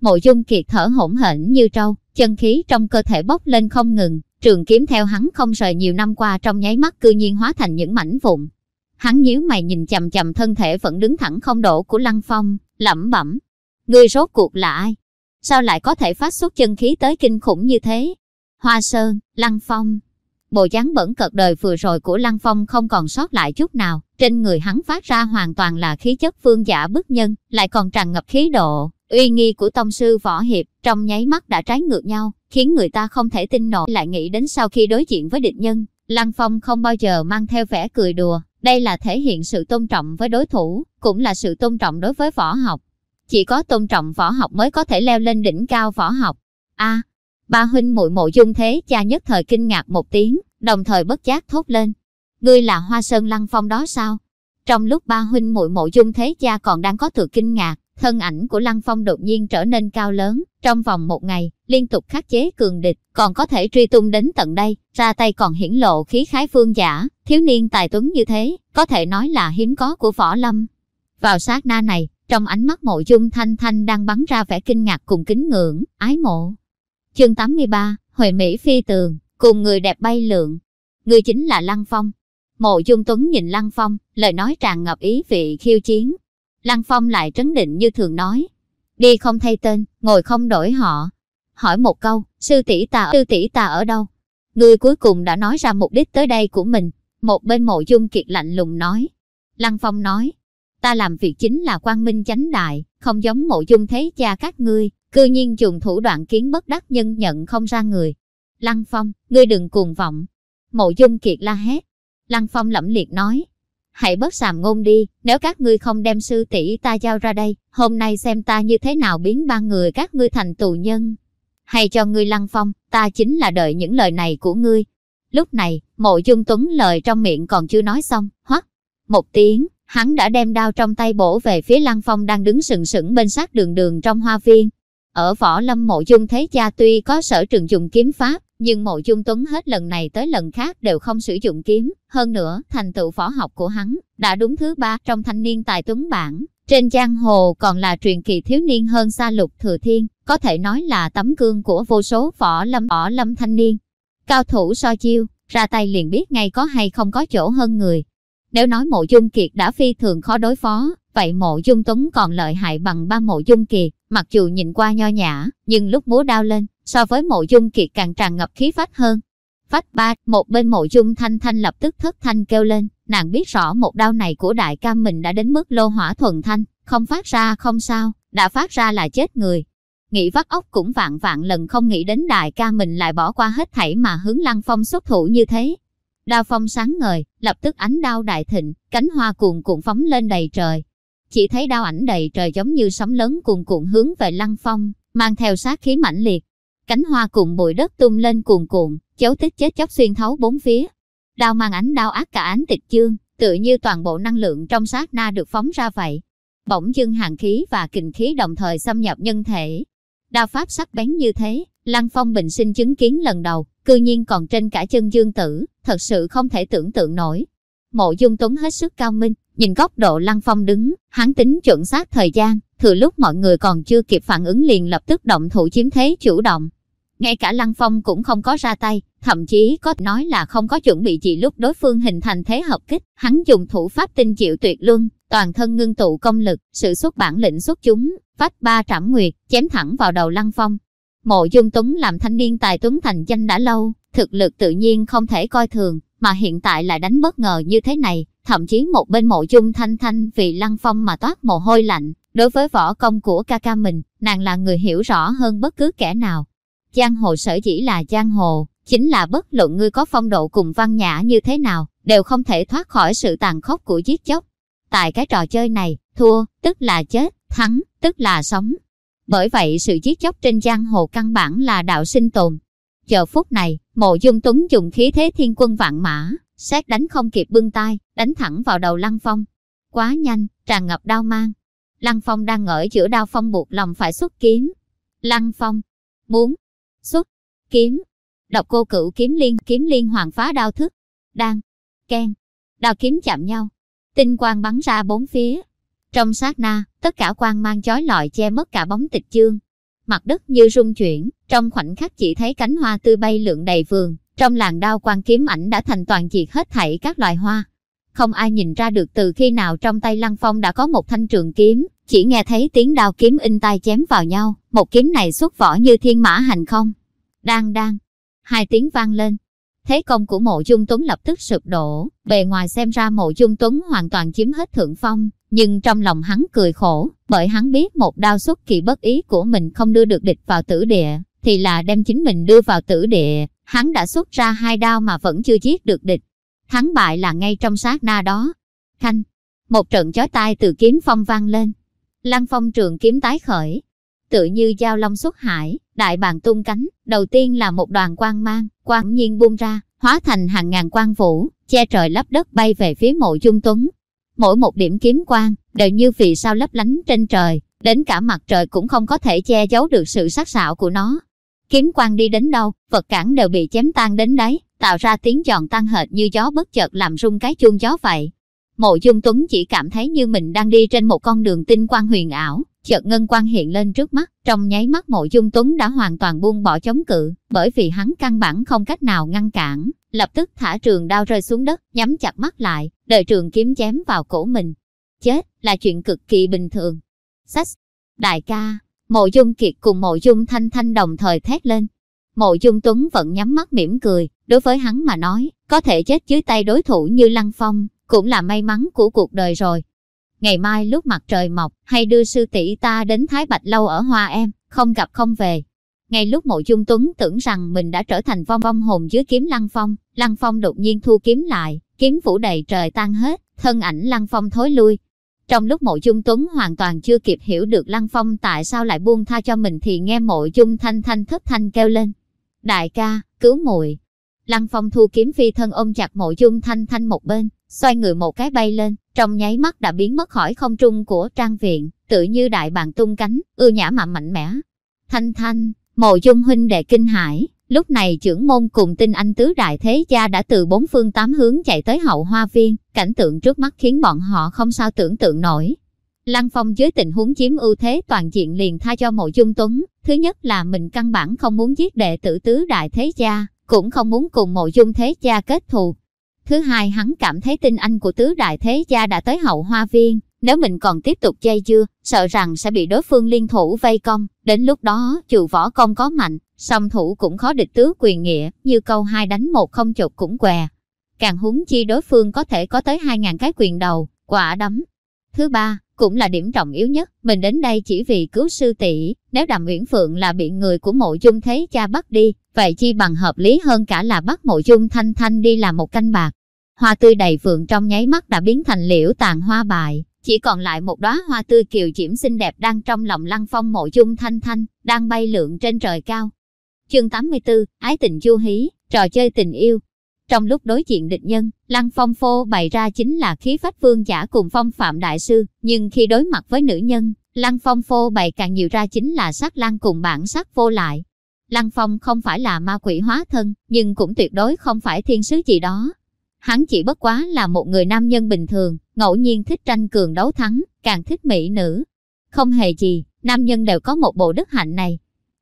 Mộ dung kiệt thở hổn hển như trâu, chân khí trong cơ thể bốc lên không ngừng, trường kiếm theo hắn không rời nhiều năm qua trong nháy mắt cư nhiên hóa thành những mảnh vụn. Hắn nhíu mày nhìn chầm chầm thân thể vẫn đứng thẳng không đổ của Lăng Phong, lẩm bẩm. Ngươi rốt cuộc là ai? Sao lại có thể phát xuất chân khí tới kinh khủng như thế? Hoa Sơn, Lăng Phong. Bộ dáng bẩn cợt đời vừa rồi của Lăng Phong không còn sót lại chút nào, trên người hắn phát ra hoàn toàn là khí chất phương giả bức nhân, lại còn tràn ngập khí độ, uy nghi của tông sư võ hiệp, trong nháy mắt đã trái ngược nhau, khiến người ta không thể tin nổi lại nghĩ đến sau khi đối diện với địch nhân, Lăng Phong không bao giờ mang theo vẻ cười đùa, đây là thể hiện sự tôn trọng với đối thủ, cũng là sự tôn trọng đối với võ học. Chỉ có tôn trọng võ học mới có thể leo lên đỉnh cao võ học. A, ba huynh muội mộ dung thế cha nhất thời kinh ngạc một tiếng, đồng thời bất giác thốt lên. Ngươi là Hoa Sơn Lăng Phong đó sao? Trong lúc ba huynh muội mộ dung thế cha còn đang có thừa kinh ngạc, thân ảnh của Lăng Phong đột nhiên trở nên cao lớn, trong vòng một ngày, liên tục khắc chế cường địch, còn có thể truy tung đến tận đây, ra tay còn hiển lộ khí khái phương giả, thiếu niên tài tuấn như thế, có thể nói là hiếm có của võ lâm. Vào sát na này, trong ánh mắt mộ dung thanh thanh đang bắn ra vẻ kinh ngạc cùng kính ngưỡng, ái mộ. Chương 83, Huệ Mỹ phi tường, cùng người đẹp bay lượn. Người chính là Lăng Phong. Mộ dung tuấn nhìn Lăng Phong, lời nói tràn ngập ý vị khiêu chiến. Lăng Phong lại trấn định như thường nói. Đi không thay tên, ngồi không đổi họ. Hỏi một câu, sư tỷ ta, sư tỷ ta ở đâu? Người cuối cùng đã nói ra mục đích tới đây của mình. Một bên mộ dung kiệt lạnh lùng nói. Lăng Phong nói, ta làm việc chính là quang minh chánh đại, không giống mộ dung thế cha các ngươi, cư nhiên dùng thủ đoạn kiến bất đắc nhân nhận không ra người. Lăng Phong, ngươi đừng cuồng vọng. Mộ dung kiệt la hét. Lăng Phong lẫm liệt nói, hãy bớt sàm ngôn đi, nếu các ngươi không đem sư tỷ ta giao ra đây, hôm nay xem ta như thế nào biến ba người các ngươi thành tù nhân. Hay cho ngươi lăng phong, ta chính là đợi những lời này của ngươi. Lúc này, mộ dung tuấn lời trong miệng còn chưa nói xong, hoắc. Một tiếng, hắn đã đem đao trong tay bổ về phía lăng phong đang đứng sừng sững bên sát đường đường trong hoa viên. Ở võ lâm mộ dung thế cha tuy có sở trường dùng kiếm pháp, nhưng mộ dung tuấn hết lần này tới lần khác đều không sử dụng kiếm. Hơn nữa, thành tựu võ học của hắn đã đúng thứ ba trong thanh niên tài tuấn bản. Trên giang hồ còn là truyền kỳ thiếu niên hơn xa lục thừa thiên, có thể nói là tấm gương của vô số võ lâm võ lâm thanh niên. Cao thủ so chiêu, ra tay liền biết ngay có hay không có chỗ hơn người. Nếu nói mộ dung kiệt đã phi thường khó đối phó, vậy mộ dung tuấn còn lợi hại bằng ba mộ dung kiệt, mặc dù nhìn qua nho nhã, nhưng lúc múa đao lên, so với mộ dung kiệt càng tràn ngập khí phách hơn. Phách ba, một bên mộ dung thanh thanh lập tức thất thanh kêu lên, nàng biết rõ một đao này của đại ca mình đã đến mức lô hỏa thuần thanh, không phát ra không sao, đã phát ra là chết người. Nghĩ vắt óc cũng vạn vạn lần không nghĩ đến đại ca mình lại bỏ qua hết thảy mà hướng lăng phong xuất thủ như thế. Đao phong sáng ngời, lập tức ánh đao đại thịnh, cánh hoa cuồn cuộn phóng lên đầy trời. Chỉ thấy đao ảnh đầy trời giống như sóng lớn cuồn cuộn hướng về lăng phong, mang theo sát khí mãnh liệt. Cánh hoa cùng bụi đất tung lên cuồn cuộn, chấu tích chết chóc xuyên thấu bốn phía. Đao mang ánh đao ác cả ánh tịch chương, tự như toàn bộ năng lượng trong sát na được phóng ra vậy. Bỗng dưng hàng khí và kình khí đồng thời xâm nhập nhân thể. Đao pháp sắc bén như thế, Lăng Phong bình sinh chứng kiến lần đầu, cư nhiên còn trên cả chân dương tử, thật sự không thể tưởng tượng nổi. Mộ dung tuấn hết sức cao minh, nhìn góc độ Lăng Phong đứng, hắn tính chuẩn xác thời gian, thừa lúc mọi người còn chưa kịp phản ứng liền lập tức động thủ chiếm thế chủ động. Ngay cả Lăng Phong cũng không có ra tay, thậm chí có nói là không có chuẩn bị gì lúc đối phương hình thành thế hợp kích, hắn dùng thủ pháp tinh chịu tuyệt luân, toàn thân ngưng tụ công lực, sự xuất bản lĩnh xuất chúng, phách ba trảm nguyệt, chém thẳng vào đầu Lăng Phong. Mộ Dung Tuấn làm thanh niên tài tuấn thành danh đã lâu, thực lực tự nhiên không thể coi thường, mà hiện tại lại đánh bất ngờ như thế này, thậm chí một bên mộ dung thanh thanh vì Lăng Phong mà toát mồ hôi lạnh. Đối với võ công của ca ca mình, nàng là người hiểu rõ hơn bất cứ kẻ nào. Giang hồ sở chỉ là giang hồ, chính là bất luận ngươi có phong độ cùng văn nhã như thế nào, đều không thể thoát khỏi sự tàn khốc của giết chóc. Tại cái trò chơi này, thua, tức là chết, thắng, tức là sống. Bởi vậy sự giết chóc trên giang hồ căn bản là đạo sinh tồn. Giờ phút này, mộ dung tuấn dùng khí thế thiên quân vạn mã, xét đánh không kịp bưng tay, đánh thẳng vào đầu Lăng Phong. Quá nhanh, tràn ngập đau mang. Lăng Phong đang ở giữa đao phong buộc lòng phải xuất kiếm. Lăng Phong, muốn, xuất, kiếm. Đọc cô cửu kiếm liên, kiếm liên hoàng phá đao thức. Đang, ken, đao kiếm chạm nhau. Tinh quang bắn ra bốn phía. Trong sát na, tất cả quang mang chói lọi che mất cả bóng tịch chương. Mặt đất như rung chuyển, trong khoảnh khắc chỉ thấy cánh hoa tươi bay lượn đầy vườn, trong làng đao quang kiếm ảnh đã thành toàn diệt hết thảy các loài hoa. Không ai nhìn ra được từ khi nào trong tay Lăng Phong đã có một thanh trường kiếm, chỉ nghe thấy tiếng đao kiếm in tai chém vào nhau, một kiếm này xuất vỏ như thiên mã hành không. Đang đang, hai tiếng vang lên. Thế công của mộ dung tuấn lập tức sụp đổ, bề ngoài xem ra mộ dung tuấn hoàn toàn chiếm hết thượng phong, nhưng trong lòng hắn cười khổ, bởi hắn biết một đao xuất kỳ bất ý của mình không đưa được địch vào tử địa, thì là đem chính mình đưa vào tử địa, hắn đã xuất ra hai đao mà vẫn chưa giết được địch. Thắng bại là ngay trong sát na đó. Khanh, một trận chói tai từ kiếm phong vang lên. Lăng phong trường kiếm tái khởi. Tự như dao long xuất hải, đại bàng tung cánh, đầu tiên là một đoàn quang mang, quang nhiên buông ra, hóa thành hàng ngàn quang vũ, che trời lấp đất bay về phía mộ dung tuấn. Mỗi một điểm kiếm quang, đều như vì sao lấp lánh trên trời, đến cả mặt trời cũng không có thể che giấu được sự sắc sảo của nó. Kiếm quang đi đến đâu, vật cản đều bị chém tan đến đấy, tạo ra tiếng giòn tan hệt như gió bất chợt làm rung cái chuông gió vậy. Mộ Dung Tuấn chỉ cảm thấy như mình đang đi trên một con đường tinh quang huyền ảo, chợt ngân quang hiện lên trước mắt, trong nháy mắt Mộ Dung Tuấn đã hoàn toàn buông bỏ chống cự, bởi vì hắn căn bản không cách nào ngăn cản, lập tức thả trường đao rơi xuống đất, nhắm chặt mắt lại, đợi trường kiếm chém vào cổ mình. Chết là chuyện cực kỳ bình thường. Sách, đại ca, Mộ Dung Kiệt cùng Mộ Dung Thanh Thanh đồng thời thét lên. Mộ Dung Tuấn vẫn nhắm mắt mỉm cười, đối với hắn mà nói, có thể chết dưới tay đối thủ như Lăng Phong, cũng là may mắn của cuộc đời rồi. Ngày mai lúc mặt trời mọc, hay đưa sư tỷ ta đến Thái Bạch Lâu ở Hoa Em, không gặp không về. Ngay lúc mộ dung tuấn tưởng rằng mình đã trở thành vong vong hồn dưới kiếm Lăng Phong, Lăng Phong đột nhiên thu kiếm lại, kiếm phủ đầy trời tan hết, thân ảnh Lăng Phong thối lui. Trong lúc mộ dung tuấn hoàn toàn chưa kịp hiểu được Lăng Phong tại sao lại buông tha cho mình thì nghe mộ dung thanh thanh thất thanh kêu lên. Đại ca, cứu muội Lăng Phong thu kiếm phi thân ôm chặt mộ dung thanh thanh một bên, xoay người một cái bay lên, trong nháy mắt đã biến mất khỏi không trung của trang viện, tự như đại bàng tung cánh, ưa nhã mà mạnh mẽ. Thanh thanh, mộ dung huynh đệ kinh hải, lúc này trưởng môn cùng tinh anh tứ đại thế gia đã từ bốn phương tám hướng chạy tới hậu hoa viên, cảnh tượng trước mắt khiến bọn họ không sao tưởng tượng nổi. Lăng Phong dưới tình huống chiếm ưu thế toàn diện liền tha cho mộ dung tuấn, thứ nhất là mình căn bản không muốn giết đệ tử tứ đại thế gia, cũng không muốn cùng mộ dung thế gia kết thù, Thứ hai hắn cảm thấy tin anh của tứ đại thế gia đã tới hậu hoa viên, nếu mình còn tiếp tục dây dưa, sợ rằng sẽ bị đối phương liên thủ vây công, đến lúc đó dù võ công có mạnh, song thủ cũng khó địch tứ quyền nghĩa, như câu hai đánh một không chục cũng què. Càng húng chi đối phương có thể có tới hai ngàn cái quyền đầu, quả đấm. Thứ ba, cũng là điểm trọng yếu nhất, mình đến đây chỉ vì cứu sư tỷ, nếu Đàm Uyển Phượng là bị người của mộ dung thế cha bắt đi, vậy chi bằng hợp lý hơn cả là bắt mộ dung thanh thanh đi làm một canh bạc hoa tươi đầy vượng trong nháy mắt đã biến thành liễu tàn hoa bại, chỉ còn lại một đóa hoa tươi kiều diễm xinh đẹp đang trong lòng lăng phong mộ dung thanh thanh, đang bay lượn trên trời cao. Chương 84, Ái tình du hí, trò chơi tình yêu. Trong lúc đối diện địch nhân, Lăng Phong phô bày ra chính là khí phách vương giả cùng phong phạm đại sư, nhưng khi đối mặt với nữ nhân, Lăng Phong phô bày càng nhiều ra chính là sắc lăng cùng bản sắc vô lại. Lăng Phong không phải là ma quỷ hóa thân, nhưng cũng tuyệt đối không phải thiên sứ gì đó, Hắn chỉ bất quá là một người nam nhân bình thường, ngẫu nhiên thích tranh cường đấu thắng, càng thích mỹ nữ. Không hề gì, nam nhân đều có một bộ đức hạnh này.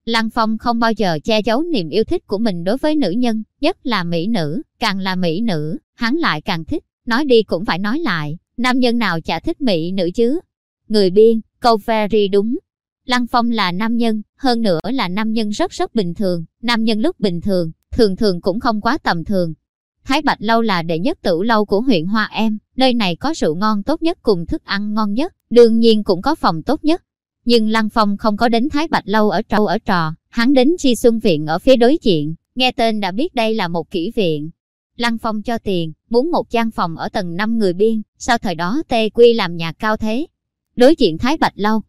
Lăng Phong không bao giờ che giấu niềm yêu thích của mình đối với nữ nhân, nhất là mỹ nữ, càng là mỹ nữ, hắn lại càng thích, nói đi cũng phải nói lại, nam nhân nào chả thích mỹ nữ chứ. Người biên, câu very đúng. Lăng Phong là nam nhân, hơn nữa là nam nhân rất rất bình thường, nam nhân lúc bình thường, thường thường cũng không quá tầm thường, Thái Bạch Lâu là đệ nhất tửu lâu của huyện Hoa Em, nơi này có rượu ngon tốt nhất cùng thức ăn ngon nhất, đương nhiên cũng có phòng tốt nhất. Nhưng Lăng Phong không có đến Thái Bạch Lâu ở trâu ở trò, hắn đến Chi Xuân Viện ở phía đối diện, nghe tên đã biết đây là một kỹ viện. Lăng Phong cho tiền, muốn một gian phòng ở tầng 5 người biên, sau thời đó Tê Quy làm nhà cao thế. Đối diện Thái Bạch Lâu,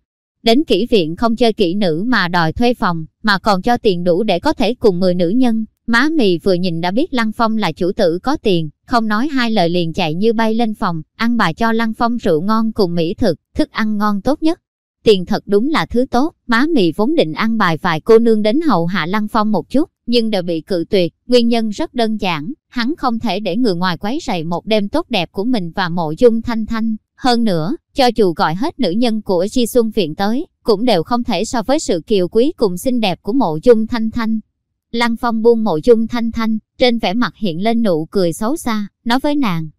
đến kỹ viện không chơi kỹ nữ mà đòi thuê phòng, mà còn cho tiền đủ để có thể cùng 10 nữ nhân, Má mì vừa nhìn đã biết Lăng Phong là chủ tử có tiền, không nói hai lời liền chạy như bay lên phòng, ăn bà cho Lăng Phong rượu ngon cùng mỹ thực, thức ăn ngon tốt nhất. Tiền thật đúng là thứ tốt, má mì vốn định ăn bài vài cô nương đến hậu hạ Lăng Phong một chút, nhưng đều bị cự tuyệt, nguyên nhân rất đơn giản, hắn không thể để người ngoài quấy rầy một đêm tốt đẹp của mình và mộ dung thanh thanh. Hơn nữa, cho dù gọi hết nữ nhân của Chi Xuân Viện tới, cũng đều không thể so với sự kiều quý cùng xinh đẹp của mộ dung thanh thanh. Lăng Phong buông mộ dung thanh thanh, trên vẻ mặt hiện lên nụ cười xấu xa, nói với nàng.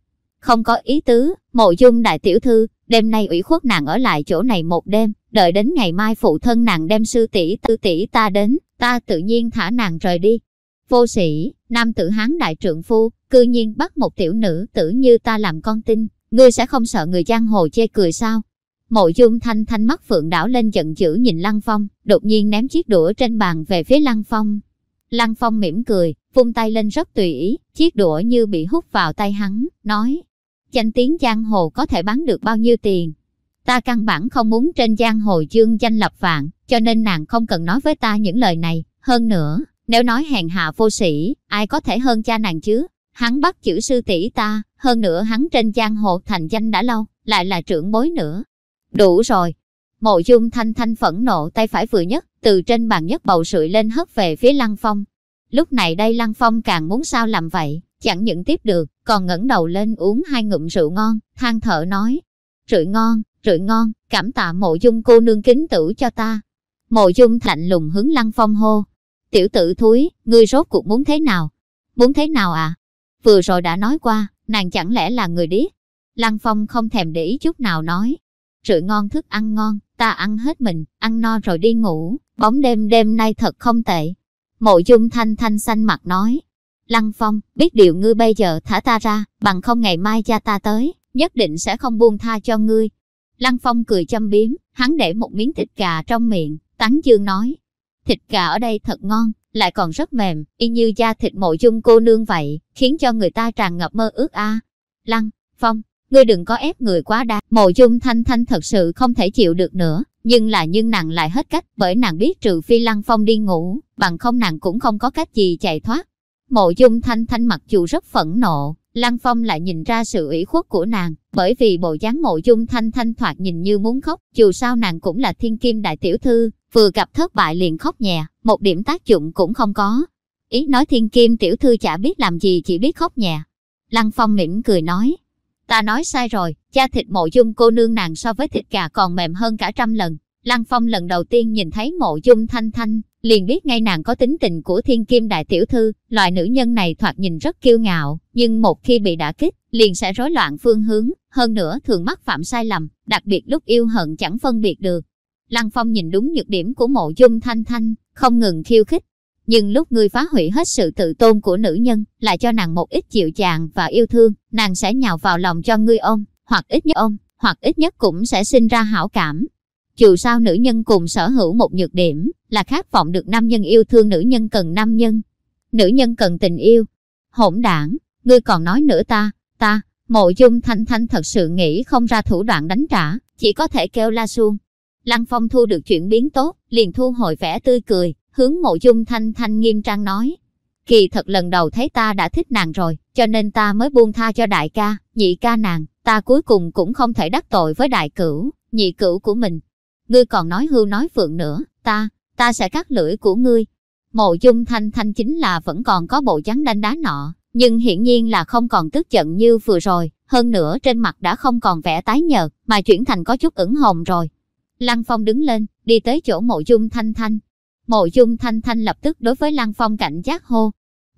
Không có ý tứ, mộ dung đại tiểu thư, đêm nay ủy khuất nàng ở lại chỗ này một đêm, đợi đến ngày mai phụ thân nàng đem sư tỷ tư tỷ ta đến, ta tự nhiên thả nàng rời đi. Vô sĩ, nam tử hán đại trượng phu, cư nhiên bắt một tiểu nữ tử như ta làm con tin, ngươi sẽ không sợ người giang hồ chê cười sao? Mộ dung thanh thanh mắt phượng đảo lên giận dữ nhìn Lăng Phong, đột nhiên ném chiếc đũa trên bàn về phía Lăng Phong, Lăng Phong mỉm cười, vung tay lên rất tùy ý, chiếc đũa như bị hút vào tay hắn, nói. Danh tiếng giang hồ có thể bán được bao nhiêu tiền? Ta căn bản không muốn trên giang hồ dương danh lập vạn, cho nên nàng không cần nói với ta những lời này. Hơn nữa, nếu nói hèn hạ vô sĩ, ai có thể hơn cha nàng chứ? Hắn bắt chữ sư tỷ ta, hơn nữa hắn trên giang hồ thành danh đã lâu, lại là trưởng bối nữa. Đủ rồi. Mộ dung thanh thanh phẫn nộ tay phải vừa nhất, từ trên bàn nhất bầu sưởi lên hất về phía lăng phong. Lúc này đây lăng phong càng muốn sao làm vậy, chẳng những tiếp được, còn ngẩng đầu lên uống hai ngụm rượu ngon, than thở nói. Rượu ngon, rượu ngon, cảm tạ mộ dung cô nương kính tử cho ta. Mộ dung thạnh lùng hướng lăng phong hô. Tiểu tử thúi, ngươi rốt cuộc muốn thế nào? Muốn thế nào à? Vừa rồi đã nói qua, nàng chẳng lẽ là người điếc? Lăng phong không thèm để ý chút nào nói. Rượu ngon thức ăn ngon, ta ăn hết mình, ăn no rồi đi ngủ, bóng đêm đêm nay thật không tệ. Mộ dung thanh thanh xanh mặt nói. Lăng phong, biết điều ngươi bây giờ thả ta ra, bằng không ngày mai cha ta tới, nhất định sẽ không buông tha cho ngươi. Lăng phong cười châm biếm, hắn để một miếng thịt gà trong miệng, tán dương nói. Thịt gà ở đây thật ngon, lại còn rất mềm, y như da thịt mộ dung cô nương vậy, khiến cho người ta tràn ngập mơ ước a. Lăng, Phong, ngươi đừng có ép người quá đa. Mộ dung thanh thanh thật sự không thể chịu được nữa, nhưng là nhưng nàng lại hết cách, bởi nàng biết trừ phi Lăng Phong đi ngủ, bằng không nàng cũng không có cách gì chạy thoát. Mộ dung thanh thanh mặc dù rất phẫn nộ, Lăng Phong lại nhìn ra sự ủy khuất của nàng, bởi vì bộ dáng mộ dung thanh thanh thoạt nhìn như muốn khóc, dù sao nàng cũng là thiên kim đại tiểu thư, vừa gặp thất bại liền khóc nhẹ, một điểm tác dụng cũng không có. Ý nói thiên kim tiểu thư chả biết làm gì chỉ biết khóc nhẹ. Lăng Phong mỉm cười nói, ta nói sai rồi, cha thịt mộ dung cô nương nàng so với thịt gà còn mềm hơn cả trăm lần. Lăng Phong lần đầu tiên nhìn thấy mộ dung thanh thanh, liền biết ngay nàng có tính tình của thiên kim đại tiểu thư, loại nữ nhân này thoạt nhìn rất kiêu ngạo, nhưng một khi bị đả kích, liền sẽ rối loạn phương hướng, hơn nữa thường mắc phạm sai lầm, đặc biệt lúc yêu hận chẳng phân biệt được. Lăng Phong nhìn đúng nhược điểm của mộ dung thanh thanh, không ngừng khiêu khích. Nhưng lúc ngươi phá hủy hết sự tự tôn của nữ nhân, lại cho nàng một ít chịu chàng và yêu thương, nàng sẽ nhào vào lòng cho ngươi ôm, hoặc ít nhất ôm, hoặc ít nhất cũng sẽ sinh ra hảo cảm. Dù sao nữ nhân cùng sở hữu một nhược điểm, là khát vọng được nam nhân yêu thương nữ nhân cần nam nhân. Nữ nhân cần tình yêu. Hỗn đảng, ngươi còn nói nữa ta, ta, mộ dung thanh thanh thật sự nghĩ không ra thủ đoạn đánh trả, chỉ có thể kêu la suông. Lăng Phong thu được chuyển biến tốt, liền thu hồi vẻ tươi cười, hướng mộ dung thanh thanh nghiêm trang nói. Kỳ thật lần đầu thấy ta đã thích nàng rồi, cho nên ta mới buông tha cho đại ca, nhị ca nàng, ta cuối cùng cũng không thể đắc tội với đại cửu, nhị cửu của mình. Ngươi còn nói hưu nói phượng nữa, ta, ta sẽ cắt lưỡi của ngươi. Mộ dung thanh thanh chính là vẫn còn có bộ dáng đanh đá nọ, nhưng hiển nhiên là không còn tức giận như vừa rồi, hơn nữa trên mặt đã không còn vẻ tái nhợt, mà chuyển thành có chút ửng hồng rồi. Lăng Phong đứng lên, đi tới chỗ mộ dung thanh thanh. Mộ dung thanh thanh lập tức đối với Lăng Phong cảnh giác hô.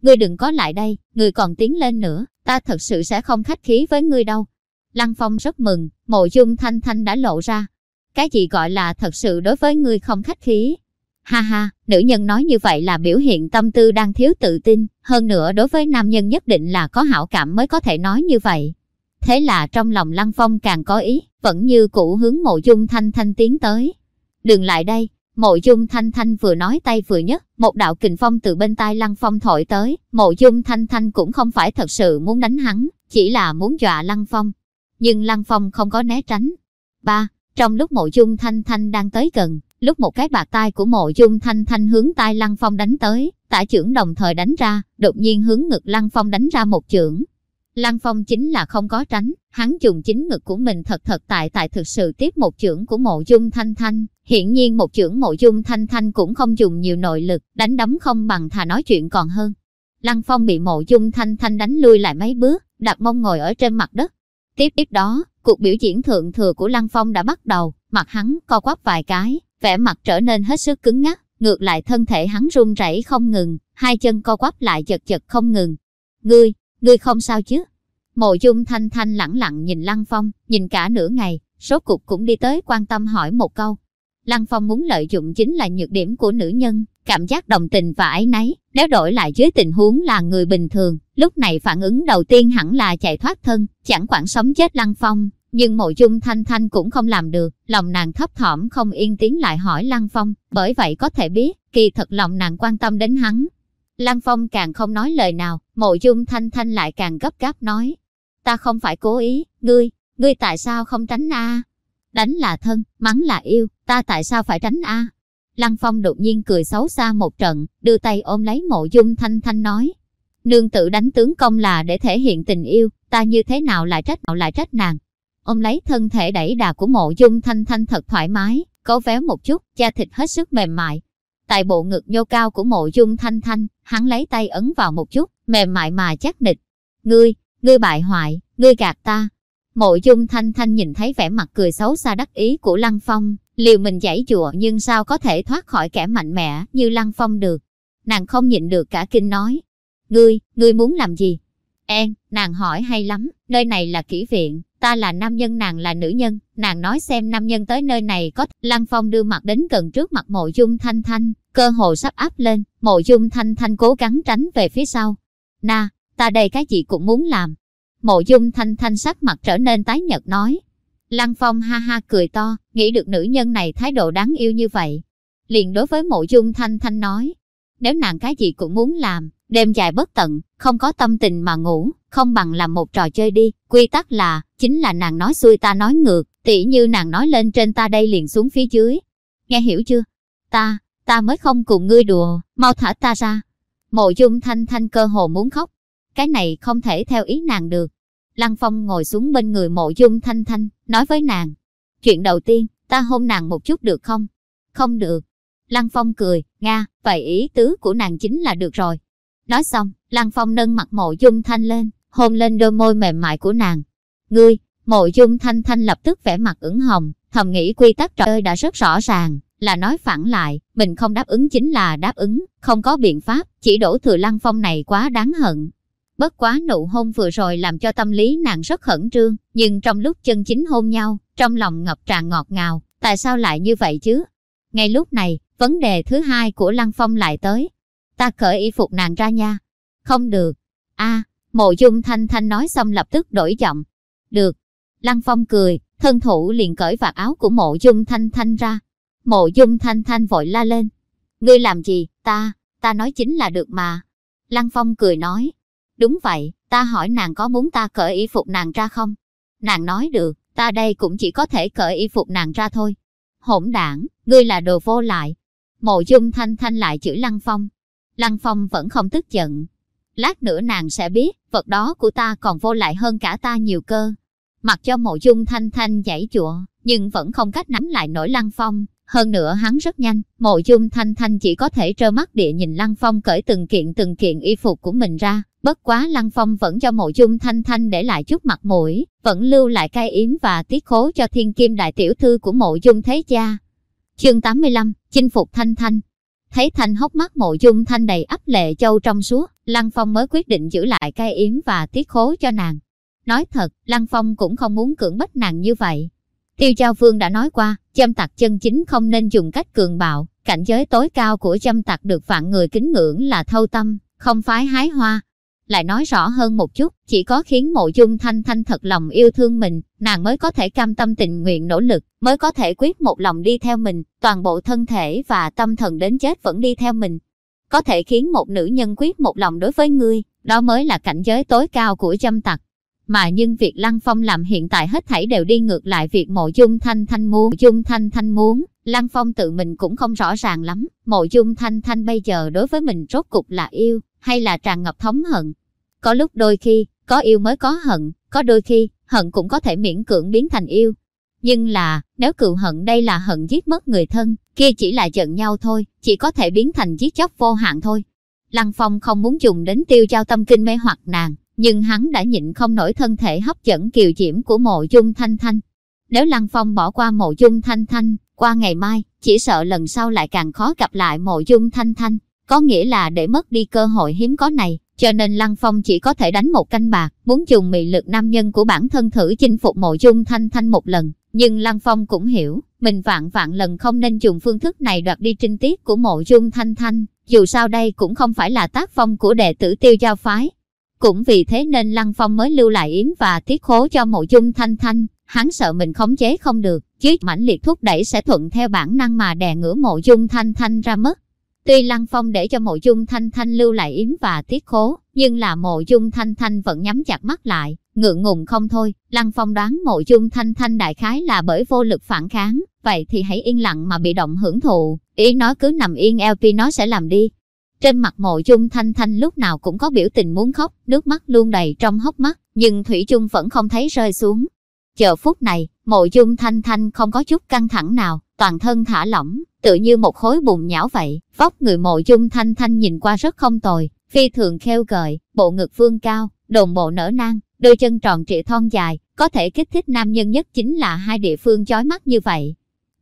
Ngươi đừng có lại đây, ngươi còn tiến lên nữa, ta thật sự sẽ không khách khí với ngươi đâu. Lăng Phong rất mừng, mộ dung thanh thanh đã lộ ra. Cái gì gọi là thật sự đối với ngươi không khách khí? Ha ha, nữ nhân nói như vậy là biểu hiện tâm tư đang thiếu tự tin, hơn nữa đối với nam nhân nhất định là có hảo cảm mới có thể nói như vậy. Thế là trong lòng Lăng Phong càng có ý, vẫn như cũ hướng mộ dung thanh thanh tiến tới. Đừng lại đây, mộ dung thanh thanh vừa nói tay vừa nhất, một đạo kình phong từ bên tai Lăng Phong thổi tới, mộ dung thanh thanh cũng không phải thật sự muốn đánh hắn, chỉ là muốn dọa Lăng Phong. Nhưng Lăng Phong không có né tránh. Ba, trong lúc mộ dung thanh thanh đang tới gần, lúc một cái bạc tai của mộ dung thanh thanh hướng tai Lăng Phong đánh tới, tả trưởng đồng thời đánh ra, đột nhiên hướng ngực Lăng Phong đánh ra một chưởng. Lăng Phong chính là không có tránh, hắn dùng chính ngực của mình thật thật tại tại thực sự tiếp một chưởng của mộ dung thanh thanh. Hiển nhiên một chưởng mộ dung thanh thanh cũng không dùng nhiều nội lực, đánh đấm không bằng thà nói chuyện còn hơn. Lăng Phong bị mộ dung thanh thanh đánh lui lại mấy bước, đặt mông ngồi ở trên mặt đất. Tiếp tiếp đó, cuộc biểu diễn thượng thừa của Lăng Phong đã bắt đầu, mặt hắn co quắp vài cái, vẻ mặt trở nên hết sức cứng ngắc, ngược lại thân thể hắn run rẩy không ngừng, hai chân co quắp lại chật chật không ngừng. Ngươi, ngươi không sao chứ? Mộ dung thanh thanh lẳng lặng nhìn Lăng Phong, nhìn cả nửa ngày, số cục cũng đi tới quan tâm hỏi một câu. Lăng Phong muốn lợi dụng chính là nhược điểm của nữ nhân, cảm giác đồng tình và ái náy, nếu đổi lại dưới tình huống là người bình thường, lúc này phản ứng đầu tiên hẳn là chạy thoát thân, chẳng quản sống chết Lăng Phong. Nhưng mộ dung thanh thanh cũng không làm được, lòng nàng thấp thỏm không yên tiếng lại hỏi Lăng Phong, bởi vậy có thể biết, kỳ thật lòng nàng quan tâm đến hắn. Lăng Phong càng không nói lời nào, mộ dung thanh thanh lại càng gấp gáp nói. Ta không phải cố ý, ngươi, ngươi tại sao không tránh a? Đánh là thân, mắng là yêu, ta tại sao phải tránh a? Lăng Phong đột nhiên cười xấu xa một trận, đưa tay ôm lấy mộ dung thanh thanh nói. Nương tự đánh tướng công là để thể hiện tình yêu, ta như thế nào lại trách nào lại trách nàng. ông lấy thân thể đẩy đà của mộ dung thanh thanh thật thoải mái, cố véo một chút, da thịt hết sức mềm mại. Tại bộ ngực nhô cao của mộ dung thanh thanh, hắn lấy tay ấn vào một chút, mềm mại mà chắc nịch. Ngươi, ngươi bại hoại, ngươi gạt ta. Mộ dung thanh thanh nhìn thấy vẻ mặt cười xấu xa đắc ý của Lăng Phong, liều mình giải chùa nhưng sao có thể thoát khỏi kẻ mạnh mẽ như Lăng Phong được. Nàng không nhịn được cả kinh nói. Ngươi, ngươi muốn làm gì? En, nàng hỏi hay lắm, nơi này là kỹ viện, ta là nam nhân nàng là nữ nhân, nàng nói xem nam nhân tới nơi này có, Lăng Phong đưa mặt đến gần trước mặt mộ dung thanh thanh, cơ hồ sắp áp lên, mộ dung thanh thanh cố gắng tránh về phía sau. Na, ta đây cái gì cũng muốn làm. Mộ dung thanh thanh sắc mặt trở nên tái nhợt nói. Lăng Phong ha ha cười to, nghĩ được nữ nhân này thái độ đáng yêu như vậy. Liền đối với mộ dung thanh thanh nói, nếu nàng cái gì cũng muốn làm, đêm dài bất tận, không có tâm tình mà ngủ, không bằng làm một trò chơi đi. Quy tắc là, chính là nàng nói xuôi ta nói ngược, tỉ như nàng nói lên trên ta đây liền xuống phía dưới. Nghe hiểu chưa? Ta, ta mới không cùng ngươi đùa, mau thả ta ra. Mộ dung thanh thanh cơ hồ muốn khóc. Cái này không thể theo ý nàng được. Lăng Phong ngồi xuống bên người mộ dung thanh thanh, nói với nàng. Chuyện đầu tiên, ta hôn nàng một chút được không? Không được. Lăng Phong cười, Nga, vậy ý tứ của nàng chính là được rồi. Nói xong, Lăng Phong nâng mặt mộ dung thanh lên, hôn lên đôi môi mềm mại của nàng. Ngươi, mộ dung thanh thanh lập tức vẻ mặt ửng hồng, thầm nghĩ quy tắc trò chơi đã rất rõ ràng, là nói phản lại, mình không đáp ứng chính là đáp ứng, không có biện pháp, chỉ đổ thừa Lăng Phong này quá đáng hận. Bất quá nụ hôn vừa rồi làm cho tâm lý nàng rất khẩn trương, nhưng trong lúc chân chính hôn nhau, trong lòng ngập tràn ngọt ngào, tại sao lại như vậy chứ? Ngay lúc này, vấn đề thứ hai của Lăng Phong lại tới. Ta cởi y phục nàng ra nha. Không được. a mộ dung thanh thanh nói xong lập tức đổi giọng. Được. Lăng Phong cười, thân thủ liền cởi vạt áo của mộ dung thanh thanh ra. Mộ dung thanh thanh vội la lên. Ngươi làm gì, ta, ta nói chính là được mà. Lăng Phong cười nói. Đúng vậy, ta hỏi nàng có muốn ta cởi y phục nàng ra không? Nàng nói được, ta đây cũng chỉ có thể cởi y phục nàng ra thôi. Hỗn đảng, ngươi là đồ vô lại. Mộ dung thanh thanh lại chửi Lăng Phong. Lăng Phong vẫn không tức giận. Lát nữa nàng sẽ biết, vật đó của ta còn vô lại hơn cả ta nhiều cơ. Mặc cho mộ dung thanh thanh giải chụa, nhưng vẫn không cách nắm lại nổi Lăng Phong. Hơn nữa hắn rất nhanh, mộ dung thanh thanh chỉ có thể trơ mắt địa nhìn Lăng Phong cởi từng kiện từng kiện y phục của mình ra. Bất quá Lăng Phong vẫn cho mộ dung thanh thanh để lại chút mặt mũi, vẫn lưu lại cai yếm và tiết khố cho thiên kim đại tiểu thư của mộ dung thế cha. Chương 85, chinh phục thanh thanh. Thấy thanh hốc mắt mộ dung thanh đầy ấp lệ châu trong suốt, Lăng Phong mới quyết định giữ lại cai yếm và tiết khố cho nàng. Nói thật, Lăng Phong cũng không muốn cưỡng bách nàng như vậy. Tiêu Giao Vương đã nói qua, châm tặc chân chính không nên dùng cách cường bạo, cảnh giới tối cao của châm tặc được vạn người kính ngưỡng là thâu tâm, không phái hái hoa. Lại nói rõ hơn một chút, chỉ có khiến mộ dung thanh thanh thật lòng yêu thương mình, nàng mới có thể cam tâm tình nguyện nỗ lực, mới có thể quyết một lòng đi theo mình, toàn bộ thân thể và tâm thần đến chết vẫn đi theo mình. Có thể khiến một nữ nhân quyết một lòng đối với ngươi, đó mới là cảnh giới tối cao của châm tặc. Mà nhưng việc Lăng Phong làm hiện tại hết thảy đều đi ngược lại việc mộ dung thanh thanh muốn. Mộ Dung thanh thanh muốn, Lăng Phong tự mình cũng không rõ ràng lắm, mộ dung thanh thanh bây giờ đối với mình rốt cục là yêu, hay là tràn ngập thống hận. Có lúc đôi khi, có yêu mới có hận, có đôi khi, hận cũng có thể miễn cưỡng biến thành yêu. Nhưng là, nếu cựu hận đây là hận giết mất người thân, kia chỉ là giận nhau thôi, chỉ có thể biến thành giết chóc vô hạn thôi. Lăng Phong không muốn dùng đến tiêu trao tâm kinh mê hoặc nàng, nhưng hắn đã nhịn không nổi thân thể hấp dẫn kiều diễm của mộ dung thanh thanh. Nếu Lăng Phong bỏ qua mộ dung thanh thanh, qua ngày mai, chỉ sợ lần sau lại càng khó gặp lại mộ dung thanh thanh, có nghĩa là để mất đi cơ hội hiếm có này, cho nên Lăng Phong chỉ có thể đánh một canh bạc, muốn dùng mị lực nam nhân của bản thân thử chinh phục mộ dung thanh thanh một lần. Nhưng Lăng Phong cũng hiểu, mình vạn vạn lần không nên dùng phương thức này đoạt đi trinh tiết của mộ dung thanh thanh, dù sao đây cũng không phải là tác phong của đệ tử tiêu giao phái, cũng vì thế nên Lăng Phong mới lưu lại yếm và tiết khố cho mộ dung thanh thanh, hắn sợ mình khống chế không được, chứ mãnh liệt thúc đẩy sẽ thuận theo bản năng mà đè ngửa mộ dung thanh thanh ra mất. Tuy Lăng Phong để cho mộ dung thanh thanh lưu lại yếm và tiết khố, nhưng là mộ dung thanh thanh vẫn nhắm chặt mắt lại, ngượng ngùng không thôi. Lăng Phong đoán mộ dung thanh thanh đại khái là bởi vô lực phản kháng, vậy thì hãy yên lặng mà bị động hưởng thụ, ý nó cứ nằm yên LP nó sẽ làm đi. Trên mặt mộ dung thanh thanh lúc nào cũng có biểu tình muốn khóc, nước mắt luôn đầy trong hốc mắt, nhưng Thủy chung vẫn không thấy rơi xuống. Chờ phút này, mộ dung thanh thanh không có chút căng thẳng nào, toàn thân thả lỏng, tự như một khối bùn nhão vậy. Vóc người mộ dung thanh thanh nhìn qua rất không tồi, phi thường khêu gợi, bộ ngực vương cao, đồn bộ nở nang, đôi chân tròn trịa thon dài, có thể kích thích nam nhân nhất chính là hai địa phương chói mắt như vậy.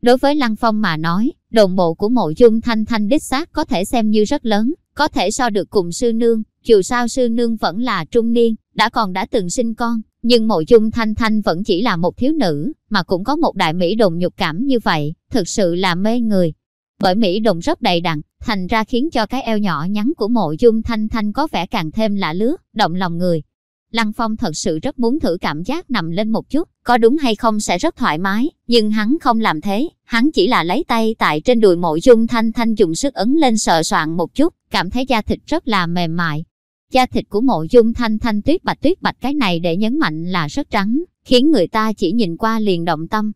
Đối với Lăng Phong mà nói, đồng bộ của mộ dung thanh thanh đích xác có thể xem như rất lớn, có thể so được cùng sư nương, dù sao sư nương vẫn là trung niên, đã còn đã từng sinh con, nhưng mộ dung thanh thanh vẫn chỉ là một thiếu nữ, mà cũng có một đại mỹ đồn nhục cảm như vậy, thực sự là mê người. Bởi mỹ đồng rất đầy đặn, thành ra khiến cho cái eo nhỏ nhắn của mộ dung thanh thanh có vẻ càng thêm lạ lướt, động lòng người. Lăng Phong thật sự rất muốn thử cảm giác nằm lên một chút, có đúng hay không sẽ rất thoải mái, nhưng hắn không làm thế, hắn chỉ là lấy tay tại trên đùi mộ dung thanh thanh dùng sức ấn lên sợ soạn một chút, cảm thấy da thịt rất là mềm mại. Da thịt của mộ dung thanh thanh tuyết bạch tuyết bạch cái này để nhấn mạnh là rất trắng, khiến người ta chỉ nhìn qua liền động tâm.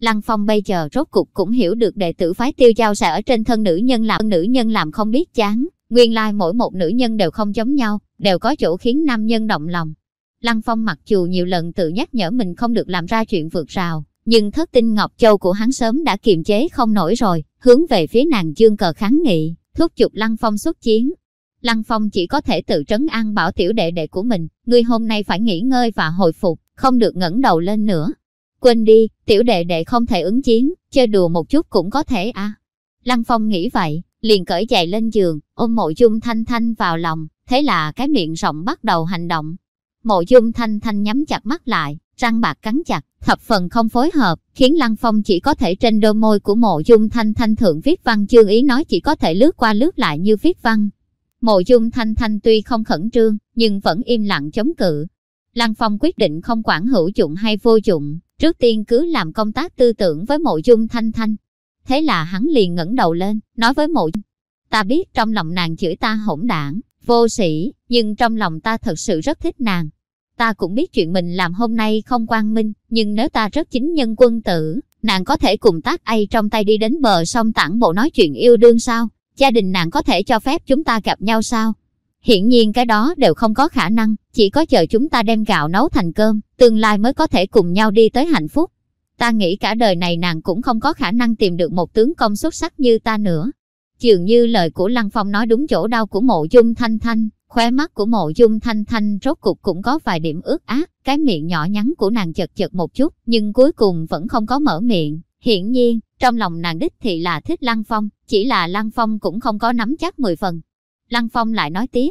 Lăng Phong bây giờ rốt cục cũng hiểu được đệ tử phái tiêu giao sẽ ở trên thân nữ nhân làm nữ nhân làm không biết chán, nguyên lai like mỗi một nữ nhân đều không giống nhau, đều có chỗ khiến nam nhân động lòng. Lăng Phong mặc dù nhiều lần tự nhắc nhở mình không được làm ra chuyện vượt rào, nhưng thất tinh Ngọc Châu của hắn sớm đã kiềm chế không nổi rồi, hướng về phía nàng dương cờ kháng nghị, thúc giục Lăng Phong xuất chiến. Lăng Phong chỉ có thể tự trấn an bảo tiểu đệ đệ của mình, ngươi hôm nay phải nghỉ ngơi và hồi phục, không được ngẩng đầu lên nữa. Quên đi, tiểu đệ đệ không thể ứng chiến, chơi đùa một chút cũng có thể à. Lăng Phong nghĩ vậy, liền cởi giày lên giường, ôm mộ dung thanh thanh vào lòng, thế là cái miệng rộng bắt đầu hành động, Mộ dung thanh thanh nhắm chặt mắt lại, răng bạc cắn chặt, thập phần không phối hợp, khiến Lăng Phong chỉ có thể trên đôi môi của mộ dung thanh thanh thượng viết văn chương ý nói chỉ có thể lướt qua lướt lại như viết văn. Mộ dung thanh thanh tuy không khẩn trương, nhưng vẫn im lặng chống cự. Lăng Phong quyết định không quản hữu dụng hay vô dụng, trước tiên cứ làm công tác tư tưởng với mộ dung thanh thanh. Thế là hắn liền ngẩng đầu lên, nói với mộ Ta biết trong lòng nàng chửi ta hỗn đảng, vô sĩ, nhưng trong lòng ta thật sự rất thích nàng. Ta cũng biết chuyện mình làm hôm nay không quang minh, nhưng nếu ta rất chính nhân quân tử, nàng có thể cùng tác ai trong tay đi đến bờ sông tản bộ nói chuyện yêu đương sao? Gia đình nàng có thể cho phép chúng ta gặp nhau sao? Hiển nhiên cái đó đều không có khả năng, chỉ có chờ chúng ta đem gạo nấu thành cơm, tương lai mới có thể cùng nhau đi tới hạnh phúc. Ta nghĩ cả đời này nàng cũng không có khả năng tìm được một tướng công xuất sắc như ta nữa. Dường như lời của Lăng Phong nói đúng chỗ đau của mộ dung thanh thanh, Khóe mắt của mộ dung thanh thanh rốt cục cũng có vài điểm ướt át, cái miệng nhỏ nhắn của nàng chật chật một chút, nhưng cuối cùng vẫn không có mở miệng. Hiển nhiên, trong lòng nàng đích thì là thích Lăng Phong, chỉ là Lăng Phong cũng không có nắm chắc 10 phần. Lăng Phong lại nói tiếp,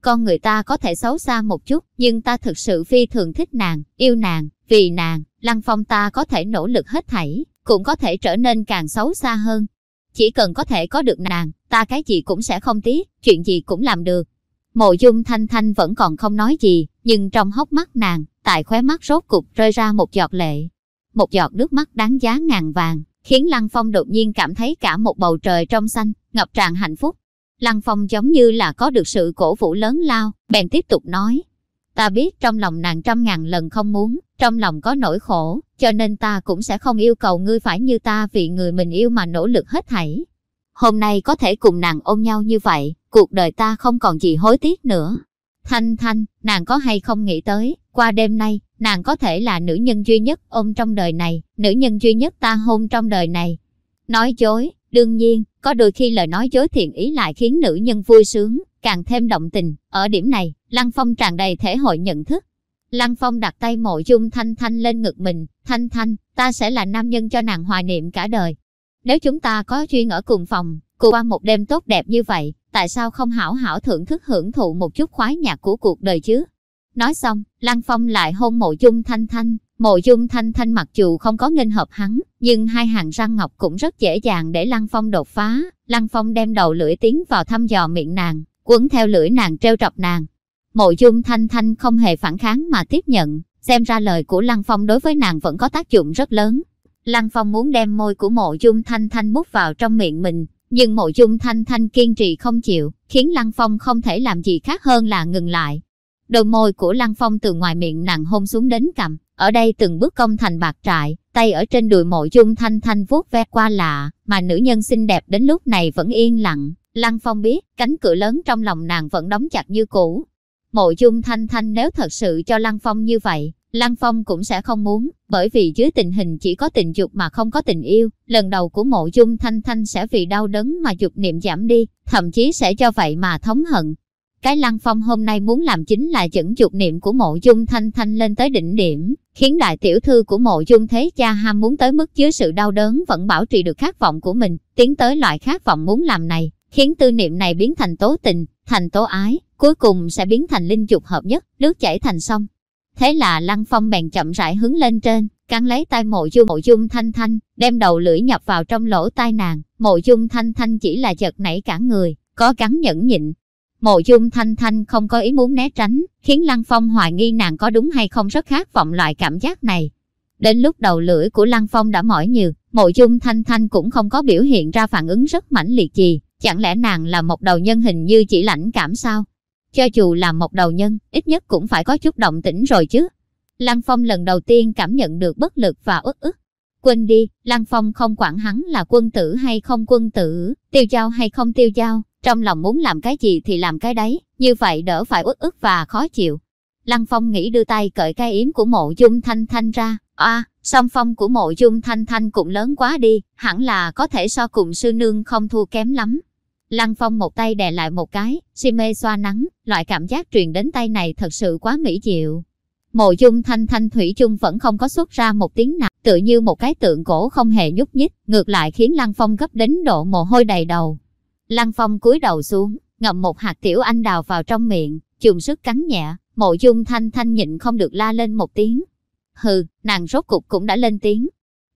con người ta có thể xấu xa một chút, nhưng ta thực sự phi thường thích nàng, yêu nàng, vì nàng, Lăng Phong ta có thể nỗ lực hết thảy, cũng có thể trở nên càng xấu xa hơn. Chỉ cần có thể có được nàng, ta cái gì cũng sẽ không tiếc, chuyện gì cũng làm được. Mộ dung thanh thanh vẫn còn không nói gì, nhưng trong hốc mắt nàng, tại khóe mắt rốt cục rơi ra một giọt lệ. Một giọt nước mắt đáng giá ngàn vàng, khiến Lăng Phong đột nhiên cảm thấy cả một bầu trời trong xanh, ngập tràn hạnh phúc. Lăng Phong giống như là có được sự cổ vũ lớn lao, bèn tiếp tục nói. Ta biết trong lòng nàng trăm ngàn lần không muốn, trong lòng có nỗi khổ, cho nên ta cũng sẽ không yêu cầu ngươi phải như ta vì người mình yêu mà nỗ lực hết thảy. Hôm nay có thể cùng nàng ôm nhau như vậy, cuộc đời ta không còn gì hối tiếc nữa. Thanh Thanh, nàng có hay không nghĩ tới, qua đêm nay, nàng có thể là nữ nhân duy nhất ôm trong đời này, nữ nhân duy nhất ta hôn trong đời này. Nói dối, đương nhiên, có đôi khi lời nói dối thiện ý lại khiến nữ nhân vui sướng, càng thêm động tình. Ở điểm này, Lăng Phong tràn đầy thể hội nhận thức. Lăng Phong đặt tay mộ dung Thanh Thanh lên ngực mình, Thanh Thanh, ta sẽ là nam nhân cho nàng hoài niệm cả đời. Nếu chúng ta có duyên ở cùng phòng, cùng qua một đêm tốt đẹp như vậy, tại sao không hảo hảo thưởng thức hưởng thụ một chút khoái nhạc của cuộc đời chứ? Nói xong, Lăng Phong lại hôn mộ dung thanh thanh. Mộ dung thanh thanh mặc dù không có nghênh hợp hắn, nhưng hai hàng răng ngọc cũng rất dễ dàng để Lăng Phong đột phá. Lăng Phong đem đầu lưỡi tiến vào thăm dò miệng nàng, quấn theo lưỡi nàng treo trọc nàng. Mộ dung thanh thanh không hề phản kháng mà tiếp nhận, xem ra lời của Lăng Phong đối với nàng vẫn có tác dụng rất lớn. Lăng Phong muốn đem môi của mộ dung thanh thanh mút vào trong miệng mình, Nhưng mộ dung thanh thanh kiên trì không chịu, khiến Lăng Phong không thể làm gì khác hơn là ngừng lại. Đôi môi của Lăng Phong từ ngoài miệng nàng hôn xuống đến cằm, ở đây từng bước công thành bạc trại, tay ở trên đùi mộ dung thanh thanh vuốt ve qua lạ, mà nữ nhân xinh đẹp đến lúc này vẫn yên lặng. Lăng Phong biết, cánh cửa lớn trong lòng nàng vẫn đóng chặt như cũ. Mộ dung thanh thanh nếu thật sự cho Lăng Phong như vậy, Lăng Phong cũng sẽ không muốn, bởi vì dưới tình hình chỉ có tình dục mà không có tình yêu, lần đầu của mộ dung thanh thanh sẽ vì đau đớn mà dục niệm giảm đi, thậm chí sẽ cho vậy mà thống hận. Cái Lăng Phong hôm nay muốn làm chính là dẫn dục niệm của mộ dung thanh thanh lên tới đỉnh điểm, khiến đại tiểu thư của mộ dung thế cha ham muốn tới mức dưới sự đau đớn vẫn bảo trì được khát vọng của mình, tiến tới loại khát vọng muốn làm này, khiến tư niệm này biến thành tố tình, thành tố ái, cuối cùng sẽ biến thành linh dục hợp nhất, nước chảy thành sông. Thế là Lăng Phong bèn chậm rãi hướng lên trên, cắn lấy tay mộ dung mộ dung thanh thanh, đem đầu lưỡi nhập vào trong lỗ tai nàng. Mộ dung thanh thanh chỉ là chợt nảy cả người, có cắn nhẫn nhịn. Mộ dung thanh thanh không có ý muốn né tránh, khiến Lăng Phong hoài nghi nàng có đúng hay không rất khát vọng loại cảm giác này. Đến lúc đầu lưỡi của Lăng Phong đã mỏi nhiều, mộ dung thanh thanh cũng không có biểu hiện ra phản ứng rất mãnh liệt gì. Chẳng lẽ nàng là một đầu nhân hình như chỉ lãnh cảm sao? Cho dù là một đầu nhân, ít nhất cũng phải có chút động tĩnh rồi chứ. Lăng Phong lần đầu tiên cảm nhận được bất lực và uất ức. Quên đi, Lăng Phong không quản hắn là quân tử hay không quân tử, tiêu giao hay không tiêu giao, trong lòng muốn làm cái gì thì làm cái đấy, như vậy đỡ phải uất ức và khó chịu. Lăng Phong nghĩ đưa tay cởi cái yếm của mộ dung thanh thanh ra, à, song phong của mộ dung thanh thanh cũng lớn quá đi, hẳn là có thể so cùng sư nương không thua kém lắm. Lăng Phong một tay đè lại một cái, si mê xoa nắng, loại cảm giác truyền đến tay này thật sự quá mỹ diệu. Mộ dung thanh thanh thủy chung vẫn không có xuất ra một tiếng nào, tự như một cái tượng cổ không hề nhúc nhích, ngược lại khiến Lăng Phong gấp đến độ mồ hôi đầy đầu. Lăng Phong cúi đầu xuống, ngậm một hạt tiểu anh đào vào trong miệng, dùng sức cắn nhẹ, mộ dung thanh thanh nhịn không được la lên một tiếng. Hừ, nàng rốt cục cũng đã lên tiếng,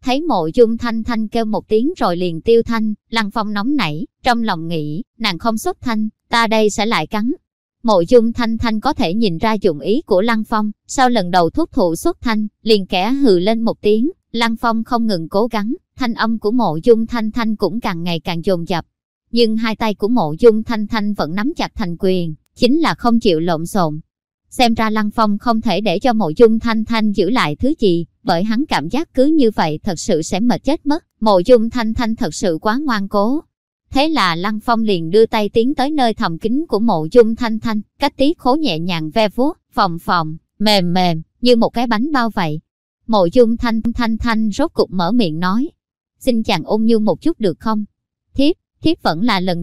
Thấy mộ dung thanh thanh kêu một tiếng rồi liền tiêu thanh, lăng phong nóng nảy, trong lòng nghĩ, nàng không xuất thanh, ta đây sẽ lại cắn. Mộ dung thanh thanh có thể nhìn ra dụng ý của lăng phong, sau lần đầu thúc thụ xuất thanh, liền kẻ hừ lên một tiếng, lăng phong không ngừng cố gắng, thanh âm của mộ dung thanh thanh cũng càng ngày càng dồn dập. Nhưng hai tay của mộ dung thanh thanh vẫn nắm chặt thành quyền, chính là không chịu lộn xộn, Xem ra Lăng Phong không thể để cho mộ dung thanh thanh giữ lại thứ gì, bởi hắn cảm giác cứ như vậy thật sự sẽ mệt chết mất. Mộ dung thanh thanh thật sự quá ngoan cố. Thế là Lăng Phong liền đưa tay tiến tới nơi thầm kín của mộ dung thanh thanh, cách tí khố nhẹ nhàng ve vuốt, phòng phòng, mềm mềm, như một cái bánh bao vậy. Mộ dung thanh thanh thanh rốt cục mở miệng nói. Xin chàng ôn nhu một chút được không? Thiếp, thiếp vẫn là lần đầu